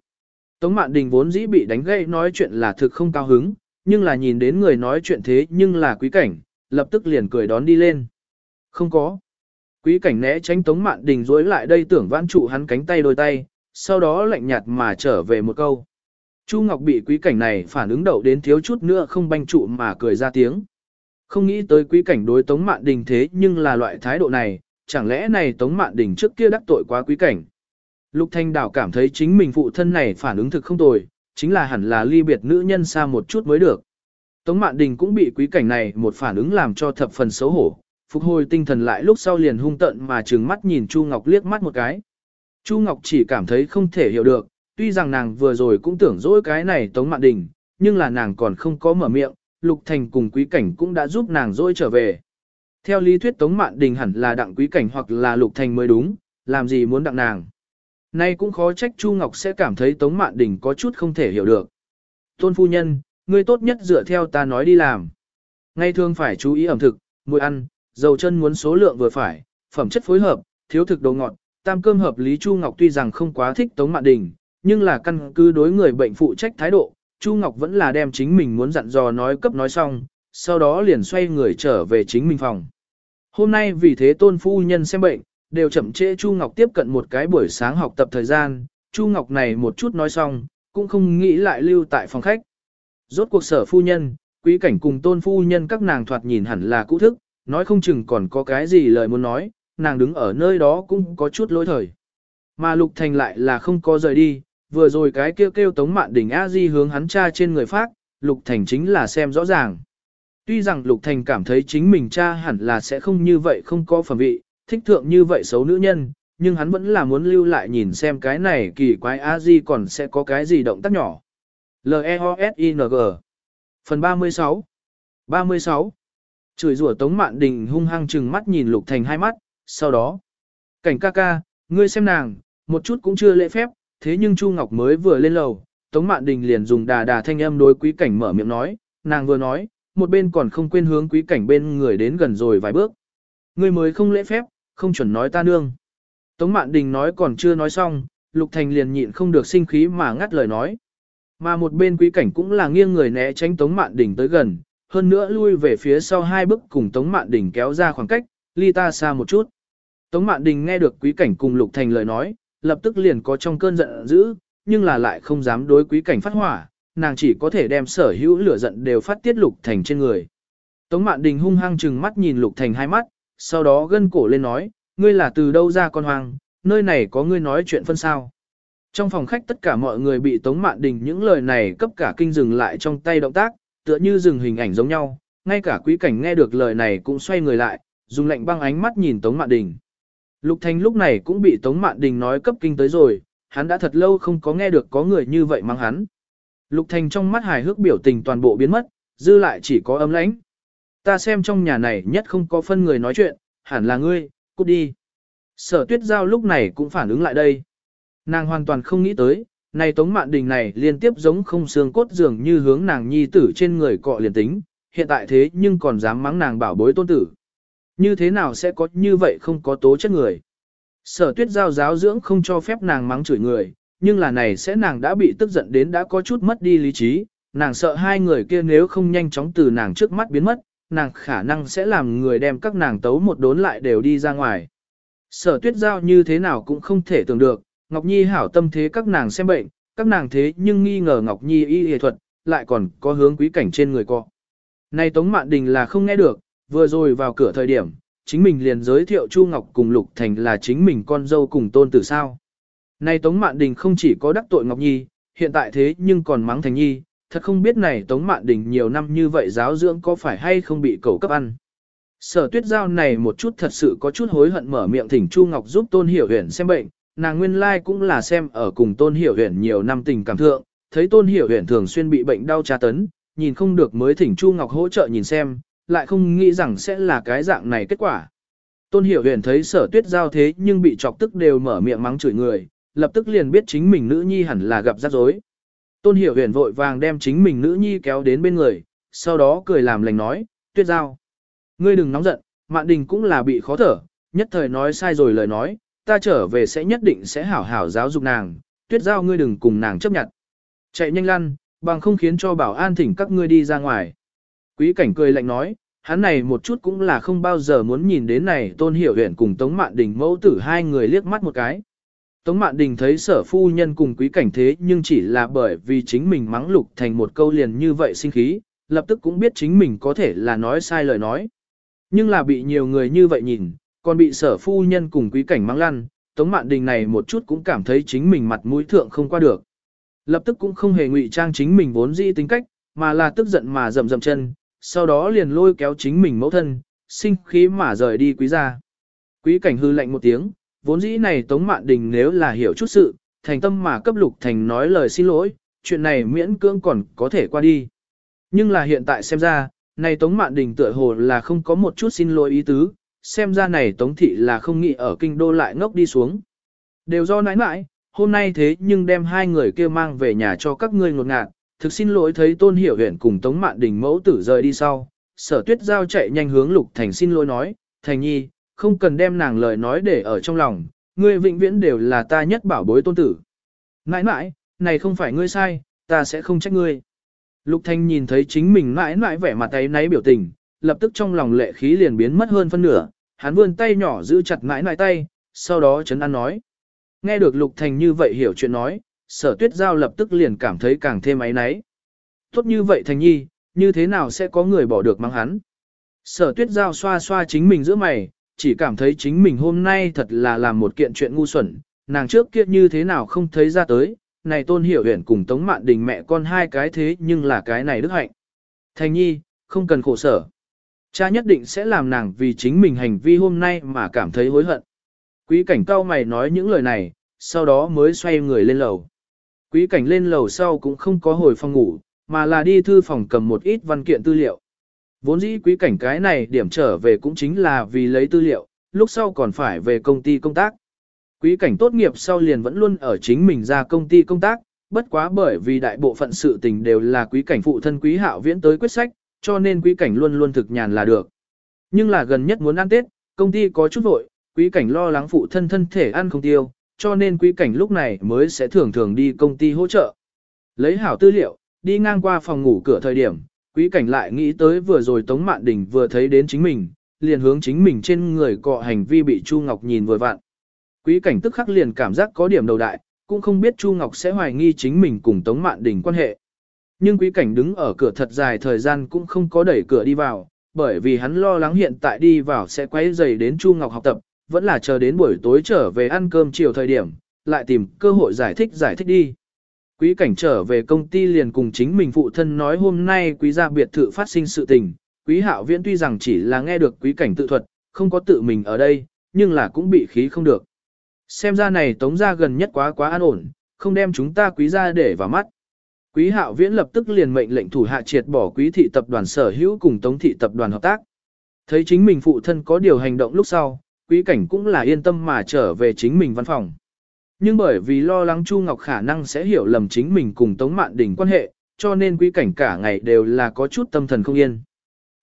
Tống Mạn Đình vốn dĩ bị đánh gãy nói chuyện là thực không cao hứng, nhưng là nhìn đến người nói chuyện thế nhưng là quý cảnh, lập tức liền cười đón đi lên. Không có. Quý cảnh né tránh Tống Mạn Đình dối lại đây tưởng vãn trụ hắn cánh tay đôi tay, sau đó lạnh nhạt mà trở về một câu. Chu Ngọc bị quý cảnh này phản ứng đậu đến thiếu chút nữa không banh trụ mà cười ra tiếng. Không nghĩ tới quý cảnh đối Tống Mạn Đình thế nhưng là loại thái độ này, chẳng lẽ này Tống Mạn Đình trước kia đắc tội quá quý cảnh. Lục Thanh Đảo cảm thấy chính mình phụ thân này phản ứng thực không tồi, chính là hẳn là ly biệt nữ nhân xa một chút mới được. Tống Mạn Đình cũng bị quý cảnh này một phản ứng làm cho thập phần xấu hổ, phục hồi tinh thần lại lúc sau liền hung tận mà trừng mắt nhìn Chu Ngọc liếc mắt một cái. Chu Ngọc chỉ cảm thấy không thể hiểu được, tuy rằng nàng vừa rồi cũng tưởng dỗi cái này Tống Mạn Đình, nhưng là nàng còn không có mở miệng, Lục Thành cùng quý cảnh cũng đã giúp nàng dỗi trở về. Theo lý thuyết Tống Mạn Đình hẳn là đặng quý cảnh hoặc là Lục Thành mới đúng, làm gì muốn đặng nàng. Nay cũng khó trách Chu Ngọc sẽ cảm thấy Tống Mạn Đình có chút không thể hiểu được. Tôn phu nhân, ngươi tốt nhất dựa theo ta nói đi làm. Ngay thường phải chú ý ẩm thực, mùi ăn, dầu chân muốn số lượng vừa phải, phẩm chất phối hợp, thiếu thực đồ ngọt, tam cơm hợp lý Chu Ngọc tuy rằng không quá thích Tống Mạn Đình, nhưng là căn cứ đối người bệnh phụ trách thái độ, Chu Ngọc vẫn là đem chính mình muốn dặn dò nói cấp nói xong, sau đó liền xoay người trở về chính mình phòng. Hôm nay vì thế tôn phu nhân xem bệnh, đều chậm trễ Chu Ngọc tiếp cận một cái buổi sáng học tập thời gian, Chu Ngọc này một chút nói xong, cũng không nghĩ lại lưu tại phòng khách. Rốt cuộc sở phu nhân, quý cảnh cùng tôn phu nhân các nàng thoạt nhìn hẳn là cũ thức, nói không chừng còn có cái gì lời muốn nói, nàng đứng ở nơi đó cũng có chút lỗi thời. Mà Lục Thành lại là không có rời đi, vừa rồi cái kêu kêu tống mạn đỉnh a di hướng hắn cha trên người phát, Lục Thành chính là xem rõ ràng. Tuy rằng Lục Thành cảm thấy chính mình cha hẳn là sẽ không như vậy không có phẩm vị, thích thượng như vậy xấu nữ nhân, nhưng hắn vẫn là muốn lưu lại nhìn xem cái này kỳ quái a di còn sẽ có cái gì động tác nhỏ. L-E-O-S-I-N-G Phần 36 36 Chửi rủa Tống Mạn Đình hung hăng chừng mắt nhìn Lục Thành hai mắt, sau đó. Cảnh ca ca, ngươi xem nàng, một chút cũng chưa lễ phép, thế nhưng Chu Ngọc mới vừa lên lầu, Tống Mạn Đình liền dùng đà đà thanh âm đối quý cảnh mở miệng nói, nàng vừa nói, một bên còn không quên hướng quý cảnh bên người đến gần rồi vài bước. Ngươi mới không lễ phép, không chuẩn nói ta nương. Tống Mạn Đình nói còn chưa nói xong, Lục Thành liền nhịn không được sinh khí mà ngắt lời nói. Mà một bên quý cảnh cũng là nghiêng người né tránh Tống Mạn Đình tới gần, hơn nữa lui về phía sau hai bước cùng Tống Mạn Đình kéo ra khoảng cách, ly ta xa một chút. Tống Mạn Đình nghe được quý cảnh cùng Lục Thành lời nói, lập tức liền có trong cơn giận dữ, nhưng là lại không dám đối quý cảnh phát hỏa, nàng chỉ có thể đem sở hữu lửa giận đều phát tiết Lục Thành trên người. Tống Mạn Đình hung hăng chừng mắt nhìn Lục Thành hai mắt, sau đó gân cổ lên nói, ngươi là từ đâu ra con hoang, nơi này có ngươi nói chuyện phân sao. Trong phòng khách tất cả mọi người bị Tống Mạn Đình những lời này cấp cả kinh dừng lại trong tay động tác, tựa như dừng hình ảnh giống nhau, ngay cả quý cảnh nghe được lời này cũng xoay người lại, dùng lạnh băng ánh mắt nhìn Tống Mạn Đình. Lục Thanh lúc này cũng bị Tống Mạn Đình nói cấp kinh tới rồi, hắn đã thật lâu không có nghe được có người như vậy mang hắn. Lục Thanh trong mắt hài hước biểu tình toàn bộ biến mất, dư lại chỉ có ấm lãnh. Ta xem trong nhà này nhất không có phân người nói chuyện, hẳn là ngươi, cút đi. Sở tuyết giao lúc này cũng phản ứng lại đây. Nàng hoàn toàn không nghĩ tới, này Tống Mạn Đình này liên tiếp giống không xương cốt dường như hướng nàng nhi tử trên người cọ liền tính, hiện tại thế nhưng còn dám mắng nàng bảo bối tôn tử. Như thế nào sẽ có như vậy không có tố chất người? Sở tuyết giao giáo dưỡng không cho phép nàng mắng chửi người, nhưng là này sẽ nàng đã bị tức giận đến đã có chút mất đi lý trí, nàng sợ hai người kia nếu không nhanh chóng từ nàng trước mắt biến mất, nàng khả năng sẽ làm người đem các nàng tấu một đốn lại đều đi ra ngoài. Sở tuyết giao như thế nào cũng không thể tưởng được, Ngọc Nhi hảo tâm thế các nàng xem bệnh, các nàng thế nhưng nghi ngờ Ngọc Nhi y y thuật, lại còn có hướng quý cảnh trên người cọ. Này Tống Mạn Đình là không nghe được, vừa rồi vào cửa thời điểm, chính mình liền giới thiệu Chu Ngọc cùng Lục Thành là chính mình con dâu cùng tôn tử sao. Này Tống Mạn Đình không chỉ có đắc tội Ngọc Nhi, hiện tại thế nhưng còn mắng Thành Nhi, thật không biết này Tống Mạn Đình nhiều năm như vậy giáo dưỡng có phải hay không bị cầu cấp ăn. Sở tuyết giao này một chút thật sự có chút hối hận mở miệng thỉnh Chu Ngọc giúp Tôn Hiểu Huyền xem bệnh, nàng nguyên lai like cũng là xem ở cùng Tôn Hiểu Huyền nhiều năm tình cảm thượng, thấy Tôn Hiểu Huyền thường xuyên bị bệnh đau tra tấn, nhìn không được mới thỉnh Chu Ngọc hỗ trợ nhìn xem, lại không nghĩ rằng sẽ là cái dạng này kết quả. Tôn Hiểu Huyền thấy sở tuyết giao thế nhưng bị chọc tức đều mở miệng mắng chửi người, lập tức liền biết chính mình nữ nhi hẳn là gặp rắc rối. Tôn Hiểu Huyền vội vàng đem chính mình nữ nhi kéo đến bên người, sau đó cười làm lành nói, tuyết giao. Ngươi đừng nóng giận, Mạn Đình cũng là bị khó thở, nhất thời nói sai rồi lời nói, ta trở về sẽ nhất định sẽ hảo hảo giáo dục nàng, tuyết giao ngươi đừng cùng nàng chấp nhận. Chạy nhanh lăn, bằng không khiến cho bảo an thỉnh các ngươi đi ra ngoài. Quý cảnh cười lạnh nói, hắn này một chút cũng là không bao giờ muốn nhìn đến này tôn hiểu huyện cùng Tống Mạn Đình mẫu tử hai người liếc mắt một cái. Tống Mạn Đình thấy sở phu nhân cùng quý cảnh thế nhưng chỉ là bởi vì chính mình mắng lục thành một câu liền như vậy sinh khí, lập tức cũng biết chính mình có thể là nói sai lời nói. Nhưng là bị nhiều người như vậy nhìn, còn bị sở phu nhân cùng quý cảnh mắng lăn, Tống Mạn Đình này một chút cũng cảm thấy chính mình mặt mũi thượng không qua được. Lập tức cũng không hề ngụy trang chính mình vốn dĩ tính cách, mà là tức giận mà rầm rầm chân, sau đó liền lôi kéo chính mình mẫu thân, sinh khí mà rời đi quý gia. Quý cảnh hư lạnh một tiếng, vốn dĩ này Tống Mạn Đình nếu là hiểu chút sự, thành tâm mà cấp lục thành nói lời xin lỗi, chuyện này miễn cưỡng còn có thể qua đi. Nhưng là hiện tại xem ra, này Tống Mạn Đình tựa hồ là không có một chút xin lỗi ý tứ, xem ra này Tống Thị là không nghĩ ở kinh đô lại ngốc đi xuống. Đều do nãi nãi, hôm nay thế nhưng đem hai người kia mang về nhà cho các ngươi ngột ngạt, thực xin lỗi thấy Tôn Hiểu Huyền cùng Tống Mạn Đình mẫu tử rời đi sau. Sở tuyết giao chạy nhanh hướng Lục Thành xin lỗi nói, Thành Nhi, không cần đem nàng lời nói để ở trong lòng, ngươi vĩnh viễn đều là ta nhất bảo bối tôn tử. Nãi nãi, này không phải ngươi sai, ta sẽ không trách ngươi. Lục Thanh nhìn thấy chính mình nãi nãi vẻ mặt ấy náy biểu tình, lập tức trong lòng lệ khí liền biến mất hơn phân nửa, hắn vươn tay nhỏ giữ chặt nãi nãi tay, sau đó chấn an nói. Nghe được Lục Thanh như vậy hiểu chuyện nói, sở tuyết giao lập tức liền cảm thấy càng thêm ấy náy. Tốt như vậy Thành Nhi, như thế nào sẽ có người bỏ được mang hắn? Sở tuyết giao xoa xoa chính mình giữa mày, chỉ cảm thấy chính mình hôm nay thật là làm một kiện chuyện ngu xuẩn, nàng trước kia như thế nào không thấy ra tới, này tôn hiểu huyền cùng tống mạn đình mẹ con hai cái thế nhưng là cái này đức hạnh. Thành nhi, không cần khổ sở. Cha nhất định sẽ làm nàng vì chính mình hành vi hôm nay mà cảm thấy hối hận. Quý cảnh cao mày nói những lời này, sau đó mới xoay người lên lầu. Quý cảnh lên lầu sau cũng không có hồi phòng ngủ, mà là đi thư phòng cầm một ít văn kiện tư liệu. Vốn dĩ quý cảnh cái này điểm trở về cũng chính là vì lấy tư liệu, lúc sau còn phải về công ty công tác. Quý cảnh tốt nghiệp sau liền vẫn luôn ở chính mình ra công ty công tác, bất quá bởi vì đại bộ phận sự tình đều là quý cảnh phụ thân quý hạo viễn tới quyết sách, cho nên quý cảnh luôn luôn thực nhàn là được. Nhưng là gần nhất muốn ăn Tết, công ty có chút vội, quý cảnh lo lắng phụ thân thân thể ăn không tiêu, cho nên quý cảnh lúc này mới sẽ thường thường đi công ty hỗ trợ. Lấy hảo tư liệu, đi ngang qua phòng ngủ cửa thời điểm, quý cảnh lại nghĩ tới vừa rồi Tống Mạn Đình vừa thấy đến chính mình, liền hướng chính mình trên người cọ hành vi bị Chu Ngọc nhìn vừa vặn. Quý cảnh tức khắc liền cảm giác có điểm đầu đại, cũng không biết Chu Ngọc sẽ hoài nghi chính mình cùng Tống Mạn Đình quan hệ. Nhưng quý cảnh đứng ở cửa thật dài thời gian cũng không có đẩy cửa đi vào, bởi vì hắn lo lắng hiện tại đi vào sẽ quấy rầy đến Chu Ngọc học tập, vẫn là chờ đến buổi tối trở về ăn cơm chiều thời điểm, lại tìm cơ hội giải thích giải thích đi. Quý cảnh trở về công ty liền cùng chính mình phụ thân nói hôm nay quý gia biệt thự phát sinh sự tình. Quý hạo viễn tuy rằng chỉ là nghe được quý cảnh tự thuật, không có tự mình ở đây, nhưng là cũng bị khí không được. Xem ra này tống gia gần nhất quá quá an ổn, không đem chúng ta quý gia để vào mắt. Quý hạo viễn lập tức liền mệnh lệnh thủ hạ triệt bỏ quý thị tập đoàn sở hữu cùng tống thị tập đoàn hợp tác. Thấy chính mình phụ thân có điều hành động lúc sau, quý cảnh cũng là yên tâm mà trở về chính mình văn phòng. Nhưng bởi vì lo lắng Chu Ngọc khả năng sẽ hiểu lầm chính mình cùng Tống Mạn Đình quan hệ, cho nên quý cảnh cả ngày đều là có chút tâm thần không yên.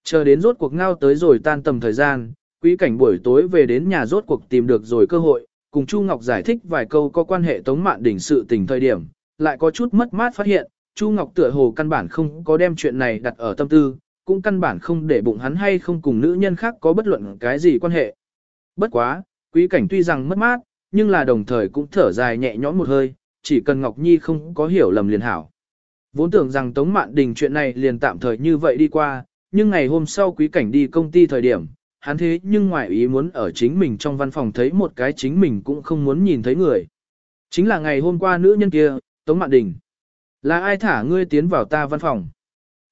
Chờ đến rốt cuộc ngao tới rồi tan tầm thời gian, quý cảnh buổi tối về đến nhà rốt cuộc tìm được rồi cơ hội, cùng Chu Ngọc giải thích vài câu có quan hệ Tống Mạn Đình sự tình thời điểm, lại có chút mất mát phát hiện, Chu Ngọc tựa hồ căn bản không có đem chuyện này đặt ở tâm tư, cũng căn bản không để bụng hắn hay không cùng nữ nhân khác có bất luận cái gì quan hệ. Bất quá, quý cảnh tuy rằng mất mát, nhưng là đồng thời cũng thở dài nhẹ nhõm một hơi, chỉ cần Ngọc Nhi không có hiểu lầm liền hảo. Vốn tưởng rằng Tống Mạn Đình chuyện này liền tạm thời như vậy đi qua, nhưng ngày hôm sau quý cảnh đi công ty thời điểm, hắn thế nhưng ngoại ý muốn ở chính mình trong văn phòng thấy một cái chính mình cũng không muốn nhìn thấy người. Chính là ngày hôm qua nữ nhân kia, Tống Mạn Đình. Là ai thả ngươi tiến vào ta văn phòng?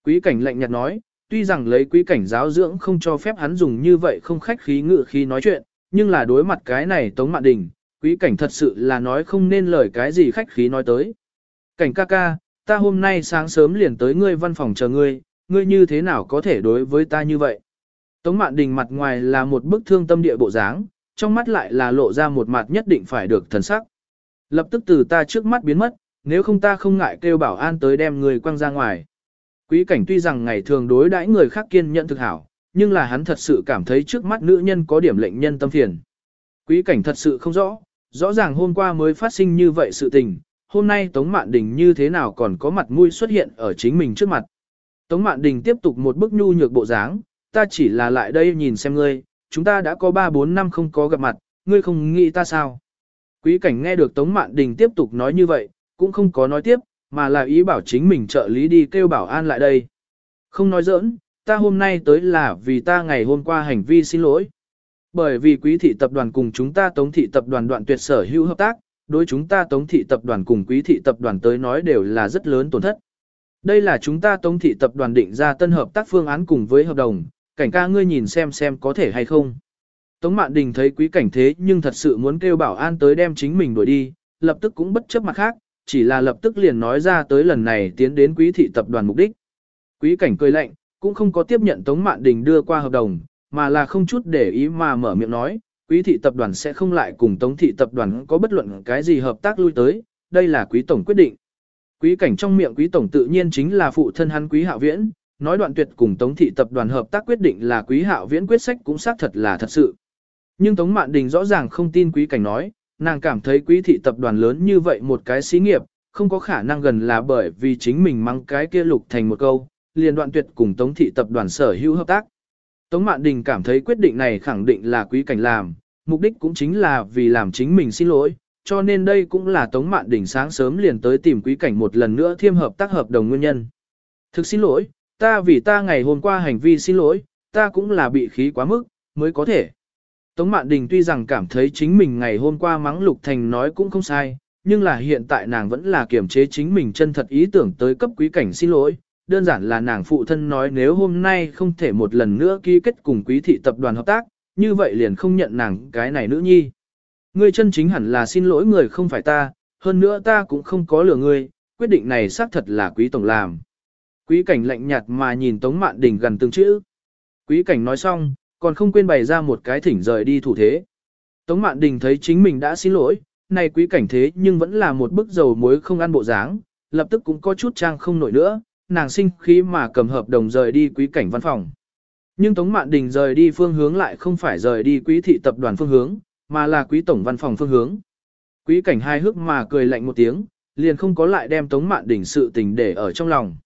Quý cảnh lạnh nhạt nói, tuy rằng lấy quý cảnh giáo dưỡng không cho phép hắn dùng như vậy không khách khí ngự khi nói chuyện, nhưng là đối mặt cái này Tống Mạn Đình, quý cảnh thật sự là nói không nên lời cái gì khách khí nói tới. Cảnh ca ca, ta hôm nay sáng sớm liền tới ngươi văn phòng chờ ngươi, ngươi như thế nào có thể đối với ta như vậy? Tống Mạn Đình mặt ngoài là một bức thương tâm địa bộ dáng, trong mắt lại là lộ ra một mặt nhất định phải được thần sắc. Lập tức từ ta trước mắt biến mất, nếu không ta không ngại kêu bảo an tới đem người quăng ra ngoài. Quý cảnh tuy rằng ngày thường đối đãi người khác kiên nhẫn thực hảo, nhưng là hắn thật sự cảm thấy trước mắt nữ nhân có điểm lệnh nhân tâm phiền. Quý cảnh thật sự không rõ, rõ ràng hôm qua mới phát sinh như vậy sự tình, hôm nay Tống Mạn Đình như thế nào còn có mặt mũi xuất hiện ở chính mình trước mặt. Tống Mạn Đình tiếp tục một bức nhu nhược bộ dáng, ta chỉ là lại đây nhìn xem ngươi, chúng ta đã có 3-4 năm không có gặp mặt, ngươi không nghĩ ta sao. Quý cảnh nghe được Tống Mạn Đình tiếp tục nói như vậy, cũng không có nói tiếp, mà là ý bảo chính mình trợ lý đi kêu bảo an lại đây. Không nói giỡn, ta hôm nay tới là vì ta ngày hôm qua hành vi xin lỗi. Bởi vì quý thị tập đoàn cùng chúng ta tống thị tập đoàn đoạn tuyệt sở hữu hợp tác, đối chúng ta tống thị tập đoàn cùng quý thị tập đoàn tới nói đều là rất lớn tổn thất. Đây là chúng ta tống thị tập đoàn định ra tân hợp tác phương án cùng với hợp đồng, cảnh ca ngươi nhìn xem xem có thể hay không. Tống Mạn Đình thấy quý cảnh thế nhưng thật sự muốn kêu bảo an tới đem chính mình đuổi đi, lập tức cũng bất chấp mặt khác, chỉ là lập tức liền nói ra tới lần này tiến đến quý thị tập đoàn mục đích. Quý cảnh cười lạnh, cũng không có tiếp nhận Tống Mạn Đình đưa qua hợp đồng, mà là không chút để ý mà mở miệng nói, quý thị tập đoàn sẽ không lại cùng Tống thị tập đoàn có bất luận cái gì hợp tác lui tới, đây là quý tổng quyết định. Quý cảnh trong miệng quý tổng tự nhiên chính là phụ thân hắn quý hạo viễn, nói đoạn tuyệt cùng Tống thị tập đoàn hợp tác quyết định là quý hạo viễn quyết sách cũng xác thật là thật sự. Nhưng Tống Mạn Đình rõ ràng không tin quý cảnh nói, nàng cảm thấy quý thị tập đoàn lớn như vậy một cái xí nghiệp, không có khả năng gần là bởi vì chính mình mang cái kia lục thành một câu, liền đoạn tuyệt cùng Tống thị tập đoàn sở hữu hợp tác. Tống Mạn Đình cảm thấy quyết định này khẳng định là quý cảnh làm, mục đích cũng chính là vì làm chính mình xin lỗi, cho nên đây cũng là Tống Mạn Đình sáng sớm liền tới tìm quý cảnh một lần nữa thiêm hợp tác hợp đồng nguyên nhân. Thực xin lỗi, ta vì ta ngày hôm qua hành vi xin lỗi, ta cũng là bị khí quá mức, mới có thể. Tống Mạn Đình tuy rằng cảm thấy chính mình ngày hôm qua mắng Lục Thành nói cũng không sai, nhưng là hiện tại nàng vẫn là kiểm chế chính mình chân thật ý tưởng tới cấp quý cảnh xin lỗi. Đơn giản là nàng phụ thân nói nếu hôm nay không thể một lần nữa ký kết cùng quý thị tập đoàn hợp tác, như vậy liền không nhận nàng cái này nữ nhi. Ngươi chân chính hẳn là xin lỗi người không phải ta, hơn nữa ta cũng không có lừa ngươi, quyết định này xác thật là quý tổng làm. Quý cảnh lạnh nhạt mà nhìn Tống Mạn Đình gần từng chữ. Quý cảnh nói xong, còn không quên bày ra một cái thỉnh rời đi thủ thế. Tống Mạn Đình thấy chính mình đã xin lỗi, này quý cảnh thế nhưng vẫn là một bức dầu muối không ăn bộ dáng, lập tức cũng có chút trang không nổi nữa, nàng sinh khí mà cầm hợp đồng rời đi quý cảnh văn phòng. Nhưng Tống Mạn Đình rời đi phương hướng lại không phải rời đi quý thị tập đoàn phương hướng, mà là quý tổng văn phòng phương hướng. Quý cảnh hai hước mà cười lạnh một tiếng, liền không có lại đem Tống Mạn Đình sự tình để ở trong lòng.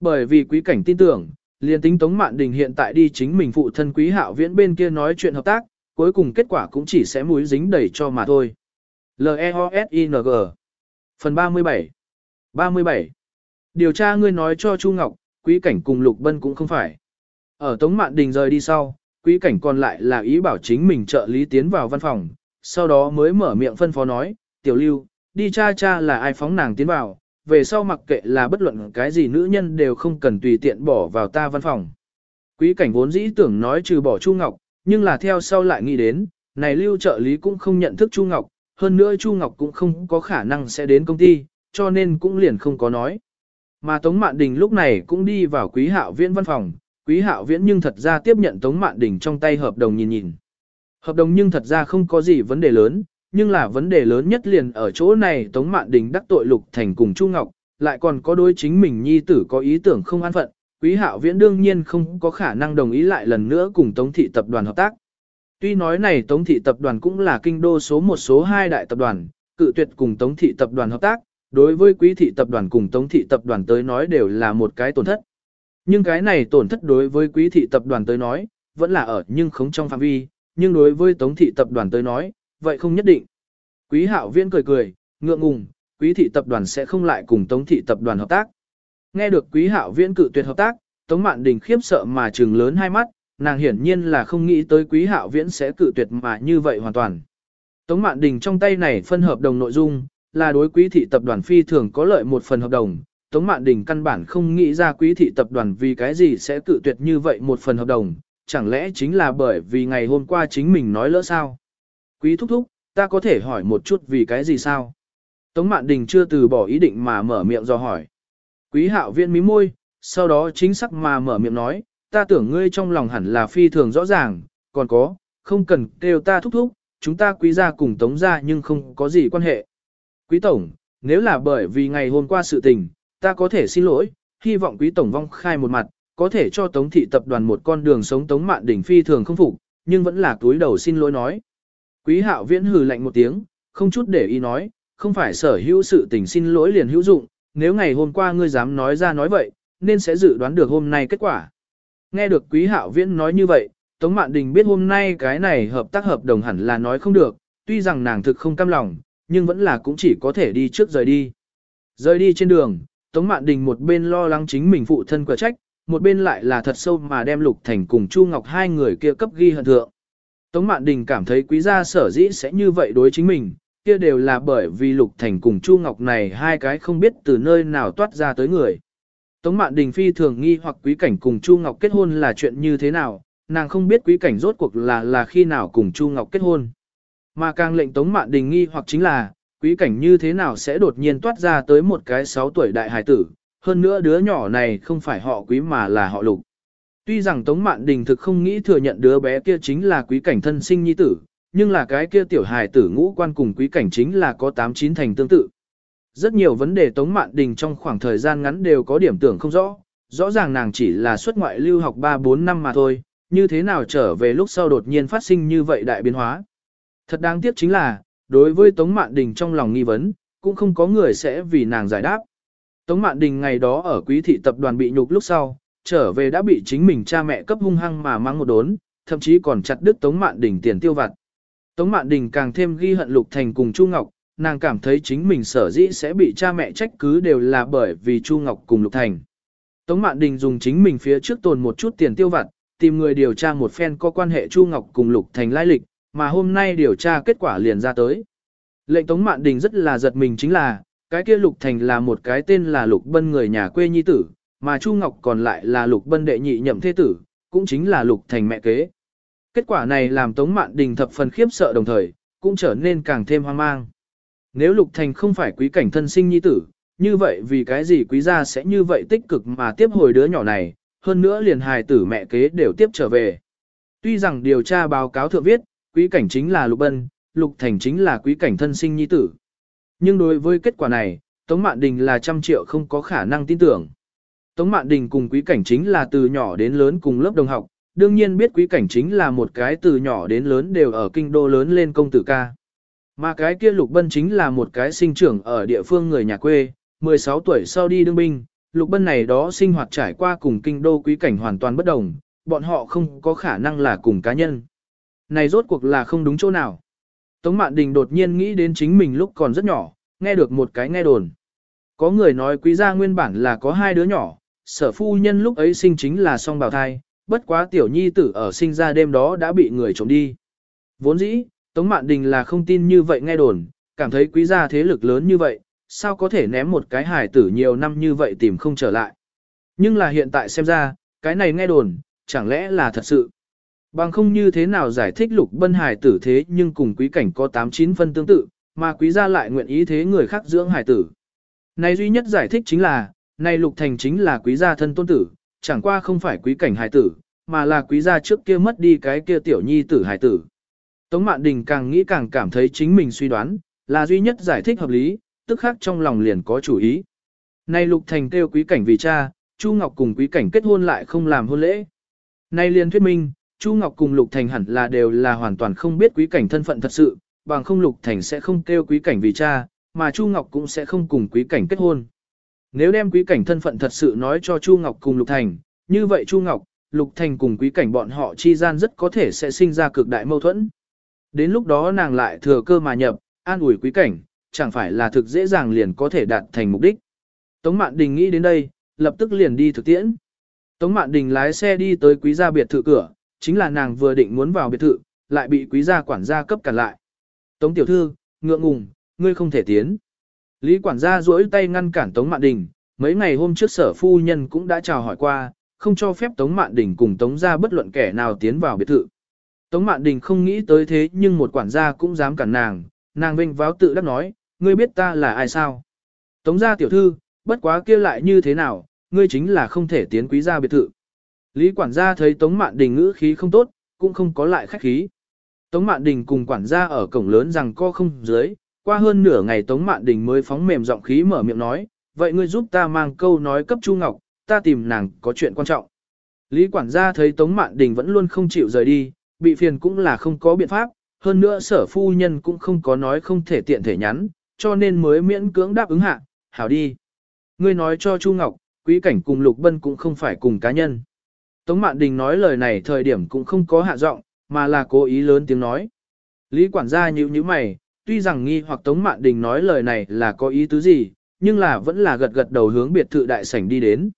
Bởi vì quý cảnh tin tưởng, liền tính Tống Mạn Đình hiện tại đi chính mình phụ thân quý hạo viễn bên kia nói chuyện hợp tác, cuối cùng kết quả cũng chỉ sẽ mũi dính đẩy cho mà thôi. L-E-O-S-I-N-G Phần 37 37 Điều tra ngươi nói cho Chu Ngọc, quý cảnh cùng Lục Bân cũng không phải. Ở Tống Mạn Đình rời đi sau, quý cảnh còn lại là ý bảo chính mình trợ lý tiến vào văn phòng, sau đó mới mở miệng phân phó nói, tiểu lưu, đi cha cha là ai phóng nàng tiến vào, về sau mặc kệ là bất luận cái gì nữ nhân đều không cần tùy tiện bỏ vào ta văn phòng. Quý cảnh vốn dĩ tưởng nói trừ bỏ Chu Ngọc, nhưng là theo sau lại nghĩ đến, này lưu trợ lý cũng không nhận thức Chu Ngọc, hơn nữa Chu Ngọc cũng không có khả năng sẽ đến công ty, cho nên cũng liền không có nói. Mà Tống Mạn Đình lúc này cũng đi vào Quý Hạo Viễn văn phòng, Quý Hạo Viễn nhưng thật ra tiếp nhận Tống Mạn Đình trong tay hợp đồng nhìn nhìn. Hợp đồng nhưng thật ra không có gì vấn đề lớn, nhưng là vấn đề lớn nhất liền ở chỗ này Tống Mạn Đình đắc tội Lục Thành cùng Chu Ngọc, lại còn có đối chính mình nhi tử có ý tưởng không an phận, Quý Hạo Viễn đương nhiên không có khả năng đồng ý lại lần nữa cùng Tống thị tập đoàn hợp tác. Tuy nói này Tống thị tập đoàn cũng là kinh đô số một số hai đại tập đoàn, cự tuyệt cùng Tống thị tập đoàn hợp tác, đối với Quý thị tập đoàn cùng Tống thị tập đoàn tới nói đều là một cái tổn thất. Nhưng cái này tổn thất đối với Quý thị tập đoàn tới nói, vẫn là ở nhưng không trong phạm vi, nhưng đối với Tống thị tập đoàn tới nói, vậy không nhất định. Quý hạo viễn cười cười, ngượng ngùng, quý thị tập đoàn sẽ không lại cùng tống thị tập đoàn hợp tác. Nghe được quý hạo viễn cự tuyệt hợp tác, tống mạn đình khiếp sợ mà trừng lớn hai mắt, nàng hiển nhiên là không nghĩ tới quý hạo viễn sẽ cự tuyệt mà như vậy hoàn toàn. Tống Mạn Đình trong tay này phân hợp đồng nội dung, là đối quý thị tập đoàn phi thường có lợi một phần hợp đồng. Tống Mạn Đình căn bản không nghĩ ra quý thị tập đoàn vì cái gì sẽ cự tuyệt như vậy một phần hợp đồng, chẳng lẽ chính là bởi vì ngày hôm qua chính mình nói lỡ sao? Quý thúc thúc, ta có thể hỏi một chút vì cái gì sao? Tống Mạn Đình chưa từ bỏ ý định mà mở miệng do hỏi. Quý hạo viên mí môi, sau đó chính xác mà mở miệng nói, ta tưởng ngươi trong lòng hẳn là phi thường rõ ràng, còn có, không cần kêu ta thúc thúc, chúng ta quý gia cùng tống gia nhưng không có gì quan hệ. Quý tổng, nếu là bởi vì ngày hôm qua sự tình, ta có thể xin lỗi, hy vọng quý tổng vong khai một mặt, có thể cho tống thị tập đoàn một con đường sống tống mạn đỉnh phi thường không phục, nhưng vẫn là túi đầu xin lỗi nói. Quý hạo viễn hừ lạnh một tiếng, không chút để ý nói, không phải sở hữu sự tình xin lỗi liền hữu dụng, nếu ngày hôm qua ngươi dám nói ra nói vậy, nên sẽ dự đoán được hôm nay kết quả. Nghe được quý hạo viễn nói như vậy, Tống Mạn Đình biết hôm nay cái này hợp tác hợp đồng hẳn là nói không được, tuy rằng nàng thực không cam lòng, nhưng vẫn là cũng chỉ có thể đi trước rời đi. Rời đi trên đường, Tống Mạn Đình một bên lo lắng chính mình phụ thân quả trách, một bên lại là thật sâu mà đem Lục Thành cùng Chu Ngọc hai người kia cấp ghi hận thượng. Tống Mạn Đình cảm thấy quý gia sở dĩ sẽ như vậy đối chính mình, kia đều là bởi vì Lục Thành cùng Chu Ngọc này hai cái không biết từ nơi nào toát ra tới người. Tống Mạn Đình phi thường nghi hoặc quý cảnh cùng Chu Ngọc kết hôn là chuyện như thế nào, nàng không biết quý cảnh rốt cuộc là là khi nào cùng Chu Ngọc kết hôn. Mà càng lệnh Tống Mạn Đình nghi hoặc chính là, quý cảnh như thế nào sẽ đột nhiên toát ra tới một cái 6 tuổi đại hài tử, hơn nữa đứa nhỏ này không phải họ quý mà là họ lục. Tuy rằng Tống Mạn Đình thực không nghĩ thừa nhận đứa bé kia chính là quý cảnh thân sinh nhi tử, nhưng là cái kia tiểu hài tử ngũ quan cùng quý cảnh chính là có 8-9 thành tương tự. Rất nhiều vấn đề Tống Mạn Đình trong khoảng thời gian ngắn đều có điểm tưởng không rõ, rõ ràng nàng chỉ là xuất ngoại lưu học 3-4 năm mà thôi, như thế nào trở về lúc sau đột nhiên phát sinh như vậy đại biến hóa. Thật đáng tiếc chính là, đối với Tống Mạn Đình trong lòng nghi vấn, cũng không có người sẽ vì nàng giải đáp. Tống Mạn Đình ngày đó ở quý thị tập đoàn bị nhục lúc sau, trở về đã bị chính mình cha mẹ cấp hung hăng mà mang một đốn, thậm chí còn chặt đứt Tống Mạn Đình tiền tiêu vặt. Tống Mạn Đình càng thêm ghi hận Lục Thành cùng Chu Ngọc, nàng cảm thấy chính mình sở dĩ sẽ bị cha mẹ trách cứ đều là bởi vì Chu Ngọc cùng Lục Thành. Tống Mạn Đình dùng chính mình phía trước tồn một chút tiền tiêu vặt, tìm người điều tra một phen có quan hệ Chu Ngọc cùng Lục Thành lai lịch, mà hôm nay điều tra kết quả liền ra tới. Lệnh Tống Mạn Đình rất là giật mình chính là, cái kia Lục Thành là một cái tên là Lục Bân người nhà quê nhi tử, mà Chu Ngọc còn lại là Lục Bân đệ nhị nhậm thế tử, cũng chính là Lục Thành mẹ kế. Kết quả này làm Tống Mạn Đình thập phần khiếp sợ đồng thời, cũng trở nên càng thêm hoang mang. Nếu Lục Thành không phải quý cảnh thân sinh nhi tử, như vậy vì cái gì quý gia sẽ như vậy tích cực mà tiếp hồi đứa nhỏ này, hơn nữa liền hài tử mẹ kế đều tiếp trở về. Tuy rằng điều tra báo cáo thượng viết, quý cảnh chính là Lục Bân, Lục Thành chính là quý cảnh thân sinh nhi tử. Nhưng đối với kết quả này, Tống Mạn Đình là trăm triệu không có khả năng tin tưởng. Tống Mạn Đình cùng quý cảnh chính là từ nhỏ đến lớn cùng lớp đồng học, đương nhiên biết quý cảnh chính là một cái từ nhỏ đến lớn đều ở kinh đô lớn lên công tử ca. Mà cái kia Lục Bân chính là một cái sinh trưởng ở địa phương người nhà quê, 16 tuổi sau đi đương binh, Lục Bân này đó sinh hoạt trải qua cùng kinh đô quý cảnh hoàn toàn bất đồng, bọn họ không có khả năng là cùng cá nhân. Này rốt cuộc là không đúng chỗ nào. Tống Mạn Đình đột nhiên nghĩ đến chính mình lúc còn rất nhỏ, nghe được một cái nghe đồn. Có người nói quý gia nguyên bản là có hai đứa nhỏ, sở phu nhân lúc ấy sinh chính là song bào thai, bất quá tiểu nhi tử ở sinh ra đêm đó đã bị người trộm đi. Vốn dĩ, Tống Mạn Đình là không tin như vậy nghe đồn, cảm thấy quý gia thế lực lớn như vậy, sao có thể ném một cái hài tử nhiều năm như vậy tìm không trở lại. Nhưng là hiện tại xem ra, cái này nghe đồn, chẳng lẽ là thật sự. Bằng không như thế nào giải thích lục bân hải tử thế nhưng cùng quý cảnh có 8-9 phân tương tự, mà quý gia lại nguyện ý thế người khác dưỡng hải tử. Này duy nhất giải thích chính là, này lục thành chính là quý gia thân tôn tử, chẳng qua không phải quý cảnh hải tử, mà là quý gia trước kia mất đi cái kia tiểu nhi tử hải tử. Tống Mạn Đình càng nghĩ càng cảm thấy chính mình suy đoán, là duy nhất giải thích hợp lý, tức khác trong lòng liền có chủ ý. Nay Lục Thành kêu quý cảnh vì cha, Chu Ngọc cùng quý cảnh kết hôn lại không làm hôn lễ. Nay liền thuyết minh, Chu Ngọc cùng Lục Thành hẳn là đều là hoàn toàn không biết quý cảnh thân phận thật sự, bằng không Lục Thành sẽ không kêu quý cảnh vì cha, mà Chu Ngọc cũng sẽ không cùng quý cảnh kết hôn. Nếu đem quý cảnh thân phận thật sự nói cho Chu Ngọc cùng Lục Thành, như vậy Chu Ngọc, Lục Thành cùng quý cảnh bọn họ chi gian rất có thể sẽ sinh ra cực đại mâu thuẫn. Đến lúc đó nàng lại thừa cơ mà nhập, an ủi quý cảnh, chẳng phải là thực dễ dàng liền có thể đạt thành mục đích. Tống Mạn Đình nghĩ đến đây, lập tức liền đi thực tiễn. Tống Mạn Đình lái xe đi tới quý gia biệt thự cửa, chính là nàng vừa định muốn vào biệt thự, lại bị quý gia quản gia cấp cản lại. Tống tiểu thư, ngượng ngùng, ngươi không thể tiến. Lý quản gia duỗi tay ngăn cản Tống Mạn Đình, mấy ngày hôm trước sở phu nhân cũng đã chào hỏi qua, không cho phép Tống Mạn Đình cùng Tống gia bất luận kẻ nào tiến vào biệt thự. Tống Mạn Đình không nghĩ tới thế nhưng một quản gia cũng dám cản nàng, nàng vinh váo tự đắc nói, ngươi biết ta là ai sao? Tống gia tiểu thư, bất quá kia lại như thế nào, ngươi chính là không thể tiến quý gia biệt thự. Lý quản gia thấy Tống Mạn Đình ngữ khí không tốt, cũng không có lại khách khí. Tống Mạn Đình cùng quản gia ở cổng lớn rằng co không dưới, qua hơn nửa ngày Tống Mạn Đình mới phóng mềm giọng khí mở miệng nói, vậy ngươi giúp ta mang câu nói cấp Chu Ngọc, ta tìm nàng có chuyện quan trọng. Lý quản gia thấy Tống Mạn Đình vẫn luôn không chịu rời đi, bị phiền cũng là không có biện pháp, hơn nữa sở phu nhân cũng không có nói không thể tiện thể nhắn, cho nên mới miễn cưỡng đáp ứng hạ, hảo đi. Ngươi nói cho Chu Ngọc, quý cảnh cùng Lục Bân cũng không phải cùng cá nhân. Tống Mạn Đình nói lời này thời điểm cũng không có hạ giọng, mà là cố ý lớn tiếng nói. Lý quản gia nhíu nhíu mày, tuy rằng nghi hoặc Tống Mạn Đình nói lời này là có ý tứ gì, nhưng là vẫn là gật gật đầu hướng biệt thự đại sảnh đi đến.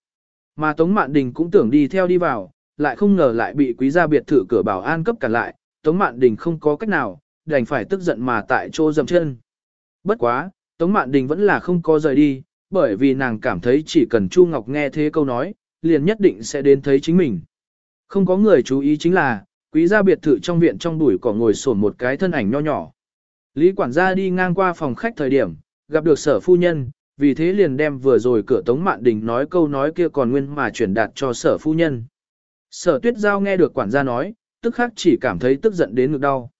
Mà Tống Mạn Đình cũng tưởng đi theo đi vào, lại không ngờ lại bị quý gia biệt thự cửa bảo an cấp cản lại, Tống Mạn Đình không có cách nào, đành phải tức giận mà tại chỗ dầm chân. Bất quá, Tống Mạn Đình vẫn là không có rời đi, bởi vì nàng cảm thấy chỉ cần Chu Ngọc nghe thế câu nói, liền nhất định sẽ đến thấy chính mình. Không có người chú ý chính là, quý gia biệt thự trong viện trong bụi cỏ ngồi sổn một cái thân ảnh nho nhỏ. Lý quản gia đi ngang qua phòng khách thời điểm, gặp được sở phu nhân, vì thế liền đem vừa rồi cửa Tống Mạn Đình nói câu nói kia còn nguyên mà chuyển đạt cho sở phu nhân. Sở tuyết giao nghe được quản gia nói, tức khắc chỉ cảm thấy tức giận đến ngực đau.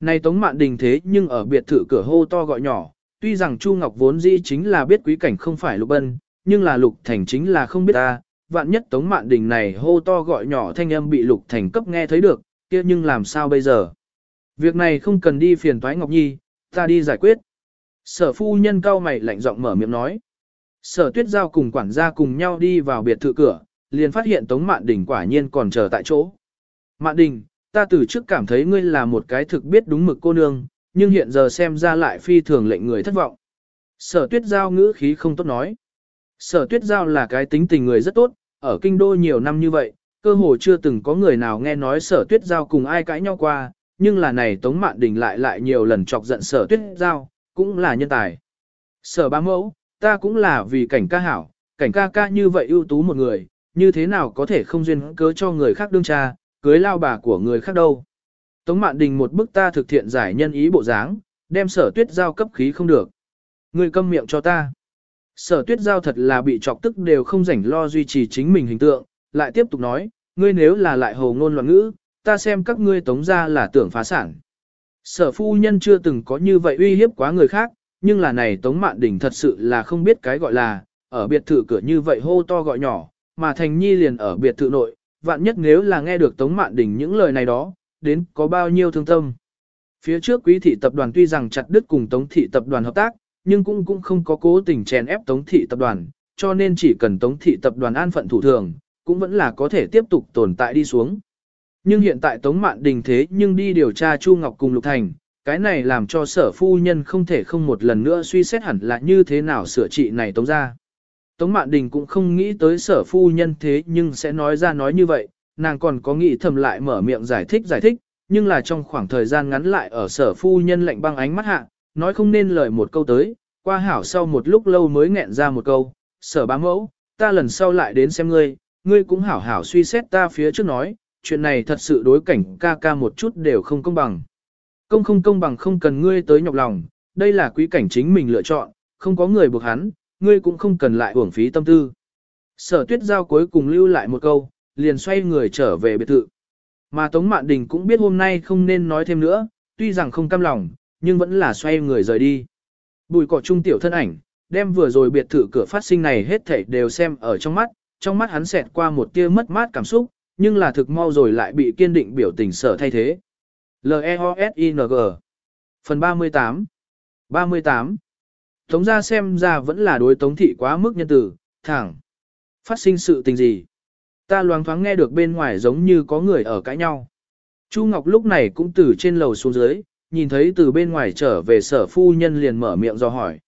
Này Tống Mạn Đình thế nhưng ở biệt thự cửa hô to gọi nhỏ, tuy rằng Chu Ngọc vốn dĩ chính là biết quý cảnh không phải Lục Bân, nhưng là Lục Thành chính là không biết ta, vạn nhất Tống Mạn Đình này hô to gọi nhỏ thanh âm bị Lục Thành cấp nghe thấy được, kia nhưng làm sao bây giờ? Việc này không cần đi phiền toái Ngọc Nhi, ta đi giải quyết. Sở phu nhân cao mày lạnh giọng mở miệng nói. Sở tuyết giao cùng quản gia cùng nhau đi vào biệt thự cửa, liền phát hiện Tống Mạn Đình quả nhiên còn chờ tại chỗ. Mạn Đình, ta từ trước cảm thấy ngươi là một cái thực biết đúng mực cô nương, nhưng hiện giờ xem ra lại phi thường lệnh người thất vọng. Sở tuyết giao ngữ khí không tốt nói. Sở tuyết giao là cái tính tình người rất tốt, ở kinh đô nhiều năm như vậy, cơ hồ chưa từng có người nào nghe nói sở tuyết giao cùng ai cãi nhau qua, nhưng là này Tống Mạn Đình lại lại nhiều lần chọc giận sở tuyết giao, cũng là nhân tài. Sở ba mẫu, ta cũng là vì cảnh ca hảo, cảnh ca ca như vậy ưu tú một người, như thế nào có thể không duyên cớ cho người khác đương cha, cưới lao bà của người khác đâu. Tống Mạn Đình một bức ta thực thiện giải nhân ý bộ dáng, đem sở tuyết giao cấp khí không được. Người câm miệng cho ta. Sở tuyết giao thật là bị chọc tức đều không rảnh lo duy trì chính mình hình tượng, lại tiếp tục nói, ngươi nếu là lại hồ ngôn loạn ngữ, ta xem các ngươi tống ra là tưởng phá sản. Sở phu nhân chưa từng có như vậy uy hiếp quá người khác, nhưng là này tống mạn đỉnh thật sự là không biết cái gọi là, ở biệt thự cửa như vậy hô to gọi nhỏ, mà thành nhi liền ở biệt thự nội, vạn nhất nếu là nghe được tống mạn đỉnh những lời này đó, đến có bao nhiêu thương tâm. Phía trước quý thị tập đoàn tuy rằng chặt đứt cùng tống thị tập đoàn hợp tác, nhưng cũng cũng không có cố tình chèn ép tống thị tập đoàn, cho nên chỉ cần tống thị tập đoàn an phận thủ thường, cũng vẫn là có thể tiếp tục tồn tại đi xuống. Nhưng hiện tại Tống Mạn Đình thế nhưng đi điều tra Chu Ngọc cùng Lục Thành, cái này làm cho sở phu nhân không thể không một lần nữa suy xét hẳn là như thế nào sửa trị này Tống ra. Tống Mạn Đình cũng không nghĩ tới sở phu nhân thế nhưng sẽ nói ra nói như vậy, nàng còn có nghĩ thầm lại mở miệng giải thích giải thích, nhưng là trong khoảng thời gian ngắn lại ở sở phu nhân lạnh băng ánh mắt hạ, nói không nên lời một câu tới, qua hảo sau một lúc lâu mới nghẹn ra một câu, sở bá mẫu, ta lần sau lại đến xem ngươi, ngươi cũng hảo hảo suy xét ta phía trước nói, chuyện này thật sự đối cảnh ca ca một chút đều không công bằng. Công không công bằng không cần ngươi tới nhọc lòng, đây là quý cảnh chính mình lựa chọn, không có người buộc hắn, ngươi cũng không cần lại uổng phí tâm tư. Sở tuyết giao cuối cùng lưu lại một câu, liền xoay người trở về biệt thự. Mà Tống Mạn Đình cũng biết hôm nay không nên nói thêm nữa, tuy rằng không cam lòng, nhưng vẫn là xoay người rời đi. Bùi cỏ trung tiểu thân ảnh, đem vừa rồi biệt thự cửa phát sinh này hết thảy đều xem ở trong mắt, trong mắt hắn xẹt qua một tia mất mát cảm xúc, nhưng là thực mau rồi lại bị kiên định biểu tình sở thay thế. L-E-O-S-I-N-G Phần 38 38 Tống ra xem ra vẫn là đối tống thị quá mức nhân tử, thẳng. Phát sinh sự tình gì? Ta loáng thoáng nghe được bên ngoài giống như có người ở cãi nhau. Chu Ngọc lúc này cũng từ trên lầu xuống dưới, nhìn thấy từ bên ngoài trở về sở phu nhân liền mở miệng do hỏi.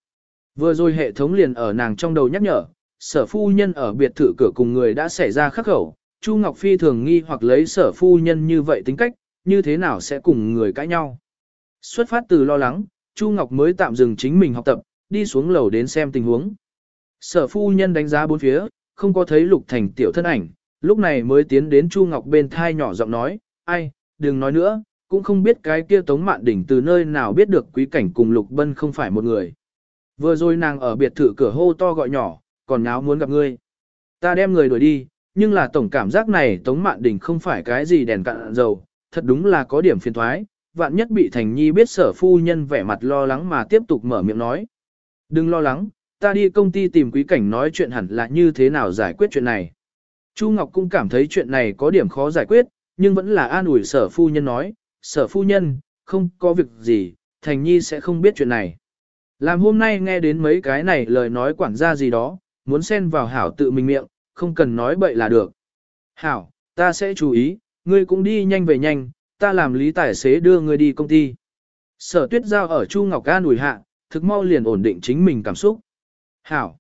Vừa rồi hệ thống liền ở nàng trong đầu nhắc nhở, sở phu nhân ở biệt thự cửa cùng người đã xảy ra khắc khẩu, Chu Ngọc Phi thường nghi hoặc lấy sở phu nhân như vậy tính cách, như thế nào sẽ cùng người cãi nhau. Xuất phát từ lo lắng, Chu Ngọc mới tạm dừng chính mình học tập, đi xuống lầu đến xem tình huống. Sở phu nhân đánh giá bốn phía, không có thấy Lục Thành tiểu thân ảnh, lúc này mới tiến đến Chu Ngọc bên thai nhỏ giọng nói, ai, đừng nói nữa, cũng không biết cái kia Tống Mạn Đỉnh từ nơi nào biết được quý cảnh cùng Lục Bân không phải một người. Vừa rồi nàng ở biệt thự cửa hô to gọi nhỏ, còn nháo muốn gặp ngươi. Ta đem người đuổi đi, nhưng là tổng cảm giác này Tống Mạn Đỉnh không phải cái gì đèn cạn dầu, thật đúng là có điểm phiền thoái, vạn nhất bị Thành Nhi biết sở phu nhân vẻ mặt lo lắng mà tiếp tục mở miệng nói. Đừng lo lắng, ta đi công ty tìm quý cảnh nói chuyện hẳn là như thế nào giải quyết chuyện này. Chu Ngọc cũng cảm thấy chuyện này có điểm khó giải quyết, nhưng vẫn là an ủi sở phu nhân nói, sở phu nhân, không có việc gì, Thành Nhi sẽ không biết chuyện này. Làm hôm nay nghe đến mấy cái này lời nói quản gia gì đó, muốn xen vào hảo tự mình miệng, không cần nói bậy là được. Hảo, ta sẽ chú ý, ngươi cũng đi nhanh về nhanh, ta làm lý tài xế đưa ngươi đi công ty. Sở tuyết giao ở Chu Ngọc Ca nùi hạ, thực mau liền ổn định chính mình cảm xúc. Hảo.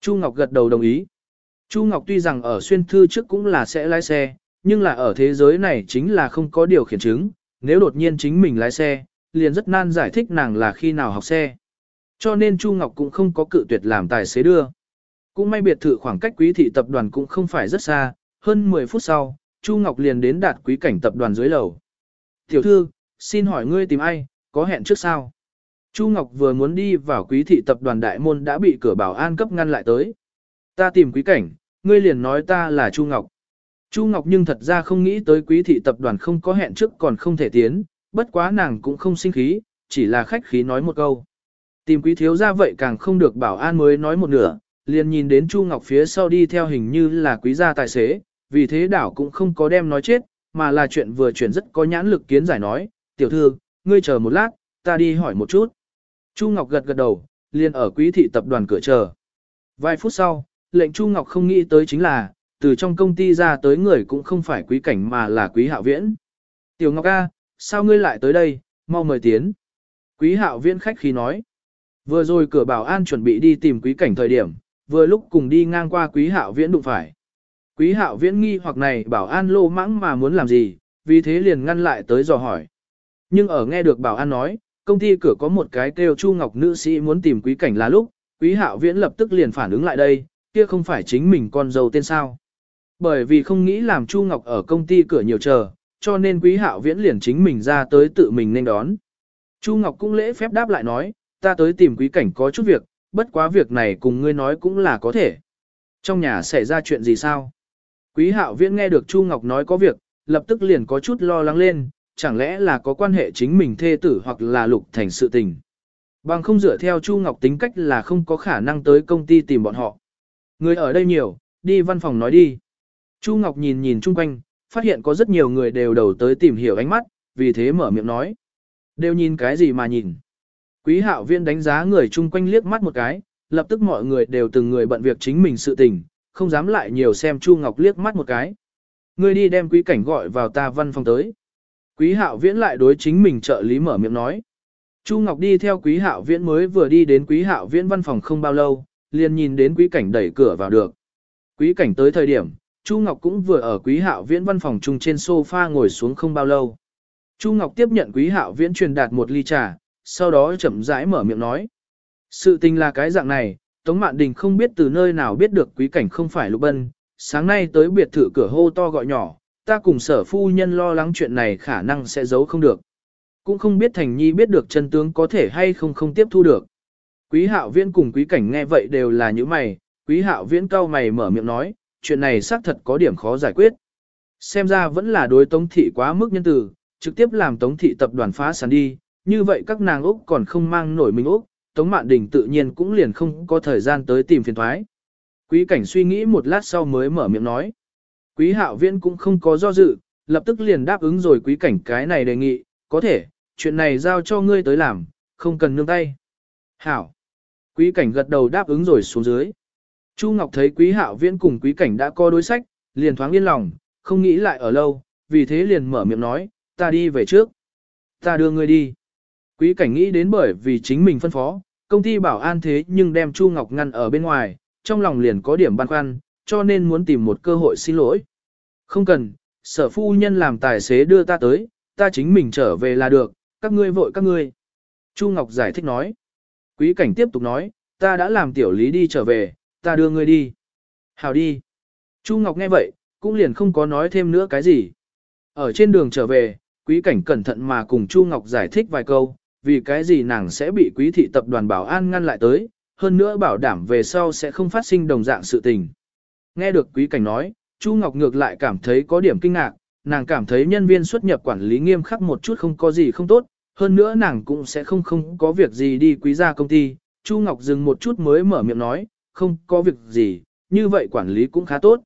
Chu Ngọc gật đầu đồng ý. Chu Ngọc tuy rằng ở xuyên thư trước cũng là sẽ lái xe, nhưng là ở thế giới này chính là không có điều khiển chứng, nếu đột nhiên chính mình lái xe, liền rất nan giải thích nàng là khi nào học xe. Cho nên Chu Ngọc cũng không có cự tuyệt làm tài xế đưa. Cũng may biệt thự khoảng cách quý thị tập đoàn cũng không phải rất xa, hơn 10 phút sau, Chu Ngọc liền đến đạt quý cảnh tập đoàn dưới lầu. Tiểu thư, xin hỏi ngươi tìm ai, có hẹn trước sao? Chu Ngọc vừa muốn đi vào quý thị tập đoàn đại môn đã bị cửa bảo an cấp ngăn lại tới. Ta tìm quý cảnh, ngươi liền nói ta là Chu Ngọc. Chu Ngọc nhưng thật ra không nghĩ tới quý thị tập đoàn không có hẹn trước còn không thể tiến, bất quá nàng cũng không sinh khí, chỉ là khách khí nói một câu. Tìm quý thiếu ra vậy càng không được bảo an mới nói một nửa, liền nhìn đến Chu Ngọc phía sau đi theo hình như là quý gia tài xế, vì thế đảo cũng không có đem nói chết, mà là chuyện vừa chuyển rất có nhãn lực kiến giải nói, tiểu thư, ngươi chờ một lát, ta đi hỏi một chút. Chu Ngọc gật gật đầu, liền ở quý thị tập đoàn cửa chờ. Vài phút sau, lệnh Chu Ngọc không nghĩ tới chính là, từ trong công ty ra tới người cũng không phải quý cảnh mà là quý hạo viễn. Tiểu Ngọc A, sao ngươi lại tới đây, mau mời tiến. Quý hạo viễn khách khí nói. Vừa rồi cửa bảo an chuẩn bị đi tìm quý cảnh thời điểm, vừa lúc cùng đi ngang qua quý hạo viễn đụng phải. Quý hạo viễn nghi hoặc này bảo an lô mãng mà muốn làm gì, vì thế liền ngăn lại tới dò hỏi. Nhưng ở nghe được bảo an nói, công ty cửa có một cái kêu Chu Ngọc nữ sĩ muốn tìm quý cảnh là lúc, quý hạo viễn lập tức liền phản ứng lại đây, kia không phải chính mình con dâu tên sao. Bởi vì không nghĩ làm Chu Ngọc ở công ty cửa nhiều chờ, cho nên quý hạo viễn liền chính mình ra tới tự mình nên đón. Chu Ngọc cũng lễ phép đáp lại nói, ta tới tìm quý cảnh có chút việc, bất quá việc này cùng ngươi nói cũng là có thể. Trong nhà xảy ra chuyện gì sao? Quý hạo viễn nghe được Chu Ngọc nói có việc, lập tức liền có chút lo lắng lên, chẳng lẽ là có quan hệ chính mình thê tử hoặc là lục thành sự tình. Bằng không dựa theo Chu Ngọc tính cách là không có khả năng tới công ty tìm bọn họ. Người ở đây nhiều, đi văn phòng nói đi. Chu Ngọc nhìn nhìn chung quanh, phát hiện có rất nhiều người đều đầu tới tìm hiểu ánh mắt, vì thế mở miệng nói. Đều nhìn cái gì mà nhìn. Quý hạo viên đánh giá người chung quanh liếc mắt một cái, lập tức mọi người đều từng người bận việc chính mình sự tình, không dám lại nhiều xem Chu Ngọc liếc mắt một cái. Ngươi đi đem quý cảnh gọi vào ta văn phòng tới. Quý hạo viễn lại đối chính mình trợ lý mở miệng nói. Chu Ngọc đi theo quý hạo viễn mới vừa đi đến quý hạo viễn văn phòng không bao lâu, liền nhìn đến quý cảnh đẩy cửa vào được. Quý cảnh tới thời điểm, Chu Ngọc cũng vừa ở quý hạo viễn văn phòng chung trên sofa ngồi xuống không bao lâu. Chu Ngọc tiếp nhận quý hạo viễn truyền đạt một ly trà, sau đó chậm rãi mở miệng nói. Sự tình là cái dạng này, Tống Mạn Đình không biết từ nơi nào biết được quý cảnh không phải Lục Bân, sáng nay tới biệt thự cửa hô to gọi nhỏ, ta cùng sở phu nhân lo lắng chuyện này khả năng sẽ giấu không được. Cũng không biết Thành Nhi biết được chân tướng có thể hay không không tiếp thu được. Quý hạo viễn cùng quý cảnh nghe vậy đều là những mày, quý hạo viễn cao mày mở miệng nói, chuyện này xác thật có điểm khó giải quyết. Xem ra vẫn là đối tống thị quá mức nhân từ, trực tiếp làm tống thị tập đoàn phá sản đi, như vậy các nàng Úc còn không mang nổi mình Úc, tống mạn đình tự nhiên cũng liền không có thời gian tới tìm phiền thoái. Quý cảnh suy nghĩ một lát sau mới mở miệng nói. Quý hạo viễn cũng không có do dự, lập tức liền đáp ứng rồi quý cảnh cái này đề nghị, có thể, chuyện này giao cho ngươi tới làm, không cần nương tay. Hảo. Quý cảnh gật đầu đáp ứng rồi xuống dưới. Chu Ngọc thấy quý hạo viễn cùng quý cảnh đã có đối sách, liền thoáng yên lòng, không nghĩ lại ở lâu, vì thế liền mở miệng nói, ta đi về trước. Ta đưa ngươi đi. Quý cảnh nghĩ đến bởi vì chính mình phân phó, công ty bảo an thế nhưng đem Chu Ngọc ngăn ở bên ngoài, trong lòng liền có điểm băn khoăn, cho nên muốn tìm một cơ hội xin lỗi. Không cần, sở phu nhân làm tài xế đưa ta tới, ta chính mình trở về là được, các ngươi vội các ngươi. Chu Ngọc giải thích nói. Quý cảnh tiếp tục nói, ta đã làm tiểu lý đi trở về, ta đưa ngươi đi. Hảo đi. Chu Ngọc nghe vậy, cũng liền không có nói thêm nữa cái gì. Ở trên đường trở về, quý cảnh cẩn thận mà cùng Chu Ngọc giải thích vài câu, vì cái gì nàng sẽ bị quý thị tập đoàn bảo an ngăn lại tới, hơn nữa bảo đảm về sau sẽ không phát sinh đồng dạng sự tình. Nghe được quý cảnh nói, Chu Ngọc ngược lại cảm thấy có điểm kinh ngạc, nàng cảm thấy nhân viên xuất nhập quản lý nghiêm khắc một chút không có gì không tốt, hơn nữa nàng cũng sẽ không không có việc gì đi quý gia công ty. Chu Ngọc dừng một chút mới mở miệng nói, không có việc gì, như vậy quản lý cũng khá tốt.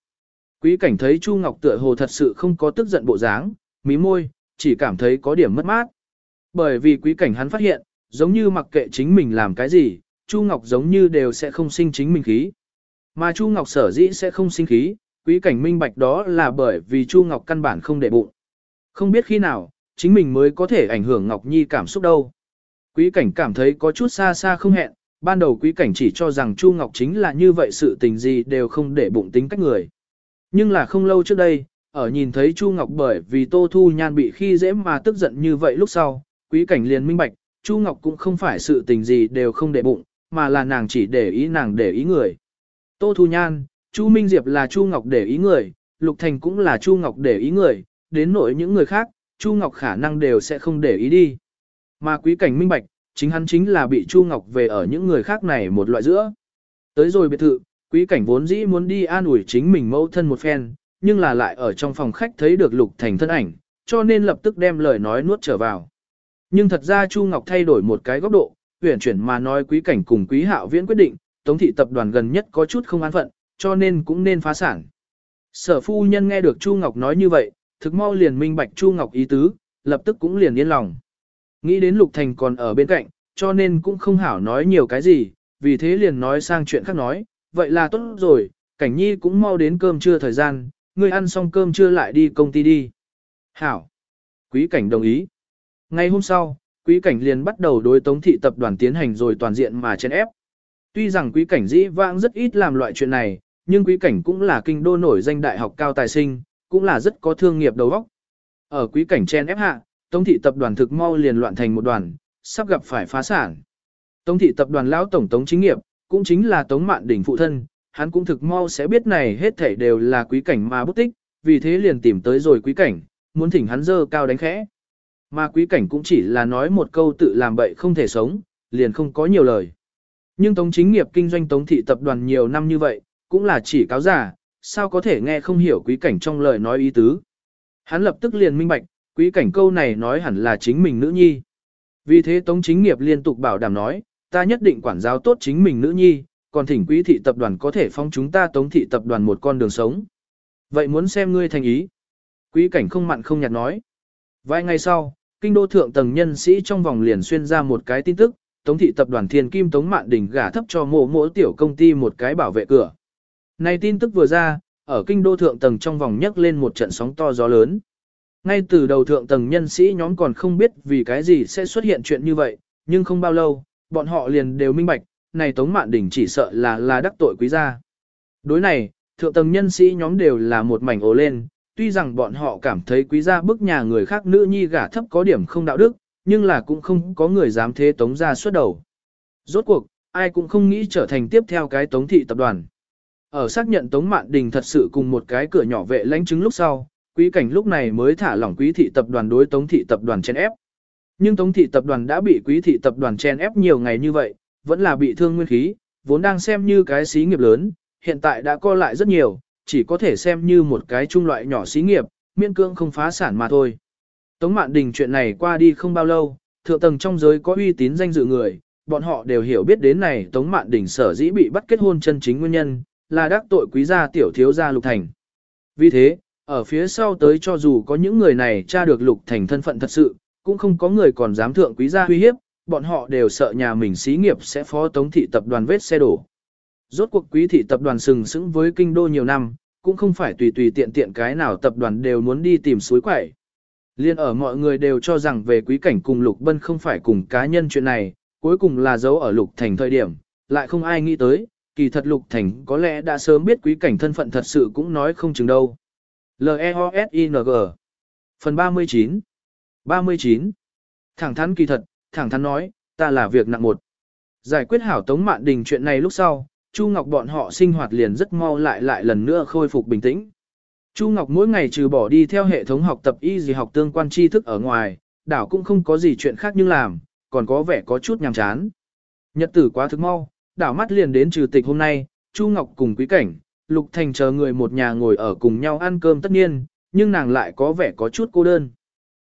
Quý cảnh thấy Chu Ngọc tựa hồ thật sự không có tức giận bộ dáng, mí môi, chỉ cảm thấy có điểm mất mát. Bởi vì quý cảnh hắn phát hiện, giống như mặc kệ chính mình làm cái gì, Chu Ngọc giống như đều sẽ không sinh chính mình khí. Mà Chu Ngọc sở dĩ sẽ không sinh khí, quý cảnh minh bạch đó là bởi vì Chu Ngọc căn bản không để bụng. Không biết khi nào, chính mình mới có thể ảnh hưởng Ngọc Nhi cảm xúc đâu. Quý cảnh cảm thấy có chút xa xa không hẹn, ban đầu quý cảnh chỉ cho rằng Chu Ngọc chính là như vậy sự tình gì đều không để bụng tính cách người. Nhưng là không lâu trước đây, ở nhìn thấy Chu Ngọc bởi vì Tô Thu Nhan bị khi dễ mà tức giận như vậy lúc sau, quý cảnh liền minh bạch, Chu Ngọc cũng không phải sự tình gì đều không để bụng, mà là nàng chỉ để ý nàng để ý người. Tô Thu Nhan, Chu Minh Diệp là Chu Ngọc để ý người, Lục Thành cũng là Chu Ngọc để ý người, đến nỗi những người khác, Chu Ngọc khả năng đều sẽ không để ý đi. Mà quý cảnh minh bạch, chính hắn chính là bị Chu Ngọc về ở những người khác này một loại giữa. Tới rồi biệt thự, quý cảnh vốn dĩ muốn đi an ủi chính mình mẫu thân một phen, nhưng là lại ở trong phòng khách thấy được Lục Thành thân ảnh, cho nên lập tức đem lời nói nuốt trở vào. Nhưng thật ra Chu Ngọc thay đổi một cái góc độ, huyển chuyển mà nói quý cảnh cùng quý hạo viễn quyết định, Tống thị tập đoàn gần nhất có chút không an phận, cho nên cũng nên phá sản. Sở phu nhân nghe được Chu Ngọc nói như vậy, thực mau liền minh bạch Chu Ngọc ý tứ, lập tức cũng liền yên lòng. Nghĩ đến Lục Thành còn ở bên cạnh, cho nên cũng không hảo nói nhiều cái gì, vì thế liền nói sang chuyện khác nói, vậy là tốt rồi, cảnh nhi cũng mau đến cơm trưa thời gian, ngươi ăn xong cơm trưa lại đi công ty đi. Hảo. Quý cảnh đồng ý. Ngay hôm sau, quý cảnh liền bắt đầu đối tống thị tập đoàn tiến hành rồi toàn diện mà chen ép. Tuy rằng quý cảnh dĩ vãng rất ít làm loại chuyện này, nhưng quý cảnh cũng là kinh đô nổi danh đại học cao tài sinh, cũng là rất có thương nghiệp đầu óc. Ở quý cảnh chen ép hạ, Tống thị tập đoàn thực mau liền loạn thành một đoàn, sắp gặp phải phá sản. Tống thị tập đoàn lão tổng tống chính nghiệp, cũng chính là Tống Mạn Đỉnh phụ thân, hắn cũng thực mau sẽ biết này hết thảy đều là quý cảnh mà bút tích, vì thế liền tìm tới rồi quý cảnh, muốn thỉnh hắn dơ cao đánh khẽ. Mà quý cảnh cũng chỉ là nói một câu tự làm bậy không thể sống, liền không có nhiều lời. Nhưng Tống chính nghiệp kinh doanh Tống thị tập đoàn nhiều năm như vậy, cũng là chỉ cáo giả, sao có thể nghe không hiểu quý cảnh trong lời nói ý tứ. Hắn lập tức liền minh bạch, quý cảnh câu này nói hẳn là chính mình nữ nhi. Vì thế Tống chính nghiệp liên tục bảo đảm nói, ta nhất định quản giáo tốt chính mình nữ nhi, còn thỉnh quý thị tập đoàn có thể phong chúng ta Tống thị tập đoàn một con đường sống. Vậy muốn xem ngươi thành ý. Quý cảnh không mặn không nhạt nói. Vài ngày sau, kinh đô thượng tầng nhân sĩ trong vòng liền xuyên ra một cái tin tức, Tống thị tập đoàn Thiên Kim Tống Mạn Đình gả thấp cho mộ mỗi tiểu công ty một cái bảo vệ cửa. Này tin tức vừa ra, ở kinh đô thượng tầng trong vòng nhấc lên một trận sóng to gió lớn. Ngay từ đầu thượng tầng nhân sĩ nhóm còn không biết vì cái gì sẽ xuất hiện chuyện như vậy, nhưng không bao lâu, bọn họ liền đều minh bạch, này Tống Mạn Đình chỉ sợ là là đắc tội quý gia. Đối này, thượng tầng nhân sĩ nhóm đều là một mảnh ồ lên, tuy rằng bọn họ cảm thấy quý gia bức nhà người khác nữ nhi gả thấp có điểm không đạo đức, nhưng là cũng không có người dám thế Tống gia xuất đầu. Rốt cuộc, ai cũng không nghĩ trở thành tiếp theo cái Tống thị tập đoàn. Ở xác nhận Tống Mạn Đình thật sự cùng một cái cửa nhỏ vệ lãnh chứng lúc sau, quý cảnh lúc này mới thả lỏng quý thị tập đoàn đối Tống thị tập đoàn chen ép. Nhưng Tống thị tập đoàn đã bị quý thị tập đoàn chen ép nhiều ngày như vậy, vẫn là bị thương nguyên khí, vốn đang xem như cái xí nghiệp lớn, hiện tại đã co lại rất nhiều, chỉ có thể xem như một cái trung loại nhỏ xí nghiệp, miễn cương không phá sản mà thôi. Tống Mạn Đình chuyện này qua đi không bao lâu, thượng tầng trong giới có uy tín danh dự người, bọn họ đều hiểu biết đến này Tống Mạn Đình sở dĩ bị bắt kết hôn chân chính nguyên nhân, là đắc tội quý gia tiểu thiếu gia Lục Thành. Vì thế, ở phía sau tới cho dù có những người này tra được Lục Thành thân phận thật sự, cũng không có người còn dám thượng quý gia uy hiếp, bọn họ đều sợ nhà mình xí nghiệp sẽ phó tống thị tập đoàn vết xe đổ. Rốt cuộc quý thị tập đoàn sừng sững với kinh đô nhiều năm, cũng không phải tùy tùy tiện tiện cái nào tập đoàn đều muốn đi tìm suối quẩy. Liên ở mọi người đều cho rằng về quý cảnh cùng Lục Bân không phải cùng cá nhân chuyện này, cuối cùng là dấu ở Lục Thành thời điểm, lại không ai nghĩ tới, kỳ thật Lục Thành có lẽ đã sớm biết quý cảnh thân phận thật sự cũng nói không chừng đâu. L-E-O-S-I-N-G Phần 39 39 Thẳng thắn kỳ thật, thẳng thắn nói, ta là việc nặng một. Giải quyết hảo Tống Mạn Đình chuyện này lúc sau, Chu Ngọc bọn họ sinh hoạt liền rất mau lại lại lần nữa khôi phục bình tĩnh. Chu Ngọc mỗi ngày trừ bỏ đi theo hệ thống học tập y gì học tương quan tri thức ở ngoài, đảo cũng không có gì chuyện khác nhưng làm, còn có vẻ có chút nhàm chán. Nhật tử quá thức mau, đảo mắt liền đến trừ tịch hôm nay, Chu Ngọc cùng quý cảnh, Lục Thành chờ người một nhà ngồi ở cùng nhau ăn cơm tất nhiên, nhưng nàng lại có vẻ có chút cô đơn.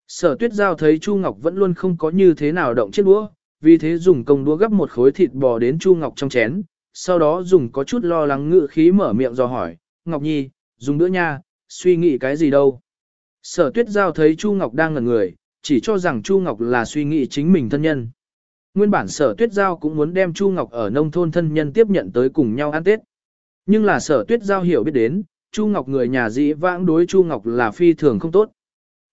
Sở tuyết giao thấy Chu Ngọc vẫn luôn không có như thế nào động chiếc đũa, vì thế dùng công đũa gấp một khối thịt bò đến Chu Ngọc trong chén, sau đó dùng có chút lo lắng ngự khí mở miệng do hỏi, Ngọc Nhi, dùng bữa nha, suy nghĩ cái gì đâu. Sở tuyết giao thấy Chu Ngọc đang ngẩn người, chỉ cho rằng Chu Ngọc là suy nghĩ chính mình thân nhân. Nguyên bản sở tuyết giao cũng muốn đem Chu Ngọc ở nông thôn thân nhân tiếp nhận tới cùng nhau ăn Tết. Nhưng là sở tuyết giao hiểu biết đến, Chu Ngọc người nhà dĩ vãng đối Chu Ngọc là phi thường không tốt.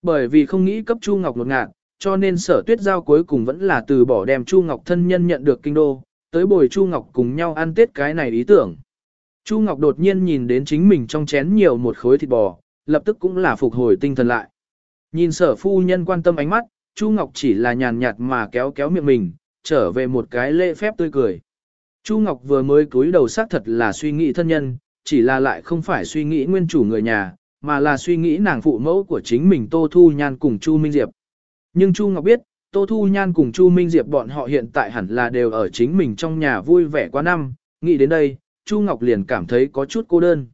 Bởi vì không nghĩ cấp Chu Ngọc một ngạn, cho nên sở tuyết giao cuối cùng vẫn là từ bỏ đem Chu Ngọc thân nhân nhận được kinh đô, tới bồi Chu Ngọc cùng nhau ăn Tết cái này ý tưởng. Chu Ngọc đột nhiên nhìn đến chính mình trong chén nhiều một khối thịt bò, lập tức cũng là phục hồi tinh thần lại. Nhìn sở phu nhân quan tâm ánh mắt, Chu Ngọc chỉ là nhàn nhạt mà kéo kéo miệng mình, trở về một cái lễ phép tươi cười. Chu Ngọc vừa mới cúi đầu xác thật là suy nghĩ thân nhân, chỉ là lại không phải suy nghĩ nguyên chủ người nhà, mà là suy nghĩ nàng phụ mẫu của chính mình Tô Thu Nhan cùng Chu Minh Diệp. Nhưng Chu Ngọc biết, Tô Thu Nhan cùng Chu Minh Diệp bọn họ hiện tại hẳn là đều ở chính mình trong nhà vui vẻ quá năm, nghĩ đến đây, Chu Ngọc liền cảm thấy có chút cô đơn.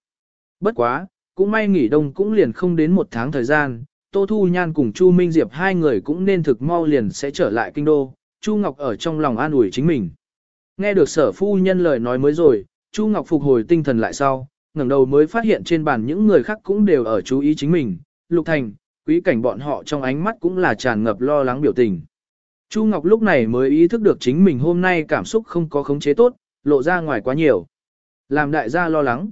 Bất quá, cũng may nghỉ đông cũng liền không đến một tháng thời gian, Tô Thu Nhan cùng Chu Minh Diệp hai người cũng nên thực mau liền sẽ trở lại kinh đô, Chu Ngọc ở trong lòng an ủi chính mình. Nghe được sở phu nhân lời nói mới rồi, Chu Ngọc phục hồi tinh thần lại sau, ngẩng đầu mới phát hiện trên bàn những người khác cũng đều ở chú ý chính mình, Lục Thành, quý cảnh bọn họ trong ánh mắt cũng là tràn ngập lo lắng biểu tình. Chu Ngọc lúc này mới ý thức được chính mình hôm nay cảm xúc không có khống chế tốt, lộ ra ngoài quá nhiều. Làm đại gia lo lắng.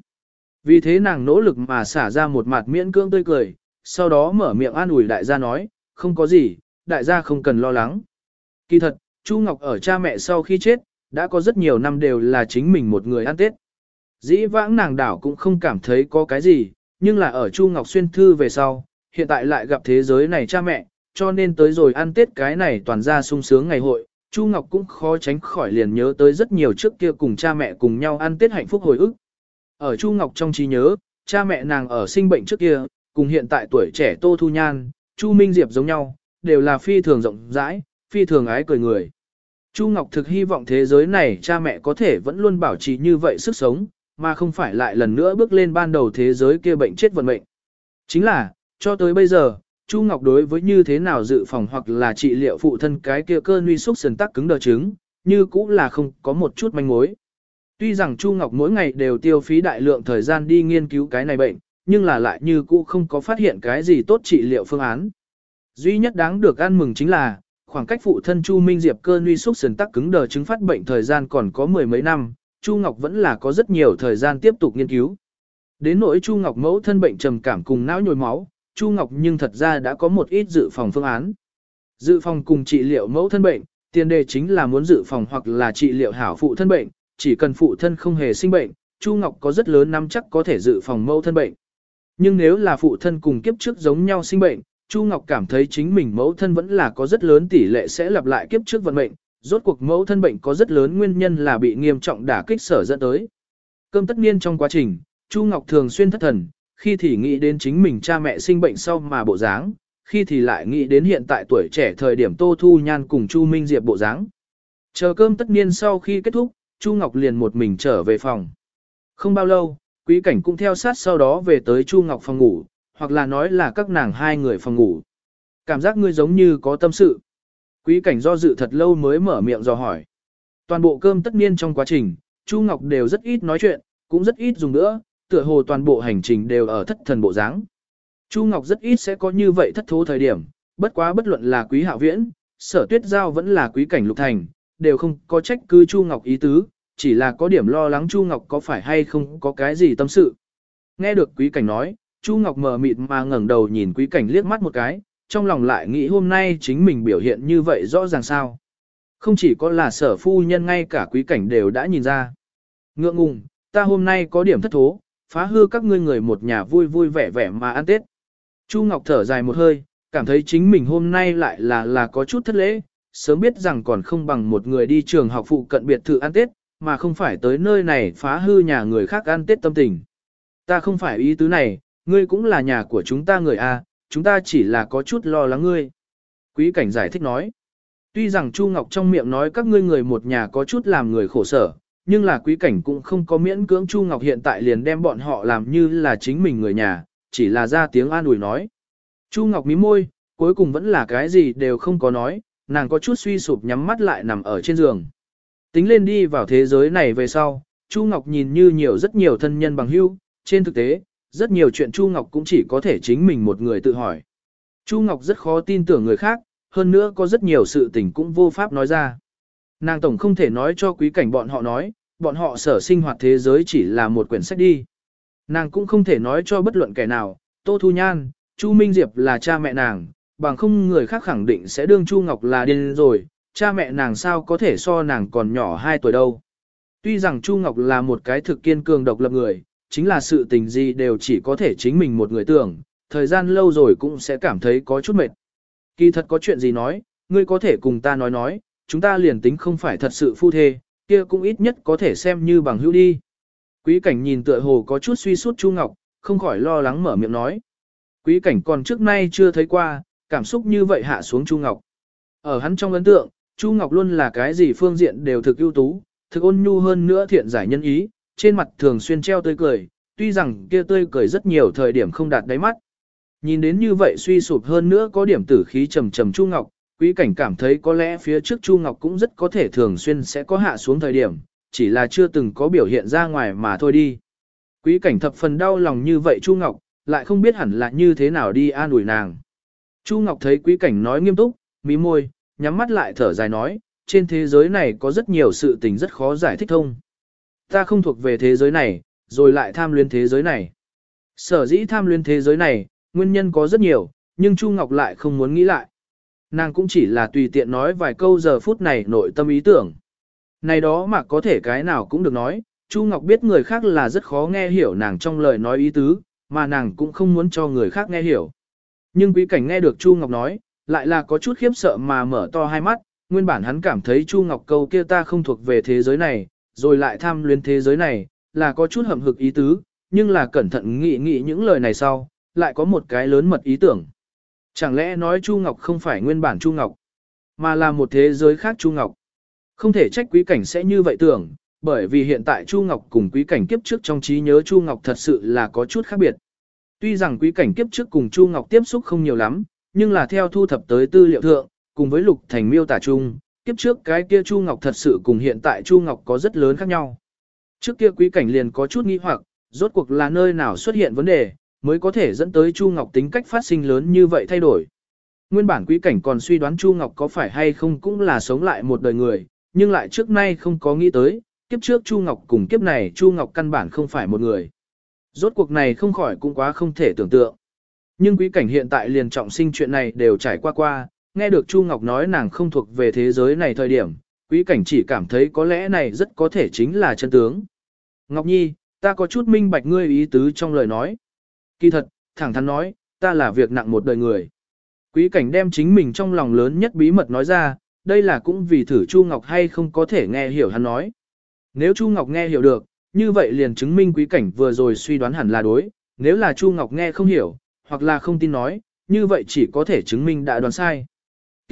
Vì thế nàng nỗ lực mà xả ra một mặt miễn cưỡng tươi cười, sau đó mở miệng an ủi đại gia nói, không có gì, đại gia không cần lo lắng. Kỳ thật, Chu Ngọc ở cha mẹ sau khi chết, đã có rất nhiều năm đều là chính mình một người ăn Tết. Dĩ vãng nàng đảo cũng không cảm thấy có cái gì, nhưng là ở Chu Ngọc xuyên thư về sau, hiện tại lại gặp thế giới này cha mẹ, cho nên tới rồi ăn Tết cái này toàn ra sung sướng ngày hội, Chu Ngọc cũng khó tránh khỏi liền nhớ tới rất nhiều trước kia cùng cha mẹ cùng nhau ăn Tết hạnh phúc hồi ức. Ở Chu Ngọc trong trí nhớ, cha mẹ nàng ở sinh bệnh trước kia, cùng hiện tại tuổi trẻ Tô Thu Nhan, Chu Minh Diệp giống nhau, đều là phi thường rộng rãi, phi thường ái cười người. Chu Ngọc thực hy vọng thế giới này cha mẹ có thể vẫn luôn bảo trì như vậy sức sống, mà không phải lại lần nữa bước lên ban đầu thế giới kia bệnh chết vận mệnh. Chính là, cho tới bây giờ, Chu Ngọc đối với như thế nào dự phòng hoặc là trị liệu phụ thân cái kia cơn nguy xúc sần tắc cứng đờ chứng, như cũng là không có một chút manh mối. Tuy rằng Chu Ngọc mỗi ngày đều tiêu phí đại lượng thời gian đi nghiên cứu cái này bệnh, nhưng là lại như cũ không có phát hiện cái gì tốt trị liệu phương án. Duy nhất đáng được ăn mừng chính là, khoảng cách phụ thân Chu Minh Diệp cơn nguy xúc sườn tắc cứng đờ chứng phát bệnh thời gian còn có mười mấy năm, Chu Ngọc vẫn là có rất nhiều thời gian tiếp tục nghiên cứu. Đến nỗi Chu Ngọc mẫu thân bệnh trầm cảm cùng não nhồi máu, Chu Ngọc nhưng thật ra đã có một ít dự phòng phương án. Dự phòng cùng trị liệu mẫu thân bệnh, tiền đề chính là muốn dự phòng hoặc là trị liệu hảo phụ thân bệnh, chỉ cần phụ thân không hề sinh bệnh, Chu Ngọc có rất lớn nắm chắc có thể dự phòng mẫu thân bệnh. Nhưng nếu là phụ thân cùng kiếp trước giống nhau sinh bệnh, Chu Ngọc cảm thấy chính mình mẫu thân vẫn là có rất lớn tỷ lệ sẽ lặp lại kiếp trước vận mệnh, rốt cuộc mẫu thân bệnh có rất lớn nguyên nhân là bị nghiêm trọng đả kích sở dẫn tới. Cơm tất niên trong quá trình, Chu Ngọc thường xuyên thất thần, khi thì nghĩ đến chính mình cha mẹ sinh bệnh sau mà bộ dáng, khi thì lại nghĩ đến hiện tại tuổi trẻ thời điểm Tô Thu Nhan cùng Chu Minh Diệp bộ dáng. Chờ cơm tất niên sau khi kết thúc, Chu Ngọc liền một mình trở về phòng. Không bao lâu, quý cảnh cũng theo sát sau đó về tới Chu Ngọc phòng ngủ, hoặc là nói là các nàng hai người phòng ngủ. Cảm giác ngươi giống như có tâm sự. Quý cảnh do dự thật lâu mới mở miệng dò hỏi. Toàn bộ cơm tất niên trong quá trình, Chu Ngọc đều rất ít nói chuyện, cũng rất ít dùng nữa, tựa hồ toàn bộ hành trình đều ở thất thần bộ dáng. Chu Ngọc rất ít sẽ có như vậy thất thố thời điểm, bất quá bất luận là quý hạo viễn, sở tuyết giao vẫn là quý cảnh lục thành, đều không có trách cứ Chu Ngọc ý tứ, chỉ là có điểm lo lắng Chu Ngọc có phải hay không có cái gì tâm sự. Nghe được quý cảnh nói, Chu Ngọc mờ mịt mà ngẩng đầu nhìn quý cảnh liếc mắt một cái, trong lòng lại nghĩ hôm nay chính mình biểu hiện như vậy rõ ràng sao. Không chỉ có là sở phu nhân ngay cả quý cảnh đều đã nhìn ra. Ngượng ngùng, ta hôm nay có điểm thất thố, phá hư các ngươi người một nhà vui vui vẻ vẻ mà ăn Tết. Chu Ngọc thở dài một hơi, cảm thấy chính mình hôm nay lại là là có chút thất lễ, sớm biết rằng còn không bằng một người đi trường học phụ cận biệt thự ăn Tết, mà không phải tới nơi này phá hư nhà người khác ăn Tết tâm tình. Ta không phải ý tứ này, ngươi cũng là nhà của chúng ta người A, chúng ta chỉ là có chút lo lắng ngươi. Quý cảnh giải thích nói. Tuy rằng Chu Ngọc trong miệng nói các ngươi người một nhà có chút làm người khổ sở, nhưng là quý cảnh cũng không có miễn cưỡng Chu Ngọc hiện tại liền đem bọn họ làm như là chính mình người nhà, chỉ là ra tiếng an ủi nói. Chu Ngọc mím môi, cuối cùng vẫn là cái gì đều không có nói, nàng có chút suy sụp nhắm mắt lại nằm ở trên giường. Tính lên đi vào thế giới này về sau, Chu Ngọc nhìn như nhiều rất nhiều thân nhân bằng hữu, trên thực tế, rất nhiều chuyện Chu Ngọc cũng chỉ có thể chính mình một người tự hỏi. Chu Ngọc rất khó tin tưởng người khác, hơn nữa có rất nhiều sự tình cũng vô pháp nói ra. Nàng tổng không thể nói cho quý cảnh bọn họ nói, bọn họ sở sinh hoạt thế giới chỉ là một quyển sách đi. Nàng cũng không thể nói cho bất luận kẻ nào, Tô Thu Nhan, Chu Minh Diệp là cha mẹ nàng, bằng không người khác khẳng định sẽ đương Chu Ngọc là điên rồi, cha mẹ nàng sao có thể so nàng còn nhỏ 2 tuổi đâu. Tuy rằng Chu Ngọc là một cái thực kiên cường độc lập người, chính là sự tình gì đều chỉ có thể chính mình một người tưởng, thời gian lâu rồi cũng sẽ cảm thấy có chút mệt. Kỳ thật có chuyện gì nói, ngươi có thể cùng ta nói nói, chúng ta liền tính không phải thật sự phu thê, kia cũng ít nhất có thể xem như bằng hữu đi. Quý cảnh nhìn tựa hồ có chút suy sút Chu Ngọc, không khỏi lo lắng mở miệng nói. Quý cảnh còn trước nay chưa thấy qua, cảm xúc như vậy hạ xuống Chu Ngọc. Ở hắn trong ấn tượng, Chu Ngọc luôn là cái gì phương diện đều thực ưu tú, thực ôn nhu hơn nữa thiện giải nhân ý, trên mặt thường xuyên treo tươi cười, tuy rằng kia tươi cười rất nhiều thời điểm không đạt đáy mắt. Nhìn đến như vậy suy sụp hơn nữa có điểm tử khí trầm trầm Chu Ngọc, quý cảnh cảm thấy có lẽ phía trước Chu Ngọc cũng rất có thể thường xuyên sẽ có hạ xuống thời điểm, chỉ là chưa từng có biểu hiện ra ngoài mà thôi đi. Quý cảnh thập phần đau lòng như vậy Chu Ngọc, lại không biết hẳn là như thế nào đi an ủi nàng. Chu Ngọc thấy quý cảnh nói nghiêm túc, mí môi, nhắm mắt lại thở dài nói, trên thế giới này có rất nhiều sự tình rất khó giải thích thông. Ta không thuộc về thế giới này, rồi lại tham luyến thế giới này. Sở dĩ tham luyến thế giới này, nguyên nhân có rất nhiều, nhưng Chu Ngọc lại không muốn nghĩ lại. Nàng cũng chỉ là tùy tiện nói vài câu giờ phút này nội tâm ý tưởng. Này đó mà có thể cái nào cũng được nói, Chu Ngọc biết người khác là rất khó nghe hiểu nàng trong lời nói ý tứ, mà nàng cũng không muốn cho người khác nghe hiểu. Nhưng quý cảnh nghe được Chu Ngọc nói, lại là có chút khiếp sợ mà mở to hai mắt, nguyên bản hắn cảm thấy Chu Ngọc câu kia ta không thuộc về thế giới này, rồi lại tham luyến thế giới này, là có chút hậm hực ý tứ, nhưng là cẩn thận nghĩ nghĩ những lời này sau, lại có một cái lớn mật ý tưởng. Chẳng lẽ nói Chu Ngọc không phải nguyên bản Chu Ngọc, mà là một thế giới khác Chu Ngọc. Không thể trách quý cảnh sẽ như vậy tưởng, bởi vì hiện tại Chu Ngọc cùng quý cảnh kiếp trước trong trí nhớ Chu Ngọc thật sự là có chút khác biệt. Tuy rằng quý cảnh kiếp trước cùng Chu Ngọc tiếp xúc không nhiều lắm, nhưng là theo thu thập tới tư liệu thượng, cùng với Lục Thành miêu tả chung, kiếp trước cái kia Chu Ngọc thật sự cùng hiện tại Chu Ngọc có rất lớn khác nhau. Trước kia quý cảnh liền có chút nghi hoặc, rốt cuộc là nơi nào xuất hiện vấn đề, mới có thể dẫn tới Chu Ngọc tính cách phát sinh lớn như vậy thay đổi. Nguyên bản quý cảnh còn suy đoán Chu Ngọc có phải hay không cũng là sống lại một đời người, nhưng lại trước nay không có nghĩ tới, kiếp trước Chu Ngọc cùng kiếp này Chu Ngọc căn bản không phải một người. Rốt cuộc này không khỏi cũng quá không thể tưởng tượng. Nhưng quý cảnh hiện tại liền trọng sinh chuyện này đều trải qua qua, nghe được Chu Ngọc nói nàng không thuộc về thế giới này thời điểm, quý cảnh chỉ cảm thấy có lẽ này rất có thể chính là chân tướng. Ngọc Nhi, ta có chút minh bạch ngươi ý tứ trong lời nói. Kỳ thật, thẳng thắn nói, ta là việc nặng một đời người. Quý cảnh đem chính mình trong lòng lớn nhất bí mật nói ra, đây là cũng vì thử Chu Ngọc hay không có thể nghe hiểu hắn nói. Nếu Chu Ngọc nghe hiểu được, như vậy liền chứng minh quý cảnh vừa rồi suy đoán hẳn là đối, nếu là Chu Ngọc nghe không hiểu, hoặc là không tin nói, như vậy chỉ có thể chứng minh đã đoán sai.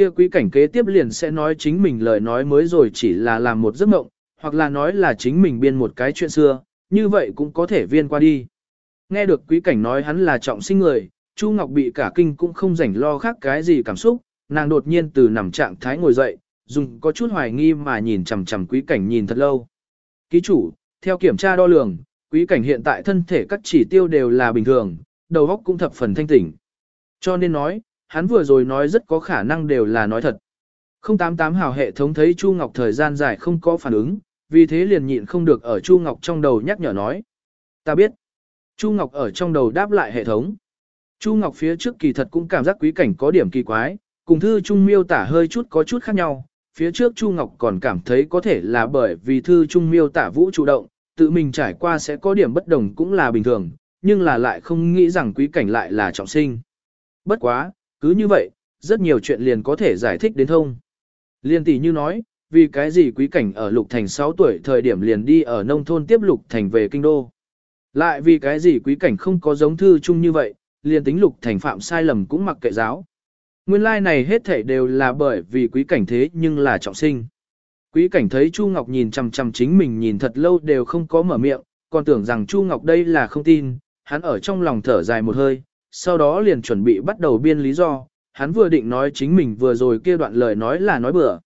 Kia quý cảnh kế tiếp liền sẽ nói chính mình lời nói mới rồi chỉ là làm một giấc mộng, hoặc là nói là chính mình biên một cái chuyện xưa, như vậy cũng có thể viên qua đi. Nghe được quý cảnh nói hắn là trọng sinh người, Chu Ngọc bị cả kinh cũng không rảnh lo khác cái gì cảm xúc, nàng đột nhiên từ nằm trạng thái ngồi dậy, dùng có chút hoài nghi mà nhìn chằm chằm quý cảnh nhìn thật lâu. Ký chủ, theo kiểm tra đo lường, quý cảnh hiện tại thân thể các chỉ tiêu đều là bình thường, đầu óc cũng thập phần thanh tỉnh. Cho nên nói, hắn vừa rồi nói rất có khả năng đều là nói thật. 088 hào hệ thống thấy Chu Ngọc thời gian dài không có phản ứng, vì thế liền nhịn không được ở Chu Ngọc trong đầu nhắc nhở nói. Ta biết. Chu Ngọc ở trong đầu đáp lại hệ thống. Chu Ngọc phía trước kỳ thật cũng cảm giác quý cảnh có điểm kỳ quái, cùng thư trung miêu tả hơi chút có chút khác nhau. Phía trước Chu Ngọc còn cảm thấy có thể là bởi vì thư trung miêu tả vũ chủ động, tự mình trải qua sẽ có điểm bất đồng cũng là bình thường, nhưng là lại không nghĩ rằng quý cảnh lại là trọng sinh. Bất quá, cứ như vậy, rất nhiều chuyện liền có thể giải thích đến thông. Liên tỷ như nói, vì cái gì quý cảnh ở Lục Thành 6 tuổi thời điểm liền đi ở nông thôn tiếp Lục Thành về kinh đô. Lại vì cái gì quý cảnh không có giống thư chung như vậy, liền tính Lục Thành phạm sai lầm cũng mặc kệ giáo. Nguyên lai like này hết thảy đều là bởi vì quý cảnh thế nhưng là trọng sinh. Quý cảnh thấy Chu Ngọc nhìn chằm chằm chính mình nhìn thật lâu đều không có mở miệng, còn tưởng rằng Chu Ngọc đây là không tin, hắn ở trong lòng thở dài một hơi, sau đó liền chuẩn bị bắt đầu biên lý do, hắn vừa định nói chính mình vừa rồi kia đoạn lời nói là nói bừa.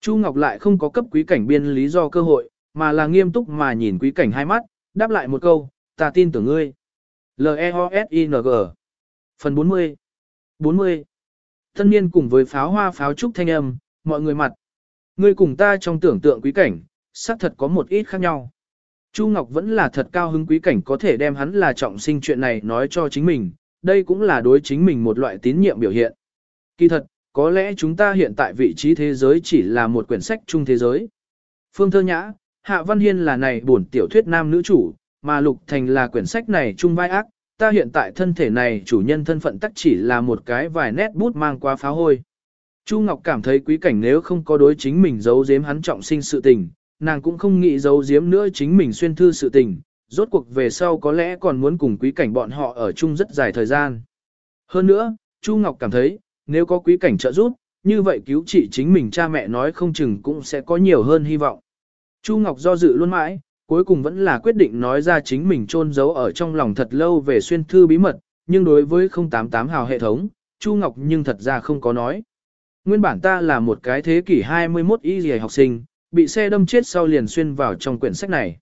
Chu Ngọc lại không có cấp quý cảnh biên lý do cơ hội, mà là nghiêm túc mà nhìn quý cảnh hai mắt, đáp lại một câu, ta tin tưởng ngươi. L-E-O-S-I-N-G Phần 40 40 Thân niên cùng với pháo hoa pháo trúc thanh âm, mọi người mặt. Ngươi cùng ta trong tưởng tượng quý cảnh, xác thật có một ít khác nhau. Chu Ngọc vẫn là thật cao hứng quý cảnh có thể đem hắn là trọng sinh chuyện này nói cho chính mình, đây cũng là đối chính mình một loại tín nhiệm biểu hiện. Kỳ thật, có lẽ chúng ta hiện tại vị trí thế giới chỉ là một quyển sách chung thế giới. Phương Thơ Nhã, Hạ Văn Hiên là này bổn tiểu thuyết nam nữ chủ, mà Lục Thành là quyển sách này chung vai ác, ta hiện tại thân thể này chủ nhân thân phận tắc chỉ là một cái vài nét bút mang qua phá hôi. Chu Ngọc cảm thấy quý cảnh nếu không có đối chính mình giấu giếm hắn trọng sinh sự tình, nàng cũng không nghĩ giấu giếm nữa chính mình xuyên thư sự tình, rốt cuộc về sau có lẽ còn muốn cùng quý cảnh bọn họ ở chung rất dài thời gian. Hơn nữa, Chu Ngọc cảm thấy, nếu có quý cảnh trợ giúp, như vậy cứu trị chính mình cha mẹ nói không chừng cũng sẽ có nhiều hơn hy vọng. Chu Ngọc do dự luôn mãi, cuối cùng vẫn là quyết định nói ra chính mình trôn giấu ở trong lòng thật lâu về xuyên thư bí mật, nhưng đối với 088 hào hệ thống, Chu Ngọc nhưng thật ra không có nói. Nguyên bản ta là một cái thế kỷ 21 y gì học sinh, bị xe đâm chết sau liền xuyên vào trong quyển sách này.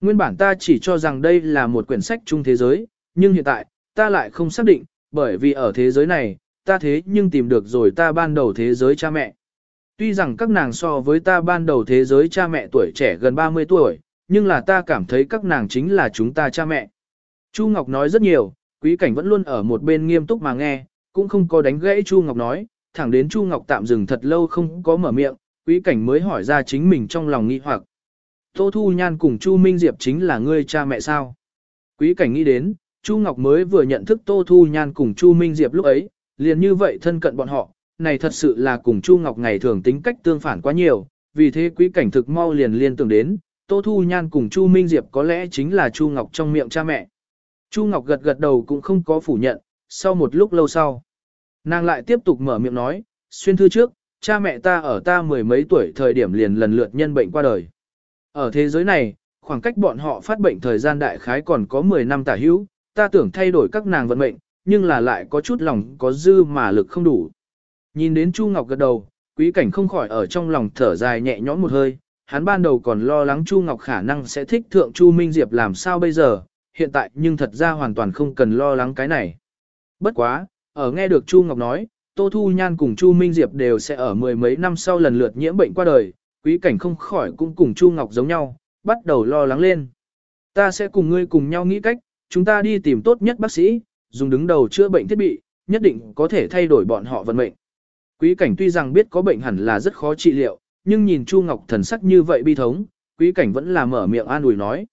Nguyên bản ta chỉ cho rằng đây là một quyển sách chung thế giới, nhưng hiện tại, ta lại không xác định, bởi vì ở thế giới này, ta thế nhưng tìm được rồi ta ban đầu thế giới cha mẹ. Tuy rằng các nàng so với ta ban đầu thế giới cha mẹ tuổi trẻ gần 30 tuổi, nhưng là ta cảm thấy các nàng chính là chúng ta cha mẹ. Chu Ngọc nói rất nhiều, quý cảnh vẫn luôn ở một bên nghiêm túc mà nghe, cũng không có đánh gãy Chu Ngọc nói, thẳng đến Chu Ngọc tạm dừng thật lâu không có mở miệng, quý cảnh mới hỏi ra chính mình trong lòng nghi hoặc. Tô Thu Nhan cùng Chu Minh Diệp chính là ngươi cha mẹ sao? Quý cảnh nghĩ đến, Chu Ngọc mới vừa nhận thức Tô Thu Nhan cùng Chu Minh Diệp lúc ấy, liền như vậy thân cận bọn họ, này thật sự là cùng Chu Ngọc ngày thường tính cách tương phản quá nhiều, vì thế quý cảnh thực mau liền liên tưởng đến, Tô Thu Nhan cùng Chu Minh Diệp có lẽ chính là Chu Ngọc trong miệng cha mẹ. Chu Ngọc gật gật đầu cũng không có phủ nhận, sau một lúc lâu sau. Nàng lại tiếp tục mở miệng nói, xuyên thư trước, cha mẹ ta ở ta mười mấy tuổi thời điểm liền lần lượt nhân bệnh qua đời. Ở thế giới này, khoảng cách bọn họ phát bệnh thời gian đại khái còn có 10 năm tả hữu, ta tưởng thay đổi các nàng vận mệnh, nhưng là lại có chút lòng có dư mà lực không đủ. Nhìn đến Chu Ngọc gật đầu, quý cảnh không khỏi ở trong lòng thở dài nhẹ nhõm một hơi, hắn ban đầu còn lo lắng Chu Ngọc khả năng sẽ thích thượng Chu Minh Diệp làm sao bây giờ, hiện tại nhưng thật ra hoàn toàn không cần lo lắng cái này. Bất quá, ở nghe được Chu Ngọc nói, Tô Thu Nhan cùng Chu Minh Diệp đều sẽ ở mười mấy năm sau lần lượt nhiễm bệnh qua đời, quý cảnh không khỏi cũng cùng Chu Ngọc giống nhau, bắt đầu lo lắng lên. Ta sẽ cùng ngươi cùng nhau nghĩ cách, chúng ta đi tìm tốt nhất bác sĩ, dùng đứng đầu chữa bệnh thiết bị, nhất định có thể thay đổi bọn họ vận mệnh. Quý cảnh tuy rằng biết có bệnh hẳn là rất khó trị liệu, nhưng nhìn Chu Ngọc thần sắc như vậy bi thống, quý cảnh vẫn là mở miệng an ủi nói.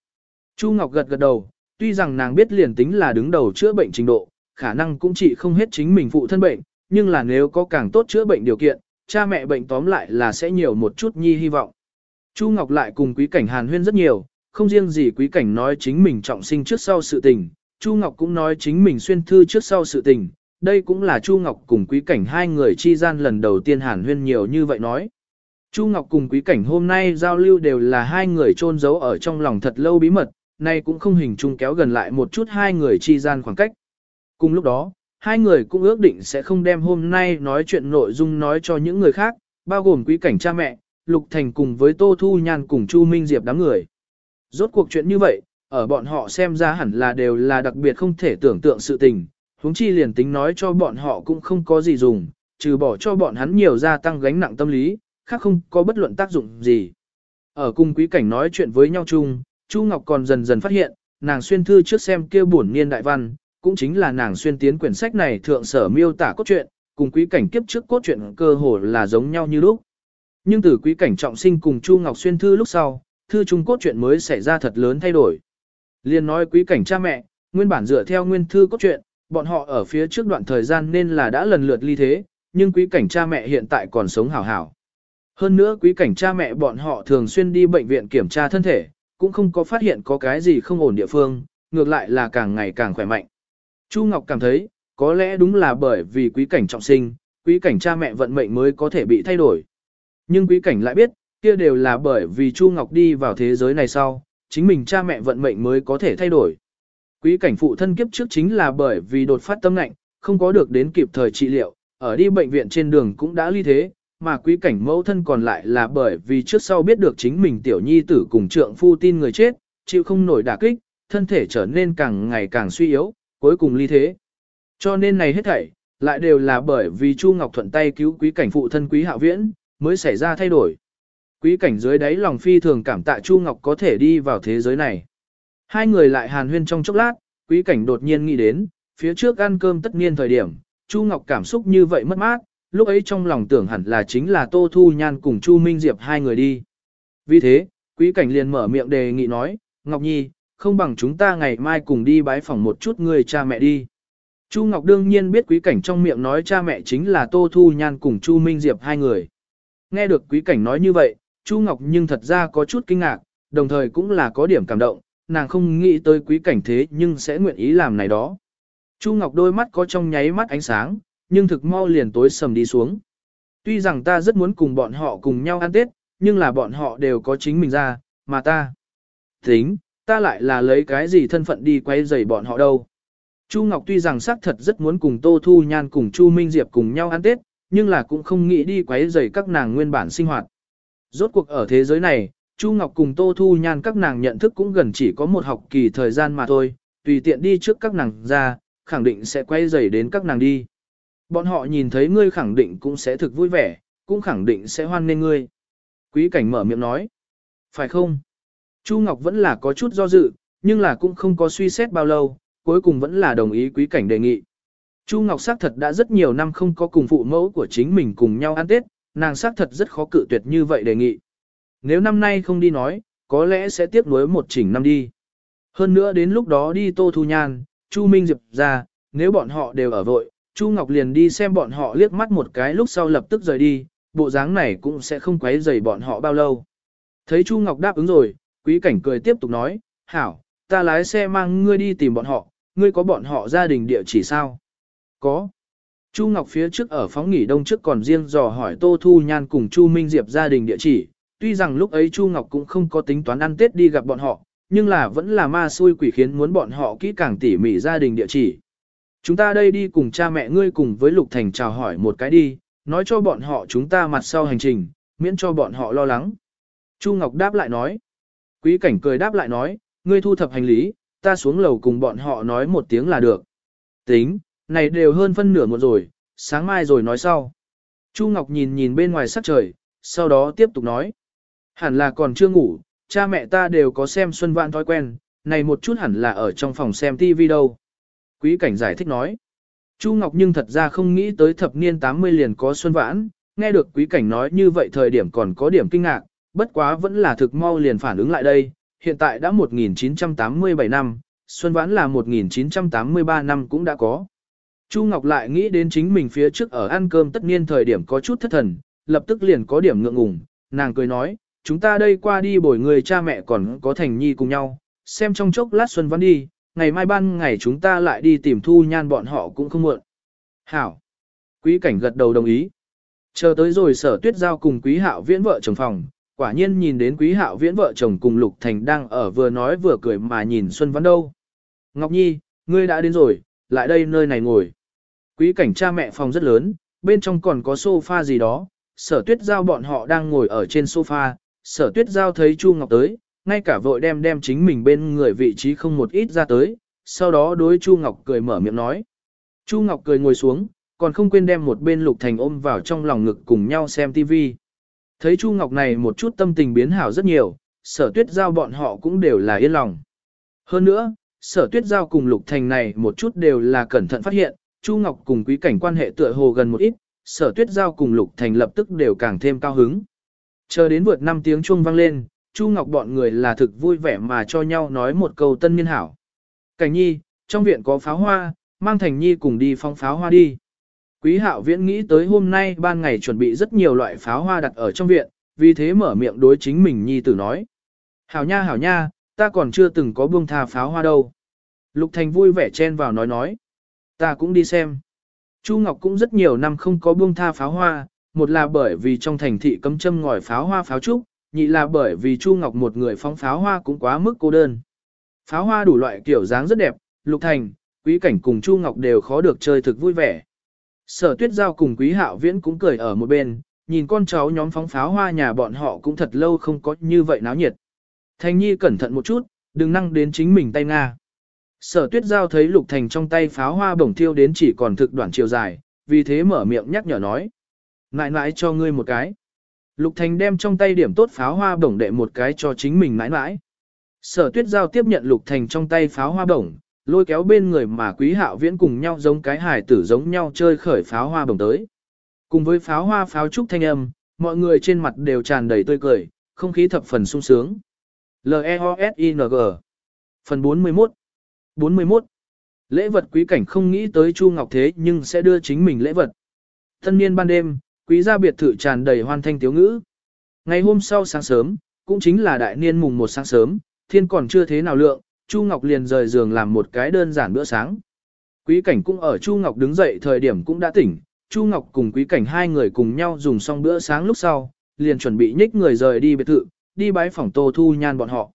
Chu Ngọc gật gật đầu, tuy rằng nàng biết liền tính là đứng đầu chữa bệnh trình độ, khả năng cũng chỉ không hết chính mình phụ thân bệnh, nhưng là nếu có càng tốt chữa bệnh điều kiện, cha mẹ bệnh tóm lại là sẽ nhiều một chút nhi hy vọng. Chu Ngọc lại cùng quý cảnh hàn huyên rất nhiều, không riêng gì quý cảnh nói chính mình trọng sinh trước sau sự tình, Chu Ngọc cũng nói chính mình xuyên thư trước sau sự tình, đây cũng là Chu Ngọc cùng quý cảnh hai người chi gian lần đầu tiên hàn huyên nhiều như vậy nói. Chu Ngọc cùng quý cảnh hôm nay giao lưu đều là hai người trôn giấu ở trong lòng thật lâu bí mật, nay cũng không hình chung kéo gần lại một chút hai người chi gian khoảng cách. Cùng lúc đó, hai người cũng ước định sẽ không đem hôm nay nói chuyện nội dung nói cho những người khác, bao gồm quý cảnh cha mẹ, Lục Thành cùng với Tô Thu Nhan cùng Chu Minh Diệp đám người. Rốt cuộc chuyện như vậy, ở bọn họ xem ra hẳn là đều là đặc biệt không thể tưởng tượng sự tình, huống chi liền tính nói cho bọn họ cũng không có gì dùng, trừ bỏ cho bọn hắn nhiều gia tăng gánh nặng tâm lý, khác không có bất luận tác dụng gì. Ở cung quý cảnh nói chuyện với nhau chung, Chu Ngọc còn dần dần phát hiện, nàng xuyên thư trước xem kia buồn niên đại văn, cũng chính là nàng xuyên tiến quyển sách này thượng sở miêu tả cốt truyện, cùng quý cảnh kiếp trước cốt truyện cơ hồ là giống nhau như lúc. Nhưng từ quý cảnh trọng sinh cùng Chu Ngọc xuyên thư lúc sau, thư trung cốt truyện mới xảy ra thật lớn thay đổi. Liên nói quý cảnh cha mẹ, nguyên bản dựa theo nguyên thư cốt truyện, bọn họ ở phía trước đoạn thời gian nên là đã lần lượt ly thế, nhưng quý cảnh cha mẹ hiện tại còn sống hảo hảo. Hơn nữa quý cảnh cha mẹ bọn họ thường xuyên đi bệnh viện kiểm tra thân thể, cũng không có phát hiện có cái gì không ổn địa phương, ngược lại là càng ngày càng khỏe mạnh. Chu Ngọc cảm thấy, có lẽ đúng là bởi vì quý cảnh trọng sinh, quý cảnh cha mẹ vận mệnh mới có thể bị thay đổi. Nhưng quý cảnh lại biết, kia đều là bởi vì Chu Ngọc đi vào thế giới này sau, chính mình cha mẹ vận mệnh mới có thể thay đổi. Quý cảnh phụ thân kiếp trước chính là bởi vì đột phát tâm lạnh, không có được đến kịp thời trị liệu, ở đi bệnh viện trên đường cũng đã ly thế, mà quý cảnh mẫu thân còn lại là bởi vì trước sau biết được chính mình tiểu nhi tử cùng trượng phu tin người chết, chịu không nổi đả kích, thân thể trở nên càng ngày càng suy yếu, cuối cùng ly thế. Cho nên này hết thảy, lại đều là bởi vì Chu Ngọc thuận tay cứu quý cảnh phụ thân quý hạo viễn, mới xảy ra thay đổi. Quý cảnh dưới đáy lòng phi thường cảm tạ Chu Ngọc có thể đi vào thế giới này. Hai người lại hàn huyên trong chốc lát, quý cảnh đột nhiên nghĩ đến, phía trước ăn cơm tất niên thời điểm, Chu Ngọc cảm xúc như vậy mất mát, lúc ấy trong lòng tưởng hẳn là chính là Tô Thu Nhan cùng Chu Minh Diệp hai người đi. Vì thế, quý cảnh liền mở miệng đề nghị nói, Ngọc Nhi, không bằng chúng ta ngày mai cùng đi bái phỏng một chút người cha mẹ đi. Chu Ngọc đương nhiên biết quý cảnh trong miệng nói cha mẹ chính là Tô Thu Nhan cùng Chu Minh Diệp hai người. Nghe được quý cảnh nói như vậy, Chu Ngọc nhưng thật ra có chút kinh ngạc, đồng thời cũng là có điểm cảm động, nàng không nghĩ tới quý cảnh thế nhưng sẽ nguyện ý làm này đó. Chu Ngọc đôi mắt có trong nháy mắt ánh sáng, nhưng thực mau liền tối sầm đi xuống. Tuy rằng ta rất muốn cùng bọn họ cùng nhau ăn Tết, nhưng là bọn họ đều có chính mình ra, mà ta. Tính, ta lại là lấy cái gì thân phận đi quay rầy bọn họ đâu. Chu Ngọc tuy rằng xác thật rất muốn cùng Tô Thu Nhan cùng Chu Minh Diệp cùng nhau ăn Tết, nhưng là cũng không nghĩ đi quấy rầy các nàng nguyên bản sinh hoạt. Rốt cuộc ở thế giới này, Chu Ngọc cùng Tô Thu Nhan các nàng nhận thức cũng gần chỉ có một học kỳ thời gian mà thôi, tùy tiện đi trước các nàng ra, khẳng định sẽ quay rầy đến các nàng đi. Bọn họ nhìn thấy ngươi khẳng định cũng sẽ thực vui vẻ, cũng khẳng định sẽ hoan nghênh ngươi. Quý cảnh mở miệng nói. Phải không? Chu Ngọc vẫn là có chút do dự, nhưng là cũng không có suy xét bao lâu, cuối cùng vẫn là đồng ý quý cảnh đề nghị. Chu Ngọc xác thật đã rất nhiều năm không có cùng phụ mẫu của chính mình cùng nhau ăn Tết, nàng xác thật rất khó cự tuyệt như vậy đề nghị. Nếu năm nay không đi nói, có lẽ sẽ tiếp nối một chỉnh năm đi. Hơn nữa đến lúc đó đi Tô Thu Nhan, Chu Minh Diệp ra, nếu bọn họ đều ở vội, Chu Ngọc liền đi xem bọn họ liếc mắt một cái lúc sau lập tức rời đi, bộ dáng này cũng sẽ không quấy rầy bọn họ bao lâu. Thấy Chu Ngọc đáp ứng rồi, quý cảnh cười tiếp tục nói, hảo, ta lái xe mang ngươi đi tìm bọn họ, ngươi có bọn họ gia đình địa chỉ sao? Có. Chu Ngọc phía trước ở phóng nghỉ đông trước còn riêng dò hỏi Tô Thu Nhan cùng Chu Minh Diệp gia đình địa chỉ, tuy rằng lúc ấy Chu Ngọc cũng không có tính toán ăn Tết đi gặp bọn họ, nhưng là vẫn là ma xui quỷ khiến muốn bọn họ kỹ càng tỉ mỉ gia đình địa chỉ. Chúng ta đây đi cùng cha mẹ ngươi cùng với Lục Thành chào hỏi một cái đi, nói cho bọn họ chúng ta mặt sau hành trình, miễn cho bọn họ lo lắng. Chu Ngọc đáp lại nói. Quý cảnh cười đáp lại nói, ngươi thu thập hành lý, ta xuống lầu cùng bọn họ nói một tiếng là được. Tính, này đều hơn phân nửa một rồi, sáng mai rồi nói sau. Chu Ngọc nhìn nhìn bên ngoài sắc trời, sau đó tiếp tục nói. Hẳn là còn chưa ngủ, cha mẹ ta đều có xem Xuân Vãn thói quen, này một chút hẳn là ở trong phòng xem TV đâu. Quý cảnh giải thích nói. Chu Ngọc nhưng thật ra không nghĩ tới thập niên 80 liền có Xuân Vãn, nghe được quý cảnh nói như vậy thời điểm còn có điểm kinh ngạc, bất quá vẫn là thực mau liền phản ứng lại đây, hiện tại đã 1987 năm, Xuân Vãn là 1983 năm cũng đã có. Chu Ngọc lại nghĩ đến chính mình phía trước ở ăn cơm tất niên thời điểm có chút thất thần, lập tức liền có điểm ngượng ngùng, nàng cười nói, chúng ta đây qua đi bồi người cha mẹ còn có thành nhi cùng nhau, xem trong chốc lát Xuân Vãn đi, ngày mai ban ngày chúng ta lại đi tìm thu nhan bọn họ cũng không muộn. Hảo! Quý cảnh gật đầu đồng ý. Chờ tới rồi sở tuyết giao cùng quý hạo viễn vợ chồng phòng, quả nhiên nhìn đến quý hạo viễn vợ chồng cùng Lục Thành đang ở vừa nói vừa cười mà nhìn Xuân Văn đâu. Ngọc Nhi, ngươi đã đến rồi, lại đây nơi này ngồi. Quý cảnh cha mẹ phòng rất lớn, bên trong còn có sofa gì đó, sở tuyết giao bọn họ đang ngồi ở trên sofa, sở tuyết giao thấy Chu Ngọc tới, ngay cả vội đem đem chính mình bên người vị trí không một ít ra tới, sau đó đối Chu Ngọc cười mở miệng nói. Chu Ngọc cười ngồi xuống, còn không quên đem một bên Lục Thành ôm vào trong lòng ngực cùng nhau xem TV. Thấy Chu Ngọc này một chút tâm tình biến hảo rất nhiều, sở tuyết giao bọn họ cũng đều là yên lòng. Hơn nữa, sở tuyết giao cùng Lục Thành này một chút đều là cẩn thận phát hiện, Chu Ngọc cùng quý cảnh quan hệ tựa hồ gần một ít, sở tuyết giao cùng Lục Thành lập tức đều càng thêm cao hứng. Chờ đến vượt 5 tiếng chuông vang lên, Chu Ngọc bọn người là thực vui vẻ mà cho nhau nói một câu tân niên hảo. Cảnh nhi, trong viện có pháo hoa, mang Thành nhi cùng đi phong pháo hoa đi. Quý hạo viễn nghĩ tới hôm nay ban ngày chuẩn bị rất nhiều loại pháo hoa đặt ở trong viện, vì thế mở miệng đối chính mình nhi tử nói. Hảo nha hảo nha, ta còn chưa từng có buông tha pháo hoa đâu. Lục Thành vui vẻ chen vào nói nói. Ta cũng đi xem. Chu Ngọc cũng rất nhiều năm không có buông tha pháo hoa, một là bởi vì trong thành thị cấm châm ngòi pháo hoa pháo trúc, nhị là bởi vì Chu Ngọc một người phóng pháo hoa cũng quá mức cô đơn. Pháo hoa đủ loại kiểu dáng rất đẹp, Lục Thành, Quý Cảnh cùng Chu Ngọc đều khó được chơi thực vui vẻ. Sở Tuyết Giao cùng Quý Hạo Viễn cũng cười ở một bên, nhìn con cháu nhóm phóng pháo hoa nhà bọn họ cũng thật lâu không có như vậy náo nhiệt. Thành Nhi cẩn thận một chút, đừng năng đến chính mình tay Nga. Sở Tuyết Giao thấy Lục Thành trong tay pháo hoa bổng thiêu đến chỉ còn thực đoạn chiều dài, vì thế mở miệng nhắc nhở nói. Nãi nãi cho ngươi một cái. Lục Thành đem trong tay điểm tốt pháo hoa bổng đệ một cái cho chính mình nãi nãi. Sở Tuyết Giao tiếp nhận Lục Thành trong tay pháo hoa bổng, lôi kéo bên người mà quý hạo viễn cùng nhau giống cái hài tử giống nhau chơi khởi pháo hoa bồng tới. Cùng với pháo hoa pháo trúc thanh âm, mọi người trên mặt đều tràn đầy tươi cười, không khí thập phần sung sướng. L-E-O-S-I-N-G Phần 41 41. Lễ vật quý cảnh không nghĩ tới Chu Ngọc thế nhưng sẽ đưa chính mình lễ vật. Tân niên ban đêm, quý gia biệt thự tràn đầy hoan thanh tiếu ngữ. Ngày hôm sau sáng sớm, cũng chính là đại niên mùng một sáng sớm, thiên còn chưa thế nào lượng, Chu Ngọc liền rời giường làm một cái đơn giản bữa sáng. Quý cảnh cũng ở Chu Ngọc đứng dậy thời điểm cũng đã tỉnh, Chu Ngọc cùng quý cảnh hai người cùng nhau dùng xong bữa sáng lúc sau, liền chuẩn bị nhích người rời đi biệt thự, đi bái phòng Tô Thu Nhan bọn họ.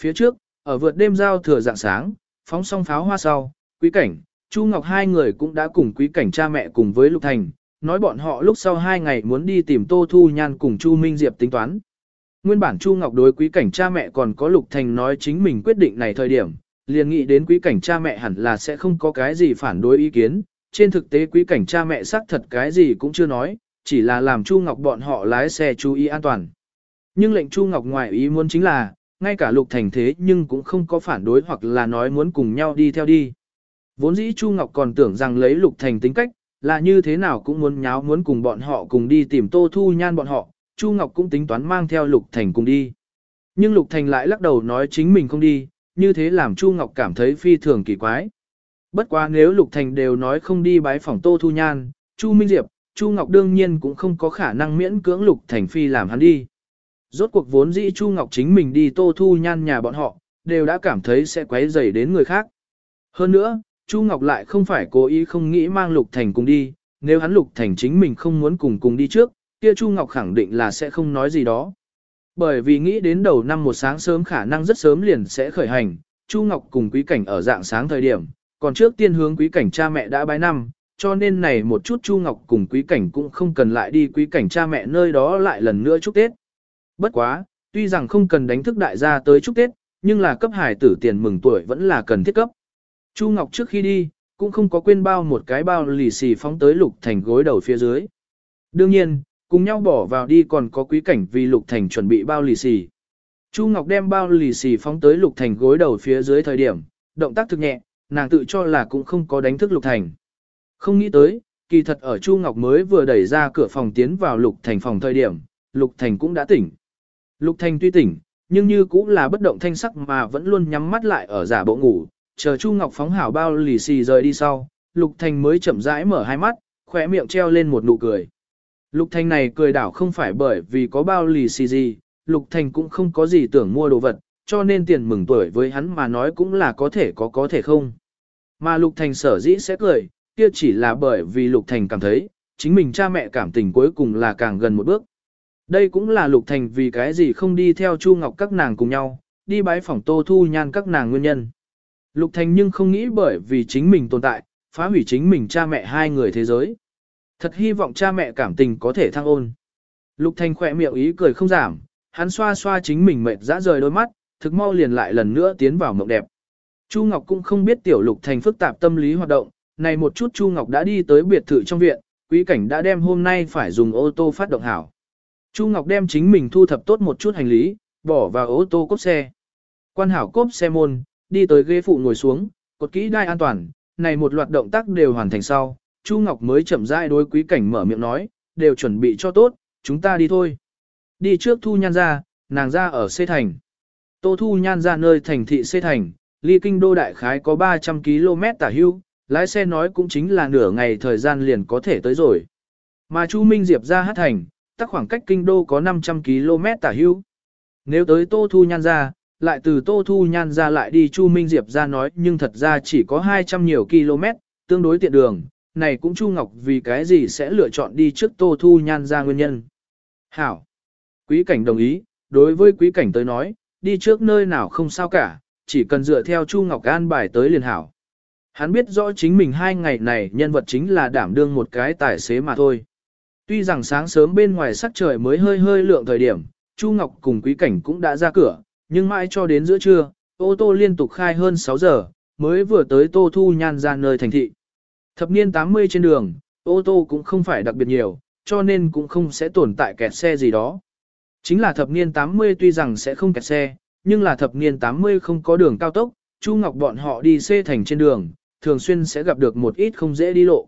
Phía trước, ở vượt đêm giao thừa dạng sáng, phóng xong pháo hoa sau, quý cảnh, Chu Ngọc hai người cũng đã cùng quý cảnh cha mẹ cùng với Lục Thành, nói bọn họ lúc sau hai ngày muốn đi tìm Tô Thu Nhan cùng Chu Minh Diệp tính toán. Nguyên bản Chu Ngọc đối quý cảnh cha mẹ còn có Lục Thành nói chính mình quyết định này thời điểm, liền nghĩ đến quý cảnh cha mẹ hẳn là sẽ không có cái gì phản đối ý kiến, trên thực tế quý cảnh cha mẹ xác thật cái gì cũng chưa nói, chỉ là làm Chu Ngọc bọn họ lái xe chú ý an toàn. Nhưng lệnh Chu Ngọc ngoài ý muốn chính là, ngay cả Lục Thành thế nhưng cũng không có phản đối hoặc là nói muốn cùng nhau đi theo đi. Vốn dĩ Chu Ngọc còn tưởng rằng lấy Lục Thành tính cách, là như thế nào cũng muốn nháo muốn cùng bọn họ cùng đi tìm Tô Thu Nhan bọn họ, Chu Ngọc cũng tính toán mang theo Lục Thành cùng đi. Nhưng Lục Thành lại lắc đầu nói chính mình không đi, như thế làm Chu Ngọc cảm thấy phi thường kỳ quái. Bất quá nếu Lục Thành đều nói không đi bái phỏng Tô Thu Nhan, Chu Minh Diệp, Chu Ngọc đương nhiên cũng không có khả năng miễn cưỡng Lục Thành phi làm hắn đi. Rốt cuộc vốn dĩ Chu Ngọc chính mình đi Tô Thu Nhan nhà bọn họ, đều đã cảm thấy sẽ quấy rầy đến người khác. Hơn nữa, Chu Ngọc lại không phải cố ý không nghĩ mang Lục Thành cùng đi, nếu hắn Lục Thành chính mình không muốn cùng cùng đi trước, kia Chu Ngọc khẳng định là sẽ không nói gì đó. Bởi vì nghĩ đến đầu năm một sáng sớm khả năng rất sớm liền sẽ khởi hành, Chu Ngọc cùng quý cảnh ở dạng sáng thời điểm, còn trước tiên hướng quý cảnh cha mẹ đã bái năm, cho nên này một chút Chu Ngọc cùng quý cảnh cũng không cần lại đi quý cảnh cha mẹ nơi đó lại lần nữa chúc Tết. Bất quá, tuy rằng không cần đánh thức đại gia tới chúc Tết, nhưng là cấp hải tử tiền mừng tuổi vẫn là cần thiết cấp. Chu Ngọc trước khi đi, cũng không có quên bao một cái bao lì xì phóng tới Lục Thành gối đầu phía dưới. Đương nhiên, cùng nhau bỏ vào đi còn có quý cảnh vì Lục Thành chuẩn bị bao lì xì. Chu Ngọc đem bao lì xì phóng tới Lục Thành gối đầu phía dưới thời điểm, động tác thực nhẹ, nàng tự cho là cũng không có đánh thức Lục Thành. Không nghĩ tới, kỳ thật ở Chu Ngọc mới vừa đẩy ra cửa phòng tiến vào Lục Thành phòng thời điểm, Lục Thành cũng đã tỉnh. Lục Thành tuy tỉnh, nhưng như cũng là bất động thanh sắc mà vẫn luôn nhắm mắt lại ở giả bộ ngủ, chờ Chu Ngọc phóng hảo bao lì xì rời đi sau, Lục Thành mới chậm rãi mở hai mắt, khỏe miệng treo lên một nụ cười. Lục Thành này cười đảo không phải bởi vì có bao lì xì gì, Lục Thành cũng không có gì tưởng mua đồ vật, cho nên tiền mừng tuổi với hắn mà nói cũng là có thể có có thể không. Mà Lục Thành sở dĩ sẽ cười, kia chỉ là bởi vì Lục Thành cảm thấy, chính mình cha mẹ cảm tình cuối cùng là càng gần một bước. Đây cũng là Lục Thành vì cái gì không đi theo Chu Ngọc các nàng cùng nhau, đi bái phỏng Tô Thu Nhan các nàng nguyên nhân. Lục Thành nhưng không nghĩ bởi vì chính mình tồn tại, phá hủy chính mình cha mẹ hai người thế giới. Thật hy vọng cha mẹ cảm tình có thể thăng ôn. Lục Thành khỏe miệng ý cười không giảm, hắn xoa xoa chính mình mệt dã rời đôi mắt, thực mau liền lại lần nữa tiến vào mộng đẹp. Chu Ngọc cũng không biết tiểu Lục Thành phức tạp tâm lý hoạt động, này một chút Chu Ngọc đã đi tới biệt thự trong viện, quý cảnh đã đem hôm nay phải dùng ô tô phát động hảo. Chu Ngọc đem chính mình thu thập tốt một chút hành lý, bỏ vào ô tô cốp xe. Quan hảo cốp xe môn, đi tới ghế phụ ngồi xuống, cột kỹ đai an toàn, này một loạt động tác đều hoàn thành sau, Chu Ngọc mới chậm rãi đối quý cảnh mở miệng nói, đều chuẩn bị cho tốt, chúng ta đi thôi. Đi trước thu nhan ra, nàng ra ở Xê Thành. Tô Thu Nhan ra nơi thành thị Xê Thành, ly kinh đô đại khái có 300 km tả hưu, lái xe nói cũng chính là nửa ngày thời gian liền có thể tới rồi. Mà Chu Minh Diệp ra hát thành, tắc khoảng cách kinh đô có 500 km tả hưu. Nếu tới Tô Thu Nhan ra, lại từ Tô Thu Nhan ra lại đi Chu Minh Diệp ra nói nhưng thật ra chỉ có 200 nhiều km, tương đối tiện đường, này cũng Chu Ngọc vì cái gì sẽ lựa chọn đi trước Tô Thu Nhan ra nguyên nhân. Hảo! Quý cảnh đồng ý, đối với quý cảnh tới nói, đi trước nơi nào không sao cả, chỉ cần dựa theo Chu Ngọc an bài tới liền hảo. Hắn biết rõ chính mình hai ngày này nhân vật chính là đảm đương một cái tài xế mà thôi. Tuy rằng sáng sớm bên ngoài sắc trời mới hơi hơi lượng thời điểm, Chu Ngọc cùng quý cảnh cũng đã ra cửa, nhưng mãi cho đến giữa trưa, ô tô liên tục khai hơn 6 giờ, mới vừa tới Tô Thu Nhan ra nơi thành thị. Thập niên 80 trên đường, ô tô cũng không phải đặc biệt nhiều, cho nên cũng không sẽ tồn tại kẹt xe gì đó. Chính là thập niên 80 tuy rằng sẽ không kẹt xe, nhưng là thập niên 80 không có đường cao tốc, Chu Ngọc bọn họ đi xe thành trên đường, thường xuyên sẽ gặp được một ít không dễ đi lộ.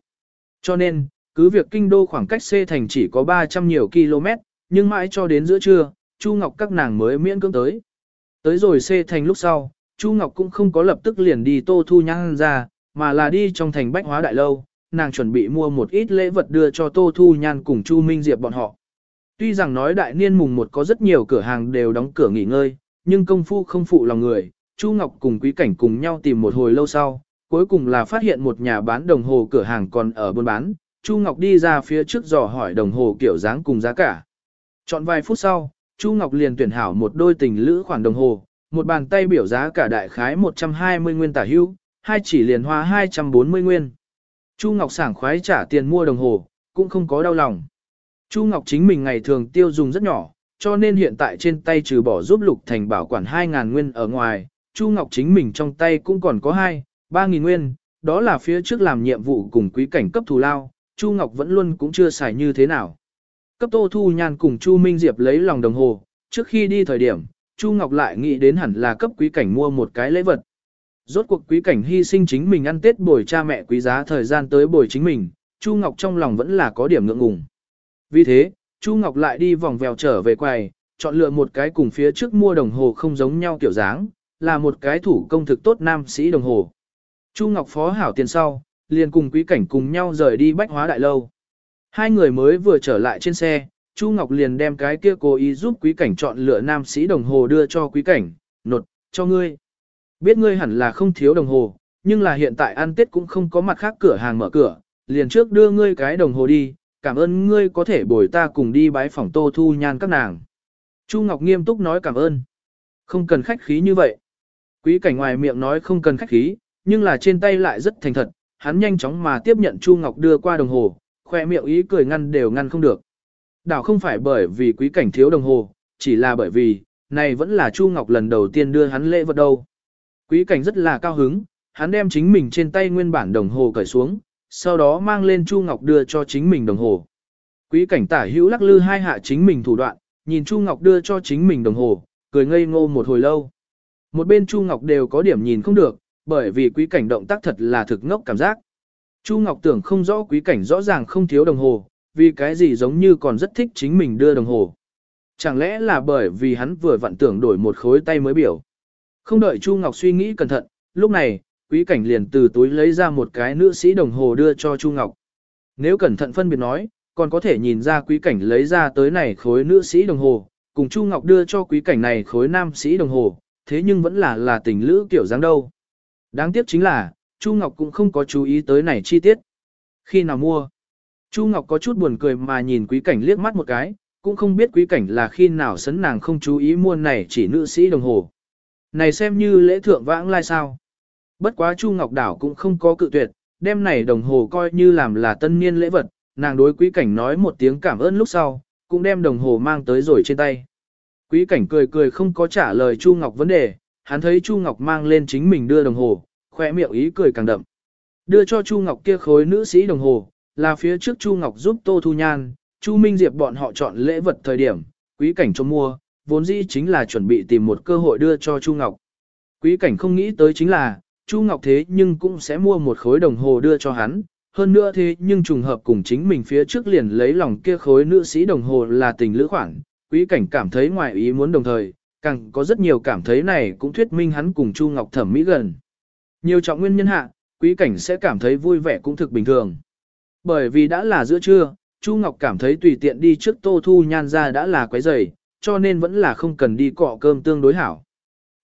Cho nên, cứ việc kinh đô khoảng cách xe thành chỉ có 300 nhiều km, nhưng mãi cho đến giữa trưa, Chu Ngọc các nàng mới miễn cưỡng tới. Tới rồi xe thành lúc sau, Chu Ngọc cũng không có lập tức liền đi Tô Thu Nhan ra, mà là đi trong thành bách hóa đại lâu, nàng chuẩn bị mua một ít lễ vật đưa cho Tô Thu Nhan cùng Chu Minh Diệp bọn họ. Tuy rằng nói đại niên mùng một có rất nhiều cửa hàng đều đóng cửa nghỉ ngơi, nhưng công phu không phụ lòng người, Chu Ngọc cùng Quý Cảnh cùng nhau tìm một hồi lâu sau, cuối cùng là phát hiện một nhà bán đồng hồ cửa hàng còn ở buôn bán, Chu Ngọc đi ra phía trước dò hỏi đồng hồ kiểu dáng cùng giá cả. Chọn vài phút sau, Chu Ngọc liền tuyển hảo một đôi tình lữ khoản đồng hồ, một bàn tay biểu giá cả đại khái 120 nguyên tả hưu, hai chỉ liền hoa 240 nguyên. Chu Ngọc sảng khoái trả tiền mua đồng hồ, cũng không có đau lòng. Chu Ngọc chính mình ngày thường tiêu dùng rất nhỏ, cho nên hiện tại trên tay trừ bỏ giúp Lục Thành bảo quản 2.000 nguyên ở ngoài, Chu Ngọc chính mình trong tay cũng còn có 2, 3.000 nguyên, đó là phía trước làm nhiệm vụ cùng quý cảnh cấp thù lao, Chu Ngọc vẫn luôn cũng chưa xài như thế nào. Cấp Tô Thu Nhan cùng Chu Minh Diệp lấy lòng đồng hồ, trước khi đi thời điểm, Chu Ngọc lại nghĩ đến hẳn là cấp quý cảnh mua một cái lễ vật. Rốt cuộc quý cảnh hy sinh chính mình ăn Tết bồi cha mẹ quý giá thời gian tới bồi chính mình, Chu Ngọc trong lòng vẫn là có điểm ngượng ngùng. Vì thế, Chu Ngọc lại đi vòng vèo trở về quầy, chọn lựa một cái cùng phía trước mua đồng hồ không giống nhau kiểu dáng, là một cái thủ công thực tốt nam sĩ đồng hồ. Chu Ngọc phó hảo tiền sau, liền cùng quý cảnh cùng nhau rời đi bách hóa đại lâu. Hai người mới vừa trở lại trên xe, Chu Ngọc liền đem cái kia cố ý giúp quý cảnh chọn lựa nam sĩ đồng hồ đưa cho quý cảnh, nột, cho ngươi. Biết ngươi hẳn là không thiếu đồng hồ, nhưng là hiện tại ăn Tết cũng không có mặt khác cửa hàng mở cửa, liền trước đưa ngươi cái đồng hồ đi, cảm ơn ngươi có thể bồi ta cùng đi bái phòng tô thu nhan các nàng. Chu Ngọc nghiêm túc nói cảm ơn. Không cần khách khí như vậy. Quý cảnh ngoài miệng nói không cần khách khí, nhưng là trên tay lại rất thành thật, hắn nhanh chóng mà tiếp nhận Chu Ngọc đưa qua đồng hồ, khoe miệng ý cười ngăn đều ngăn không được. Đảo không phải bởi vì quý cảnh thiếu đồng hồ, chỉ là bởi vì, này vẫn là Chu Ngọc lần đầu tiên đưa hắn lễ vật đâu. Quý cảnh rất là cao hứng, hắn đem chính mình trên tay nguyên bản đồng hồ cởi xuống, sau đó mang lên Chu Ngọc đưa cho chính mình đồng hồ. Quý cảnh tả hữu lắc lư hai hạ chính mình thủ đoạn, nhìn Chu Ngọc đưa cho chính mình đồng hồ, cười ngây ngô một hồi lâu. Một bên Chu Ngọc đều có điểm nhìn không được, bởi vì quý cảnh động tác thật là thực ngốc cảm giác. Chu Ngọc tưởng không rõ quý cảnh rõ ràng không thiếu đồng hồ, vì cái gì giống như còn rất thích chính mình đưa đồng hồ. Chẳng lẽ là bởi vì hắn vừa vặn tưởng đổi một khối tay mới biểu. Không đợi Chu Ngọc suy nghĩ cẩn thận, lúc này, quý cảnh liền từ túi lấy ra một cái nữ sĩ đồng hồ đưa cho Chu Ngọc. Nếu cẩn thận phân biệt nói, còn có thể nhìn ra quý cảnh lấy ra tới này khối nữ sĩ đồng hồ, cùng Chu Ngọc đưa cho quý cảnh này khối nam sĩ đồng hồ, thế nhưng vẫn là là tình lữ kiểu dáng đâu. Đáng tiếc chính là, Chu Ngọc cũng không có chú ý tới này chi tiết. Khi nào mua? Chu Ngọc có chút buồn cười mà nhìn quý cảnh liếc mắt một cái, cũng không biết quý cảnh là khi nào sấn nàng không chú ý mua này chỉ nữ sĩ đồng hồ. Này xem như lễ thượng vãng lai sao. Bất quá Chu Ngọc Đảo cũng không có cự tuyệt, đem này đồng hồ coi như làm là tân niên lễ vật, nàng đối quý cảnh nói một tiếng cảm ơn lúc sau, cũng đem đồng hồ mang tới rồi trên tay. Quý cảnh cười cười không có trả lời Chu Ngọc vấn đề, hắn thấy Chu Ngọc mang lên chính mình đưa đồng hồ, khoe miệng ý cười càng đậm. Đưa cho Chu Ngọc kia khối nữ sĩ đồng hồ, là phía trước Chu Ngọc giúp Tô Thu Nhan, Chu Minh Diệp bọn họ chọn lễ vật thời điểm, quý cảnh cho mua, vốn dĩ chính là chuẩn bị tìm một cơ hội đưa cho Chu Ngọc. Quý cảnh không nghĩ tới chính là, Chu Ngọc thế nhưng cũng sẽ mua một khối đồng hồ đưa cho hắn, hơn nữa thế nhưng trùng hợp cùng chính mình phía trước liền lấy lòng kia khối nữ sĩ đồng hồ là tình lữ khoản, quý cảnh cảm thấy ngoài ý muốn đồng thời, càng có rất nhiều cảm thấy này cũng thuyết minh hắn cùng Chu Ngọc thẩm mỹ gần. Nhiều trọng nguyên nhân hạ, quý cảnh sẽ cảm thấy vui vẻ cũng thực bình thường. Bởi vì đã là giữa trưa, Chu Ngọc cảm thấy tùy tiện đi trước Tô Thu Nhan ra đã là quấy rầy, cho nên vẫn là không cần đi cọ cơm tương đối hảo.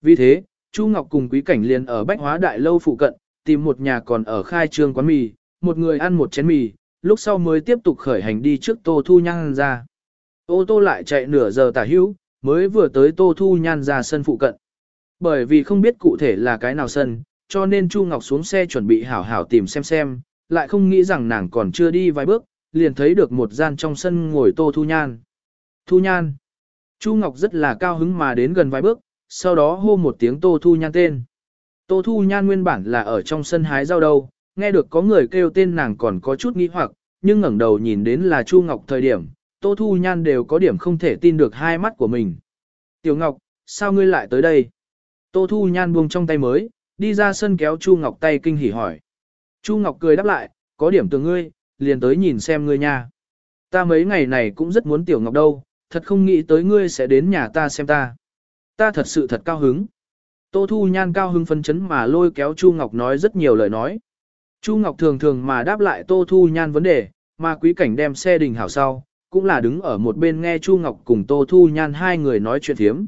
Vì thế, Chu Ngọc cùng quý cảnh liền ở Bách Hóa Đại Lâu phụ cận, tìm một nhà còn ở khai trương quán mì, một người ăn một chén mì, lúc sau mới tiếp tục khởi hành đi trước Tô Thu Nhan ra. Ô tô lại chạy nửa giờ tả hữu, mới vừa tới Tô Thu Nhan ra sân phụ cận. Bởi vì không biết cụ thể là cái nào sân, cho nên Chu Ngọc xuống xe chuẩn bị hảo hảo tìm xem xem, lại không nghĩ rằng nàng còn chưa đi vài bước, liền thấy được một gian trong sân ngồi Tô Thu Nhan. Thu Nhan. Chu Ngọc rất là cao hứng mà đến gần vài bước, sau đó hô một tiếng Tô Thu Nhan tên. Tô Thu Nhan nguyên bản là ở trong sân hái rau đâu, nghe được có người kêu tên nàng còn có chút nghi hoặc, nhưng ngẩng đầu nhìn đến là Chu Ngọc thời điểm, Tô Thu Nhan đều có điểm không thể tin được hai mắt của mình. Tiểu Ngọc, sao ngươi lại tới đây? Tô Thu Nhan buông trong tay mới, đi ra sân kéo Chu Ngọc tay kinh hỉ hỏi. Chu Ngọc cười đáp lại, có điểm từ ngươi, liền tới nhìn xem ngươi nha. Ta mấy ngày này cũng rất muốn Tiểu Ngọc đâu, thật không nghĩ tới ngươi sẽ đến nhà ta xem ta. Ta thật sự thật cao hứng. Tô Thu Nhan cao hứng phân chấn mà lôi kéo Chu Ngọc nói rất nhiều lời nói. Chu Ngọc thường thường mà đáp lại Tô Thu Nhan vấn đề, mà quý cảnh đem xe đình hảo sau, cũng là đứng ở một bên nghe Chu Ngọc cùng Tô Thu Nhan hai người nói chuyện thiếm.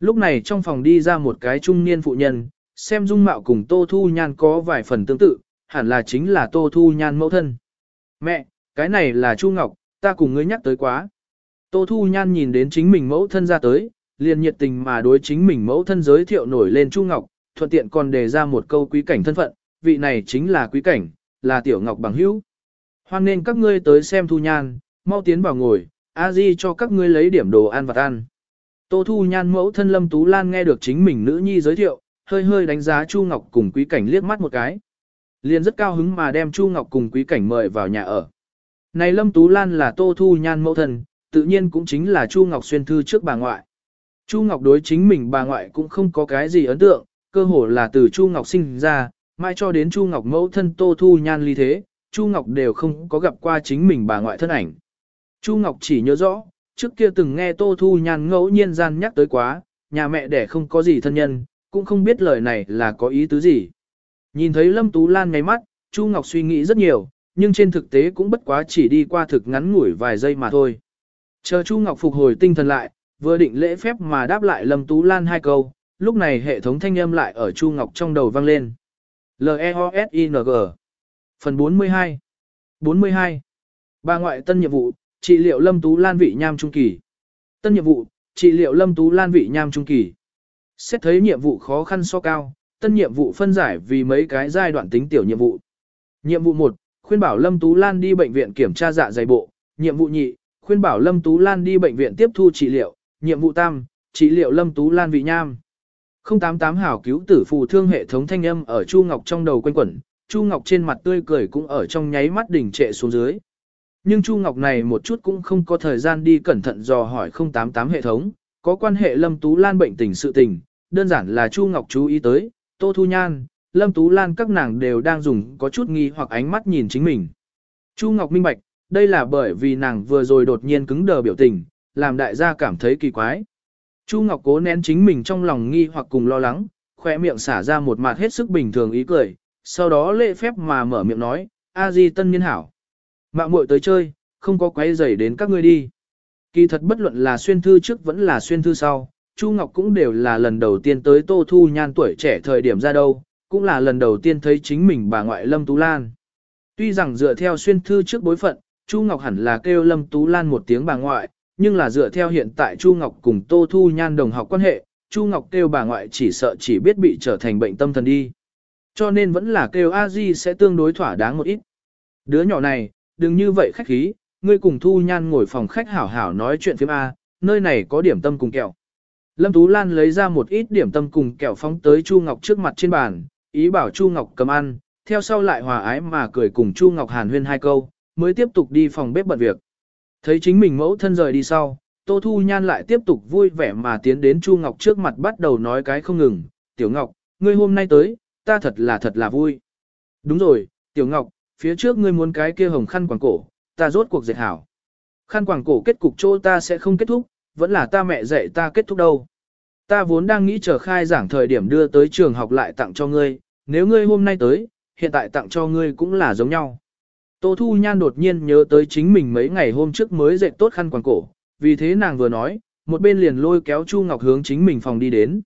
Lúc này trong phòng đi ra một cái trung niên phụ nhân, xem dung mạo cùng Tô Thu Nhan có vài phần tương tự, hẳn là chính là Tô Thu Nhan mẫu thân. Mẹ, cái này là Chu Ngọc, ta cùng ngươi nhắc tới quá. Tô Thu Nhan nhìn đến chính mình mẫu thân ra tới, liền nhiệt tình mà đối chính mình mẫu thân giới thiệu nổi lên Chu Ngọc, thuận tiện còn đề ra một câu quý cảnh thân phận, vị này chính là quý cảnh, là Tiểu Ngọc bằng hữu. Hoan nên các ngươi tới xem Thu Nhan, mau tiến vào ngồi, a di cho các ngươi lấy điểm đồ ăn vặt ăn. Tô Thu Nhan mẫu thân Lâm Tú Lan nghe được chính mình nữ nhi giới thiệu, hơi hơi đánh giá Chu Ngọc cùng quý cảnh liếc mắt một cái. Liền rất cao hứng mà đem Chu Ngọc cùng quý cảnh mời vào nhà ở. Này Lâm Tú Lan là Tô Thu Nhan mẫu thân, tự nhiên cũng chính là Chu Ngọc xuyên thư trước bà ngoại. Chu Ngọc đối chính mình bà ngoại cũng không có cái gì ấn tượng, cơ hồ là từ Chu Ngọc sinh ra, mai cho đến Chu Ngọc mẫu thân Tô Thu Nhan ly thế, Chu Ngọc đều không có gặp qua chính mình bà ngoại thân ảnh. Chu Ngọc chỉ nhớ rõ, trước kia từng nghe Tô Thu Nhan ngẫu nhiên gian nhắc tới quá, nhà mẹ đẻ không có gì thân nhân, cũng không biết lời này là có ý tứ gì. Nhìn thấy Lâm Tú Lan ngay mắt, Chu Ngọc suy nghĩ rất nhiều, nhưng trên thực tế cũng bất quá chỉ đi qua thực ngắn ngủi vài giây mà thôi. Chờ Chu Ngọc phục hồi tinh thần lại, vừa định lễ phép mà đáp lại Lâm Tú Lan hai câu, lúc này hệ thống thanh âm lại ở Chu Ngọc trong đầu vang lên. L-E-O-S-I-N-G Phần 42 42 Ba ngoại tân nhiệm vụ, trị liệu Lâm Tú Lan vị nham trung kỳ. Tân nhiệm vụ, trị liệu Lâm Tú Lan vị nham trung kỳ. Xét thấy nhiệm vụ khó khăn so cao, tân nhiệm vụ phân giải vì mấy cái giai đoạn tính tiểu nhiệm vụ. Nhiệm vụ 1, khuyên bảo Lâm Tú Lan đi bệnh viện kiểm tra dạ dày bộ. Nhiệm vụ nhị, khuyên bảo Lâm Tú Lan đi bệnh viện tiếp thu trị liệu. Nhiệm vụ tam, trị liệu Lâm Tú Lan vị nham. 088 hảo cứu tử phù thương hệ thống thanh âm ở Chu Ngọc trong đầu quanh quẩn, Chu Ngọc trên mặt tươi cười cũng ở trong nháy mắt đỉnh trệ xuống dưới. Nhưng Chu Ngọc này một chút cũng không có thời gian đi cẩn thận dò hỏi 088 hệ thống, có quan hệ Lâm Tú Lan bệnh tình sự tình, đơn giản là Chu Ngọc chú ý tới, Tô Thu Nhan, Lâm Tú Lan các nàng đều đang dùng có chút nghi hoặc ánh mắt nhìn chính mình. Chu Ngọc minh bạch, đây là bởi vì nàng vừa rồi đột nhiên cứng đờ biểu tình, làm đại gia cảm thấy kỳ quái. Chu Ngọc cố nén chính mình trong lòng nghi hoặc cùng lo lắng, khỏe miệng xả ra một mặt hết sức bình thường ý cười, sau đó lễ phép mà mở miệng nói, A Di tân niên hảo. Mạng muội tới chơi, không có quấy rầy đến các ngươi đi. Kỳ thật bất luận là xuyên thư trước vẫn là xuyên thư sau, Chu Ngọc cũng đều là lần đầu tiên tới Tô Thu Nhan tuổi trẻ thời điểm ra đâu, cũng là lần đầu tiên thấy chính mình bà ngoại Lâm Tú Lan. Tuy rằng dựa theo xuyên thư trước bối phận, Chu Ngọc hẳn là kêu Lâm Tú Lan một tiếng bà ngoại, nhưng là dựa theo hiện tại Chu Ngọc cùng Tô Thu Nhan đồng học quan hệ, Chu Ngọc kêu bà ngoại chỉ sợ chỉ biết bị trở thành bệnh tâm thần đi. Cho nên vẫn là kêu A Di sẽ tương đối thỏa đáng một ít. Đứa nhỏ này, đừng như vậy khách khí, ngươi cùng Thu Nhan ngồi phòng khách hảo hảo nói chuyện phim A, nơi này có điểm tâm cùng kẹo. Lâm Tú Lan lấy ra một ít điểm tâm cùng kẹo phóng tới Chu Ngọc trước mặt trên bàn, ý bảo Chu Ngọc cầm ăn, theo sau lại hòa ái mà cười cùng Chu Ngọc hàn huyên hai câu, mới tiếp tục đi phòng bếp bận việc. Thấy chính mình mẫu thân rời đi sau, Tô Thu Nhan lại tiếp tục vui vẻ mà tiến đến Chu Ngọc trước mặt bắt đầu nói cái không ngừng, Tiểu Ngọc, ngươi hôm nay tới, ta thật là thật là vui. Đúng rồi, Tiểu Ngọc, phía trước ngươi muốn cái kia hồng khăn quàng cổ, ta rốt cuộc dệt hảo. Khăn quàng cổ kết cục chỗ ta sẽ không kết thúc, vẫn là ta mẹ dạy ta kết thúc đâu. Ta vốn đang nghĩ chờ khai giảng thời điểm đưa tới trường học lại tặng cho ngươi, nếu ngươi hôm nay tới, hiện tại tặng cho ngươi cũng là giống nhau. Tô Thu Nhan đột nhiên nhớ tới chính mình mấy ngày hôm trước mới dệt tốt khăn quàng cổ, vì thế nàng vừa nói, một bên liền lôi kéo Chu Ngọc hướng chính mình phòng đi đến.